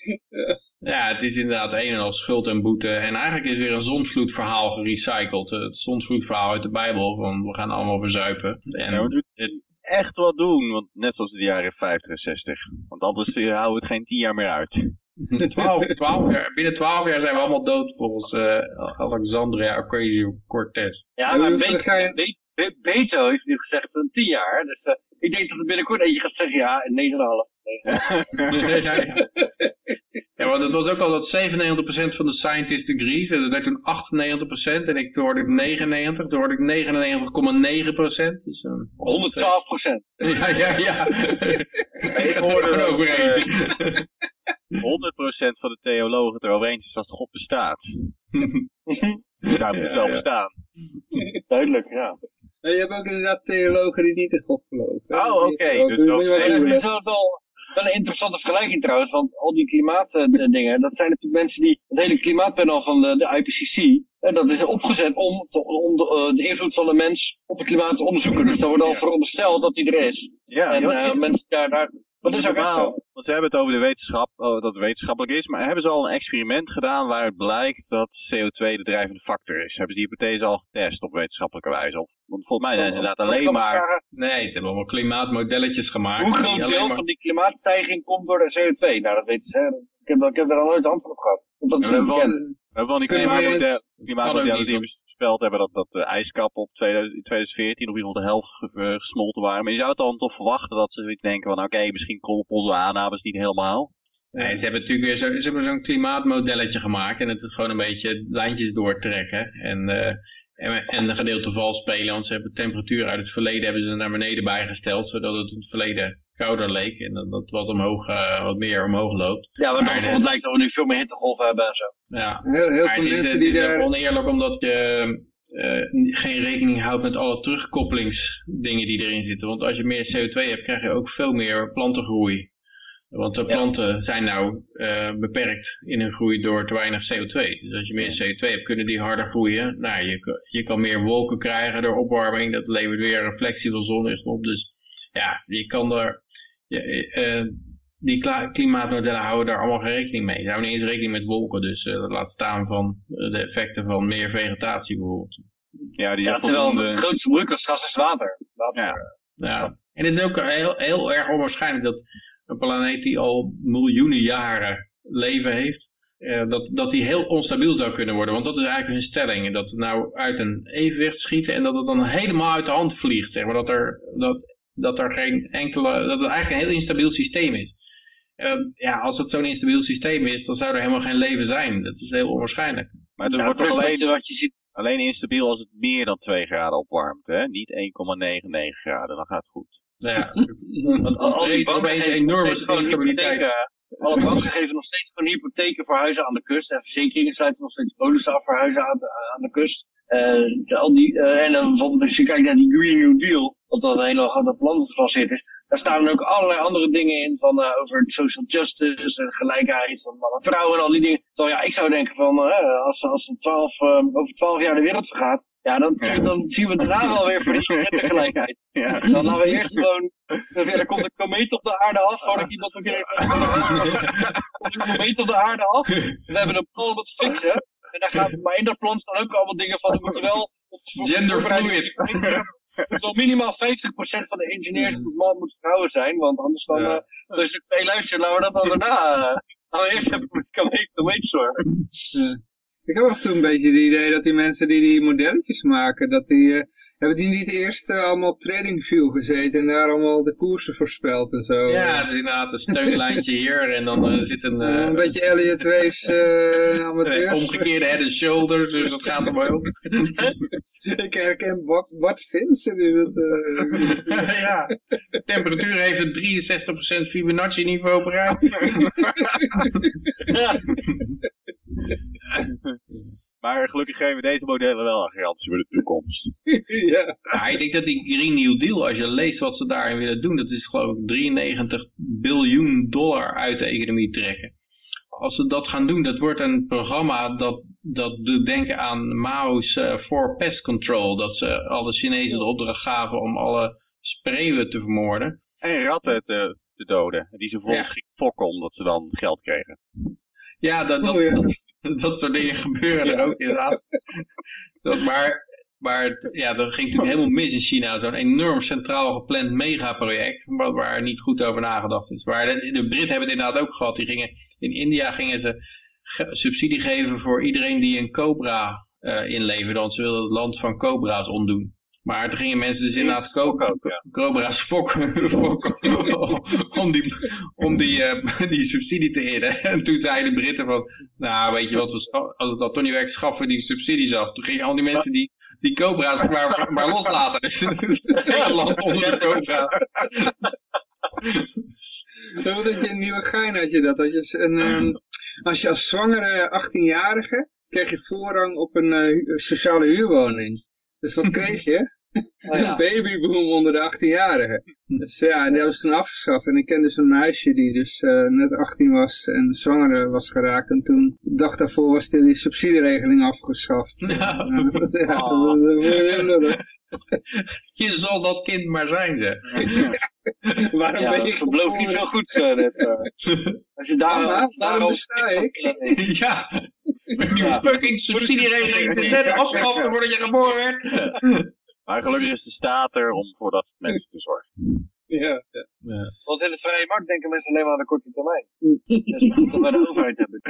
ja, het is inderdaad een en al schuld en boete. En eigenlijk is weer een zondvloedverhaal gerecycled. Het zondvloedverhaal uit de Bijbel, van we gaan allemaal verzuipen. En, Ja, we moeten echt wat doen, want net zoals in de jaren 50 en 60. Want anders eh, houden we het geen tien jaar meer uit. 12, 12 jaar, binnen 12 jaar zijn we allemaal dood volgens eh, Alexandria Ocasio-Cortez. Ja, Ja, maar ga je- Be- Be- Beto heeft nu gezegd een tien jaar. Dus eh, ik denk dat er binnenkort eentje gaat zeggen ja, een 9,5. ja, ja. ja, want het was ook al dat 97% van de scientist agrees. En dat werd toen 98%. En ik toen hoorde ik 99. Toen hoorde ik 99,9%. Dus, eh, 112 procent. Ja, ja, ja. Ik hoorde er overheen. eh, 100% van de theologen het erover eens is dat God bestaat. Daar moet het wel bestaan. Duidelijk, ja. Je hebt ook inderdaad theologen die niet in God geloven. Oh, oké, dus dat is- En wel, wel, wel een interessante vergelijking trouwens, want al die klimaatdingen, dat zijn natuurlijk mensen die, het hele klimaatpanel van de, de IPCC, eh, dat is opgezet om, te- om de, eh, de invloed van de mens op het klimaat te onderzoeken. Dus daar wordt al verondersteld dat die er is. Ja, en eh, mensen daar, daar, dat is ook echt zo. Want ze hebben het over de wetenschap, oh, dat het wetenschappelijk is, maar hebben ze al een experiment gedaan waaruit blijkt dat CO2 de drijvende factor is? Hebben ze die hypothese al getest op wetenschappelijke wijze? Of, want volgens mij zijn ze inderdaad Ik alleen maar... Nee, ze hebben allemaal klimaatmodelletjes gemaakt. Hoe groot deel maar- van die klimaatstijging komt door de CO2? Nou, dat weten ze. hè. Ik heb, ik heb er al nooit antwoord op gehad. Want dat is niet wel- bekend. We hebben van die Ze kunnen maar klimaatmodellen, die niet, voorspeld hebben dat, dat de ijskappen op 2000 in 2014 op ieder geval de helft eh, gesmolten waren. Maar je zou het dan toch verwachten dat ze zoiets denken van oké, misschien kloppen onze aannames niet helemaal. Nee, ze hebben natuurlijk weer zo, zo'n klimaatmodelletje gemaakt en het gewoon een beetje lijntjes doortrekken en, eh, en, en een gedeelte vals spelen, want ze hebben temperatuur uit het verleden hebben ze naar beneden bijgesteld, zodat het in het verleden kouder leek en dat wat omhoog, eh, wat meer omhoog loopt. Ja, maar Maar dan bijvoorbeeld lijkt dat we nu veel meer hittegolven hebben en zo. Ja, Heel, heel veel het is, mensen het die is daar... ook oneerlijk omdat je eh, geen rekening houdt met alle terugkoppelingsdingen die erin zitten. Want als je meer CO2 hebt, krijg je ook veel meer plantengroei. Want de planten zijn nou eh, beperkt in hun groei door te weinig CO2. Dus als je meer CO2 hebt, kunnen die harder groeien. Nou, je, kan- je kan meer wolken krijgen door opwarming. Dat levert weer reflectie van zonlicht op. Dus ja, je kan er... eh, die klimaatmodellen houden daar allemaal geen rekening mee. Ze houden niet eens rekening met wolken. Dus eh, laat staan van eh, de effecten van meer vegetatie bijvoorbeeld. Ja, die Ja, terwijl voldoende- het grootste broeikasgas is water. water. Ja. Ja. En het is ook heel, heel erg onwaarschijnlijk dat een planeet die al miljoenen jaren leven heeft, eh, dat, dat die heel onstabiel zou kunnen worden. Want dat is eigenlijk hun stelling. Dat het nou uit een evenwicht schieten en dat het dan helemaal uit de hand vliegt. Zeg maar. dat, er, dat, dat er geen enkele, dat het eigenlijk een heel instabiel systeem is. En ja, als het zo'n instabiel systeem is, dan zou er helemaal geen leven zijn. Dat is heel onwaarschijnlijk. Maar het Ja, wordt toch wat alleen, je, wat je ziet, alleen instabiel als het meer dan 2 graden opwarmt. Hè? Niet 1,99 graden, dan gaat het goed. Nou ja, want al, al die banken opeens geven een enorme hypotheken. Alle banken geven nog steeds gewoon hypotheken voor huizen aan de kust. En verzekeringen sluiten nog steeds polissen af voor huizen aan de, aan de kust. Eh, de- al die, eh, en dan bijvoorbeeld als je kijkt naar die Green New Deal, wat dat een hele grote plan is, daar staan ook allerlei andere dingen in van eh, over social justice en gelijkheid van mannen en vrouwen en al die dingen. Terwijl ja, ik zou denken van als, als er 12, eh, over twaalf jaar de wereld vergaat, ja, dan, dan zien we daarna wel weer voor die gelijkheid. Ja. Dan laten we eerst gewoon, er komt een komeet op de aarde af, voordat iemand ook weer, er komt een komeet op de aarde af, we hebben een plan om het te fixen, en daar gaat, maar in dat plan staan ook allemaal dingen van, dan moet je wel op de Genderfluid. Het zal minimaal 50% van de engineers moet man, moet vrouwen zijn, want anders dan, Ja. dan is het veel luisteren, laten we dat dan daarna, we eerst even met komeet, komeet zorgen. Ik heb af en toe een beetje het idee dat die mensen die die modelletjes maken, dat die, eh, hebben die niet eerst eh, allemaal op TradingView gezeten en daar allemaal de koersen voorspeld en zo. Ja, inderdaad een steunlijntje hier en dan eh, zit een, een beetje Elliot Race eh, amateurs. omgekeerde head and shoulders, dus dat gaat omhoog. Ik herken Bart, Bart Simpson in het... ja, de temperatuur heeft een 63% Fibonacci niveau bereikt. Maar gelukkig geven deze modellen wel een garantie voor de toekomst. ja. Ja, ik denk dat die Green New Deal, als je leest wat ze daarin willen doen, dat is geloof ik 93 biljoen dollar uit de economie trekken. Als ze dat gaan doen, dat wordt een programma dat, dat doet denken aan Mao's uh, For Pest Control. Dat ze alle Chinezen de opdracht gaven om alle spreeuwen te vermoorden. En ratten te, te doden. Die ze volgens Ja. gingen fokken omdat ze dan geld kregen. Ja, dat, dat, Oh, dat, dat soort dingen gebeuren er ook inderdaad. Dat, maar maar ja, dat ging natuurlijk helemaal mis in China. Zo'n enorm centraal gepland megaproject, waar, waar niet goed over nagedacht is. Maar de, de Britten hebben het inderdaad ook gehad. Die gingen, in India gingen ze subsidie geven voor iedereen die een cobra eh, inleverde. Want ze wilden het land van cobra's ontdoen. Maar toen gingen mensen dus inderdaad ja. cobra's fokken, fokken om, die, om die, eh, die subsidie te innen. En toen zeiden de Britten van, nou weet je wat, we als het dan toch niet werkt, schaffen we die subsidies af. Toen gingen al die mensen die, die cobra's maar, maar loslaten. Land onder de cobra's. Dat je in Nieuwegein had je dat. dat je een, ehm, als je als zwangere 18-jarige kreeg je voorrang op een eh, sociale huurwoning. Dus wat kreeg je? Een babyboom onder de 18-jarigen. Dus ja, en die hebben ze toen afgeschaft. En ik ken dus een meisje die dus eh, net 18 was en zwanger was geraakt. En toen, de dag daarvoor was die, die subsidieregeling afgeschaft. Nou. Ja, dat- ja, Oh. dat- dat- Je zal dat kind maar zijn, zeg. Waarom Ja, ben dat je verblooft niet veel goeds. eh, dit, eh. Als je daar... Als waarom daarop- besta ik? ja. Ja. Die fucking subsidieregeling is net afschaffen voordat je geboren werd. Maar gelukkig is de staat er om voor dat mensen te zorgen. Ja, ja. Want in de vrije markt denken mensen alleen maar aan de korte termijn. Dus goed dat wij de overheid hebben.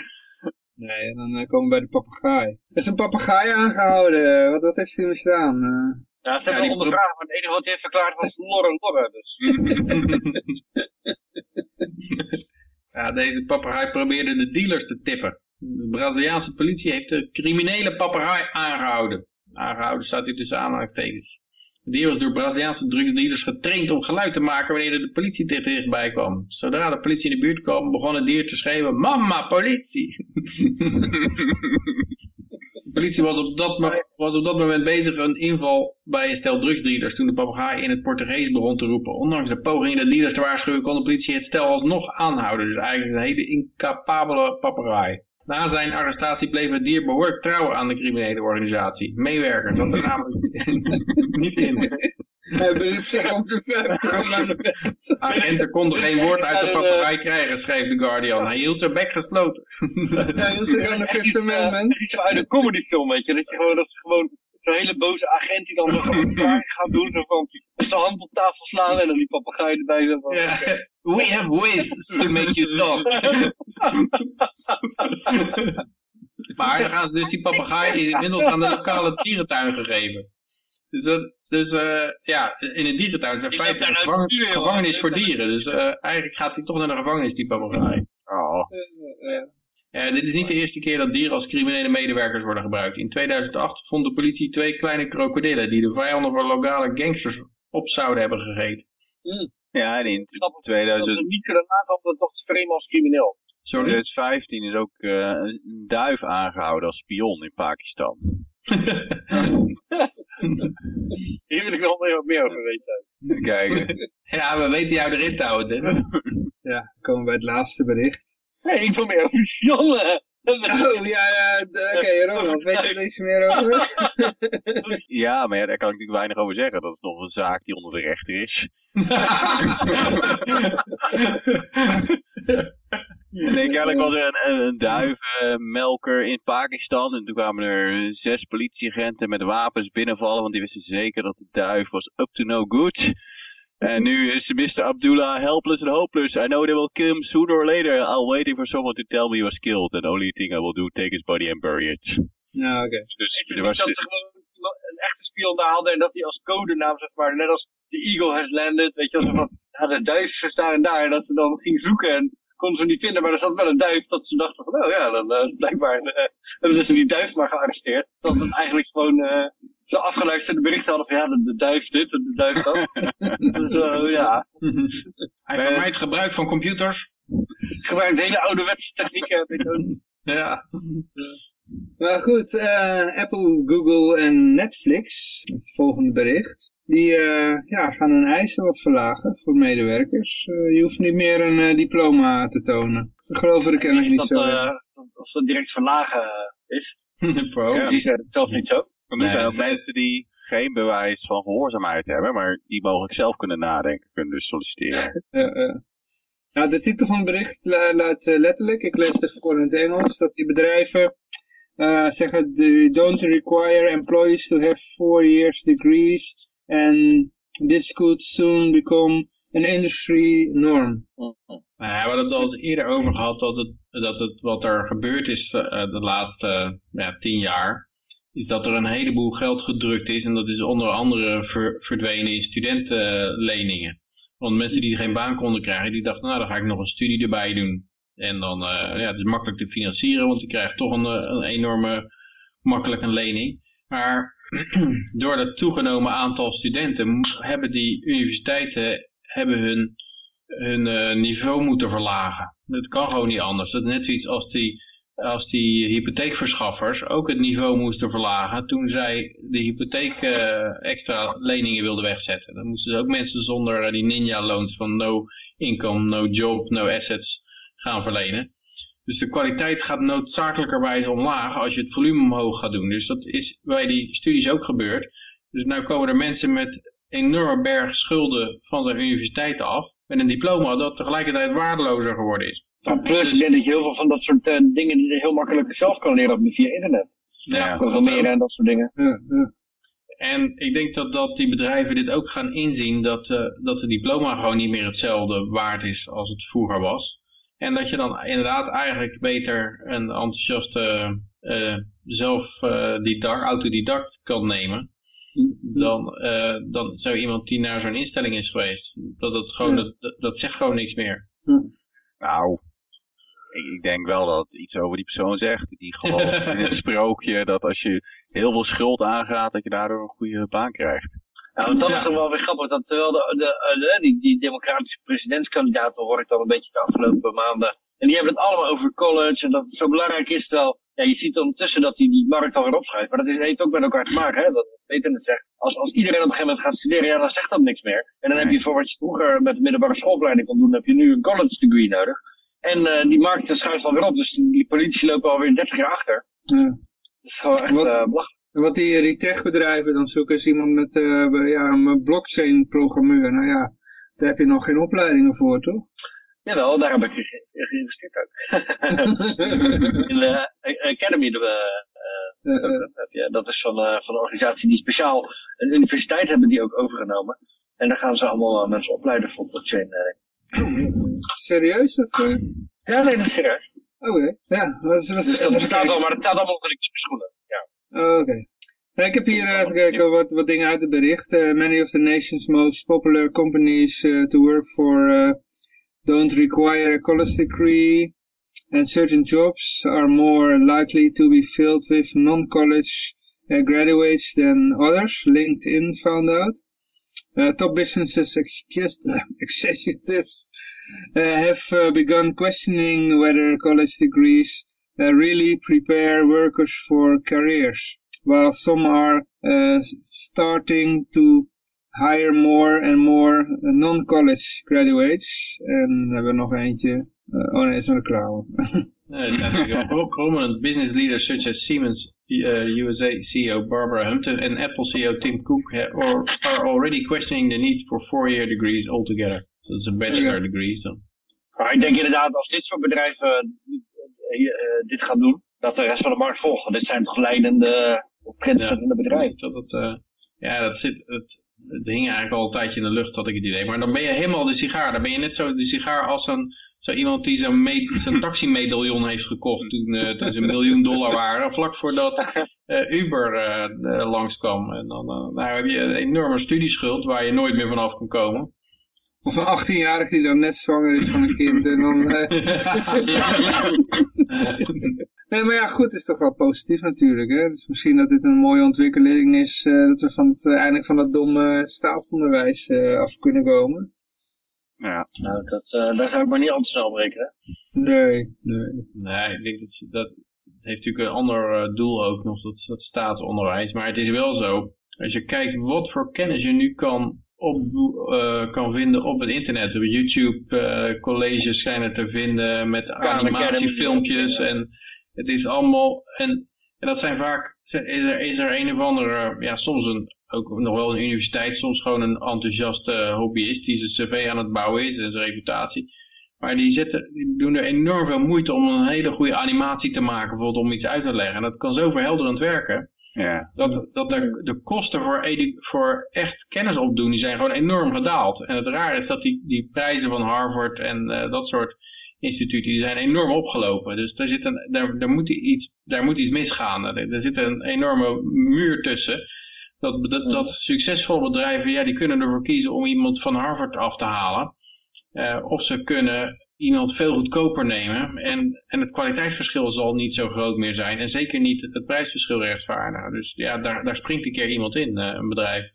Nee, en dan eh, komen we bij de papegaai. Er is een papegaai aangehouden. Wat, wat heeft hij misdaan? Ja, ze hebben die ondervraagd, maar het enige wat hij heeft verklaard was lorre lorre. Dus. Ja, deze papegaai probeerde de dealers te tippen. De Braziliaanse politie heeft de criminele papegaai aangehouden. Aangehouden staat hier tussen aanhalingstekens. De dier was door Braziliaanse drugsdealers getraind om geluid te maken wanneer er de politie dichtbij kwam. Zodra de politie in de buurt kwam, begon het dier te schreeuwen, mama, politie! De politie was op, dat was op dat moment bezig een inval bij een stel drugsdealers toen de papegaai in het Portugees begon te roepen. Ondanks de pogingen de dealers te waarschuwen kon de politie het stel alsnog aanhouden. Dus eigenlijk een hele incapabele papegaai. Na zijn arrestatie bleef het dier behoorlijk trouw aan de criminele organisatie. Meewerkers zat er namelijk niet in. Hij beriep zich om te wet. Agenten konden geen woord uit de papegaai krijgen, schreef de Guardian. Hij hield zijn bek gesloten. Hij hield zich aan de Fifth Amendment. Iets uit een comedyfilm, weet je. Dat, je gewoon, dat ze gewoon zo'n hele boze agent die dan nog een vraag gaat doen. Zo van, zijn hand op tafel slaan en dan die papegaai erbij. Zo van, Ja. We have ways to make you talk. maar dan gaan ze dus die papegaai is inmiddels aan de lokale dierentuin gegeven. Dus, dat, dus eh, ja, in een dierentuin er feitelijk loopt een gevangen- gevangenis voor dieren. Dus eh, eigenlijk gaat hij toch naar de gevangenis, die papegaai. Oh. Ja, dit is niet de eerste keer dat dieren als criminele medewerkers worden gebruikt. In 2008 vond de politie twee kleine krokodillen die de vijanden van lokale gangsters op zouden hebben gegeten. Ja, en in Ik snap het, dat 2000, we niet kunnen nagaan dat toch framen als crimineel. Sorry? 2015 is ook eh, een duif aangehouden als spion in Pakistan. Hier wil ik nog meer, meer over weten. Kijk, ja, we weten jou erin te houden. Ja, dan komen we bij het laatste bericht. Nee, ik wil meer over spionnen. Oh, ja, ja, oké, Ronald, weet je er iets meer over? ja, maar ja, daar kan ik natuurlijk weinig over zeggen. Dat is nog een zaak die onder de rechter is. Nee, kennelijk was er een, een, een duivenmelker in Pakistan. En toen kwamen er zes politieagenten met wapens binnenvallen. Want die wisten zeker dat de duif was up to no good. En nu is Mr. Abdullah helpless and hopeless. I know they will kill him sooner or later. I'm waiting for someone to tell me he was killed. And the only thing I will do, take his body and bury it. Ja, oké. Dus Ik er was dat ze gewoon een echte spion daar hadden en dat hij als codenaam, zeg maar, net als de Eagle has landed, weet je wel, zo van, ja, de duif is daar en daar, en dat ze dan ging zoeken en konden ze niet vinden, maar er zat wel een duif, dat ze dachten van, oh ja, dan eh, blijkbaar eh, hebben ze die duif maar gearresteerd. Dat ze het eigenlijk gewoon eh, zo afgeluisterde berichten hadden van, ja, de, de duif dit en de duif dat. dus, eh, ja, Hij vermijdt gebruik van computers. gebruikt hele ouderwetse technieken. Ja. Maar goed, uh, Apple, Google en Netflix, het volgende bericht, die uh, ja, gaan hun eisen wat verlagen voor medewerkers. Uh, je hoeft niet meer een diploma te tonen. Ze geloven er kennelijk niet dat, zo. of dat direct verlagen is. Die zijn het zelf niet zo. Er nee, zijn ook mensen die geen bewijs van gehoorzaamheid hebben, maar die mogelijk zelf kunnen nadenken, kunnen dus solliciteren. Nou, de titel van het bericht luidt letterlijk, ik lees het even in het Engels, dat die bedrijven uh, zeggen, they don't require employees to have four years degrees and this could soon become an industry norm. Nou we hebben het al eens eerder over gehad dat het, dat het wat er gebeurd is uh, de laatste ja, tien jaar, is dat er een heleboel geld gedrukt is en dat is onder andere ver, verdwenen in studentenleningen. Want mensen die geen baan konden krijgen, die dachten, nou dan ga ik nog een studie erbij doen. En dan, uh, ja, het is makkelijk te financieren, want je krijgt toch een, eh, een enorme, makkelijke lening. Maar door het toegenomen aantal studenten hebben die universiteiten hebben hun, hun uh, niveau moeten verlagen. Dat kan gewoon niet anders. Dat is net zoiets als die, als die hypotheekverschaffers ook het niveau moesten verlagen toen zij de hypotheek uh, extra leningen wilden wegzetten. Dan moesten ze ook mensen zonder die ninja loans van no income, no job, no assets gaan verlenen. Dus de kwaliteit gaat noodzakelijkerwijs omlaag als je het volume omhoog gaat doen. Dus dat is bij die studies ook gebeurd. Dus nu komen er mensen met enorme berg schulden van de universiteiten af. Met een diploma dat tegelijkertijd waardelozer geworden is. Ja, plus ik denk dat je heel veel van dat soort uh, dingen die je heel makkelijk zelf kan leren via internet. Ja, programmeren en dat soort dingen. Ja, ja. En ik denk dat, dat die bedrijven dit ook gaan inzien dat, uh, dat de diploma gewoon niet meer hetzelfde waard is als het vroeger was. En dat je dan inderdaad eigenlijk beter een enthousiaste uh, zelf uh, autodidact kan nemen. Dan, uh, dan zou iemand die naar zo'n instelling is geweest. Dat, het gewoon, dat, dat zegt gewoon niks meer. Nou, ik, ik, denk wel dat het iets over die persoon zegt. Die gelooft in het sprookje dat als je heel veel schuld aangaat, dat je daardoor een goede baan krijgt. Ja, want dat is toch wel weer grappig. Dat terwijl de, de, de, die, die democratische presidentskandidaten hoor ik dan een beetje de afgelopen maanden. En die hebben het allemaal over college en dat het zo belangrijk is. Terwijl, ja, je ziet ondertussen dat die, die markt alweer opschuift. Maar dat is, heeft ook met elkaar te maken, hè. Dat het zegt. Als, als iedereen op een gegeven moment gaat studeren, ja, dan zegt dat niks meer. En dan heb je voor wat je vroeger met de middelbare schoolopleiding kon doen, heb je nu een college degree nodig. En uh, die markt schuift alweer op. Dus die politici lopen alweer 30 jaar achter. Ja. Dat is gewoon echt uh, belachelijk. Wat die, die techbedrijven dan zoeken is iemand met uh, ja, een blockchain programmeur. Nou ja, daar heb je nog geen opleidingen voor, toch? Jawel, daar heb ik geïnvesteerd ook. In de Academy, de, uh, uh, dat is van, van een organisatie die speciaal een universiteit hebben die ook overgenomen. En daar gaan ze allemaal mensen opleiden voor blockchain. Serieus? Of, Ja, nee, dat is serieus. Oké, ja. Was, dus dat bestaat al, maar het staat allemaal onder de schoenen. Oh, oké. Okay. ik heb hier even uh, kijken wat, wat dingen uit het bericht. Uh, many of the nation's most popular companies uh, to work for uh, don't require a college degree. And certain jobs are more likely to be filled with non-college graduates than others, LinkedIn found out. Top businesses executives have begun questioning whether college degrees really prepare workers for careers, while some are uh, starting to hire more and more non-college graduates. En we hebben nog eentje. Uh, oh nee, is een reclame. prominent business leaders such as Siemens uh, USA CEO Barbara Humpton and Apple CEO Tim Cook or, are already questioning the need for four-year degrees altogether. So it's a bachelor degree. So. Maar ik denk inderdaad, als dit soort bedrijven dit gaan doen, dat de rest van de markt volgt. Want dit zijn toch leidende trendzettende ja, bedrijven. Dat het, ja, dat zit, het, het hing eigenlijk al een tijdje in de lucht, had ik het idee. Maar dan ben je helemaal de sigaar. Dan ben je net zo de sigaar als een, zo iemand die zijn, taximedaillon heeft gekocht toen, uh, toen ze een miljoen dollar waren. Vlak voordat uh, Uber uh, langskwam. En dan nou heb je een enorme studieschuld waar je nooit meer vanaf kan komen. Of een 18-jarige die dan net zwanger is van een kind en dan... Uh... nee, maar ja, goed, het is toch wel positief natuurlijk, hè. Dus misschien dat dit een mooie ontwikkeling is, uh, dat we van het, uh, eindelijk van dat domme staatsonderwijs af kunnen komen. Ja. Nou, dat, daar zou ik maar niet al te snel breken, Nee, nee. Nee, ik denk dat, dat heeft natuurlijk een ander doel ook nog, dat, dat staatsonderwijs. Maar het is wel zo, als je kijkt wat voor kennis je nu kan op, kan vinden op het internet. Op YouTube uh, colleges schijnen te vinden met animatiefilmpjes. En het is allemaal, en, en dat zijn vaak, is er, is er een of andere, ja soms een ook nog wel een universiteit soms gewoon een enthousiaste hobbyist die zijn cv aan het bouwen is en zijn reputatie. Maar die, zitten, die doen er enorm veel moeite om een hele goede animatie te maken, bijvoorbeeld om iets uit te leggen. En dat kan zo verhelderend werken. Ja. Dat, dat de, de kosten voor, voor echt kennis opdoen, die zijn gewoon enorm gedaald. En het raar is dat die, die prijzen van Harvard en uh, dat soort instituten, die zijn enorm opgelopen. Dus daar, zit een, daar, daar, moet iets, daar moet iets misgaan. Er, er zit een enorme muur tussen. Dat, dat, dat succesvolle bedrijven, ja, die kunnen ervoor kiezen om iemand van Harvard af te halen. Uh, of ze kunnen iemand veel goedkoper nemen. En, en het kwaliteitsverschil zal niet zo groot meer zijn. En zeker niet het prijsverschil rechtvaardigen. Dus ja, daar, daar springt een keer iemand in, uh, een bedrijf.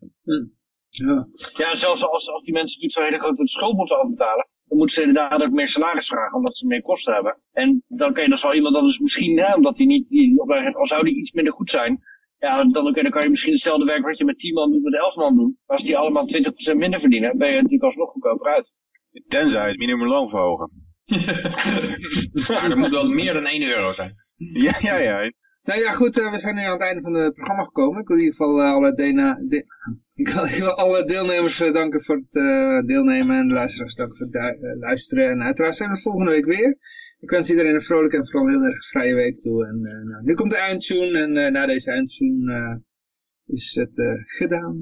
Ja, ja zelfs als, als die mensen natuurlijk zo'n hele grote schuld moeten afbetalen. Dan moeten ze inderdaad ook meer salaris vragen, omdat ze meer kosten hebben. En dan kan je dus wel iemand dat is misschien, hè, omdat die niet, die opleiding, al zou die iets minder goed zijn, ja, dan, okay, dan kan je misschien hetzelfde werk wat je met 10 man doet met 11 man doen. Maar als die allemaal 20% minder verdienen, ben je natuurlijk alsnog goedkoper uit. Tenzij het minimumloon verhogen. dat moet wel meer dan 1 euro zijn. Ja, ja, ja. Nou ja, goed, uh, we zijn nu aan het einde van het programma gekomen. Ik wil in ieder geval uh, alle, de ik wil alle deelnemers uh, danken voor het deelnemen en de luisteraars danken voor het luisteren. En uiteraard zijn we volgende week weer. Ik wens iedereen een vrolijke en vooral heel erg vrije week toe. En nou, nu komt de eindtune en na deze eindtune is het gedaan.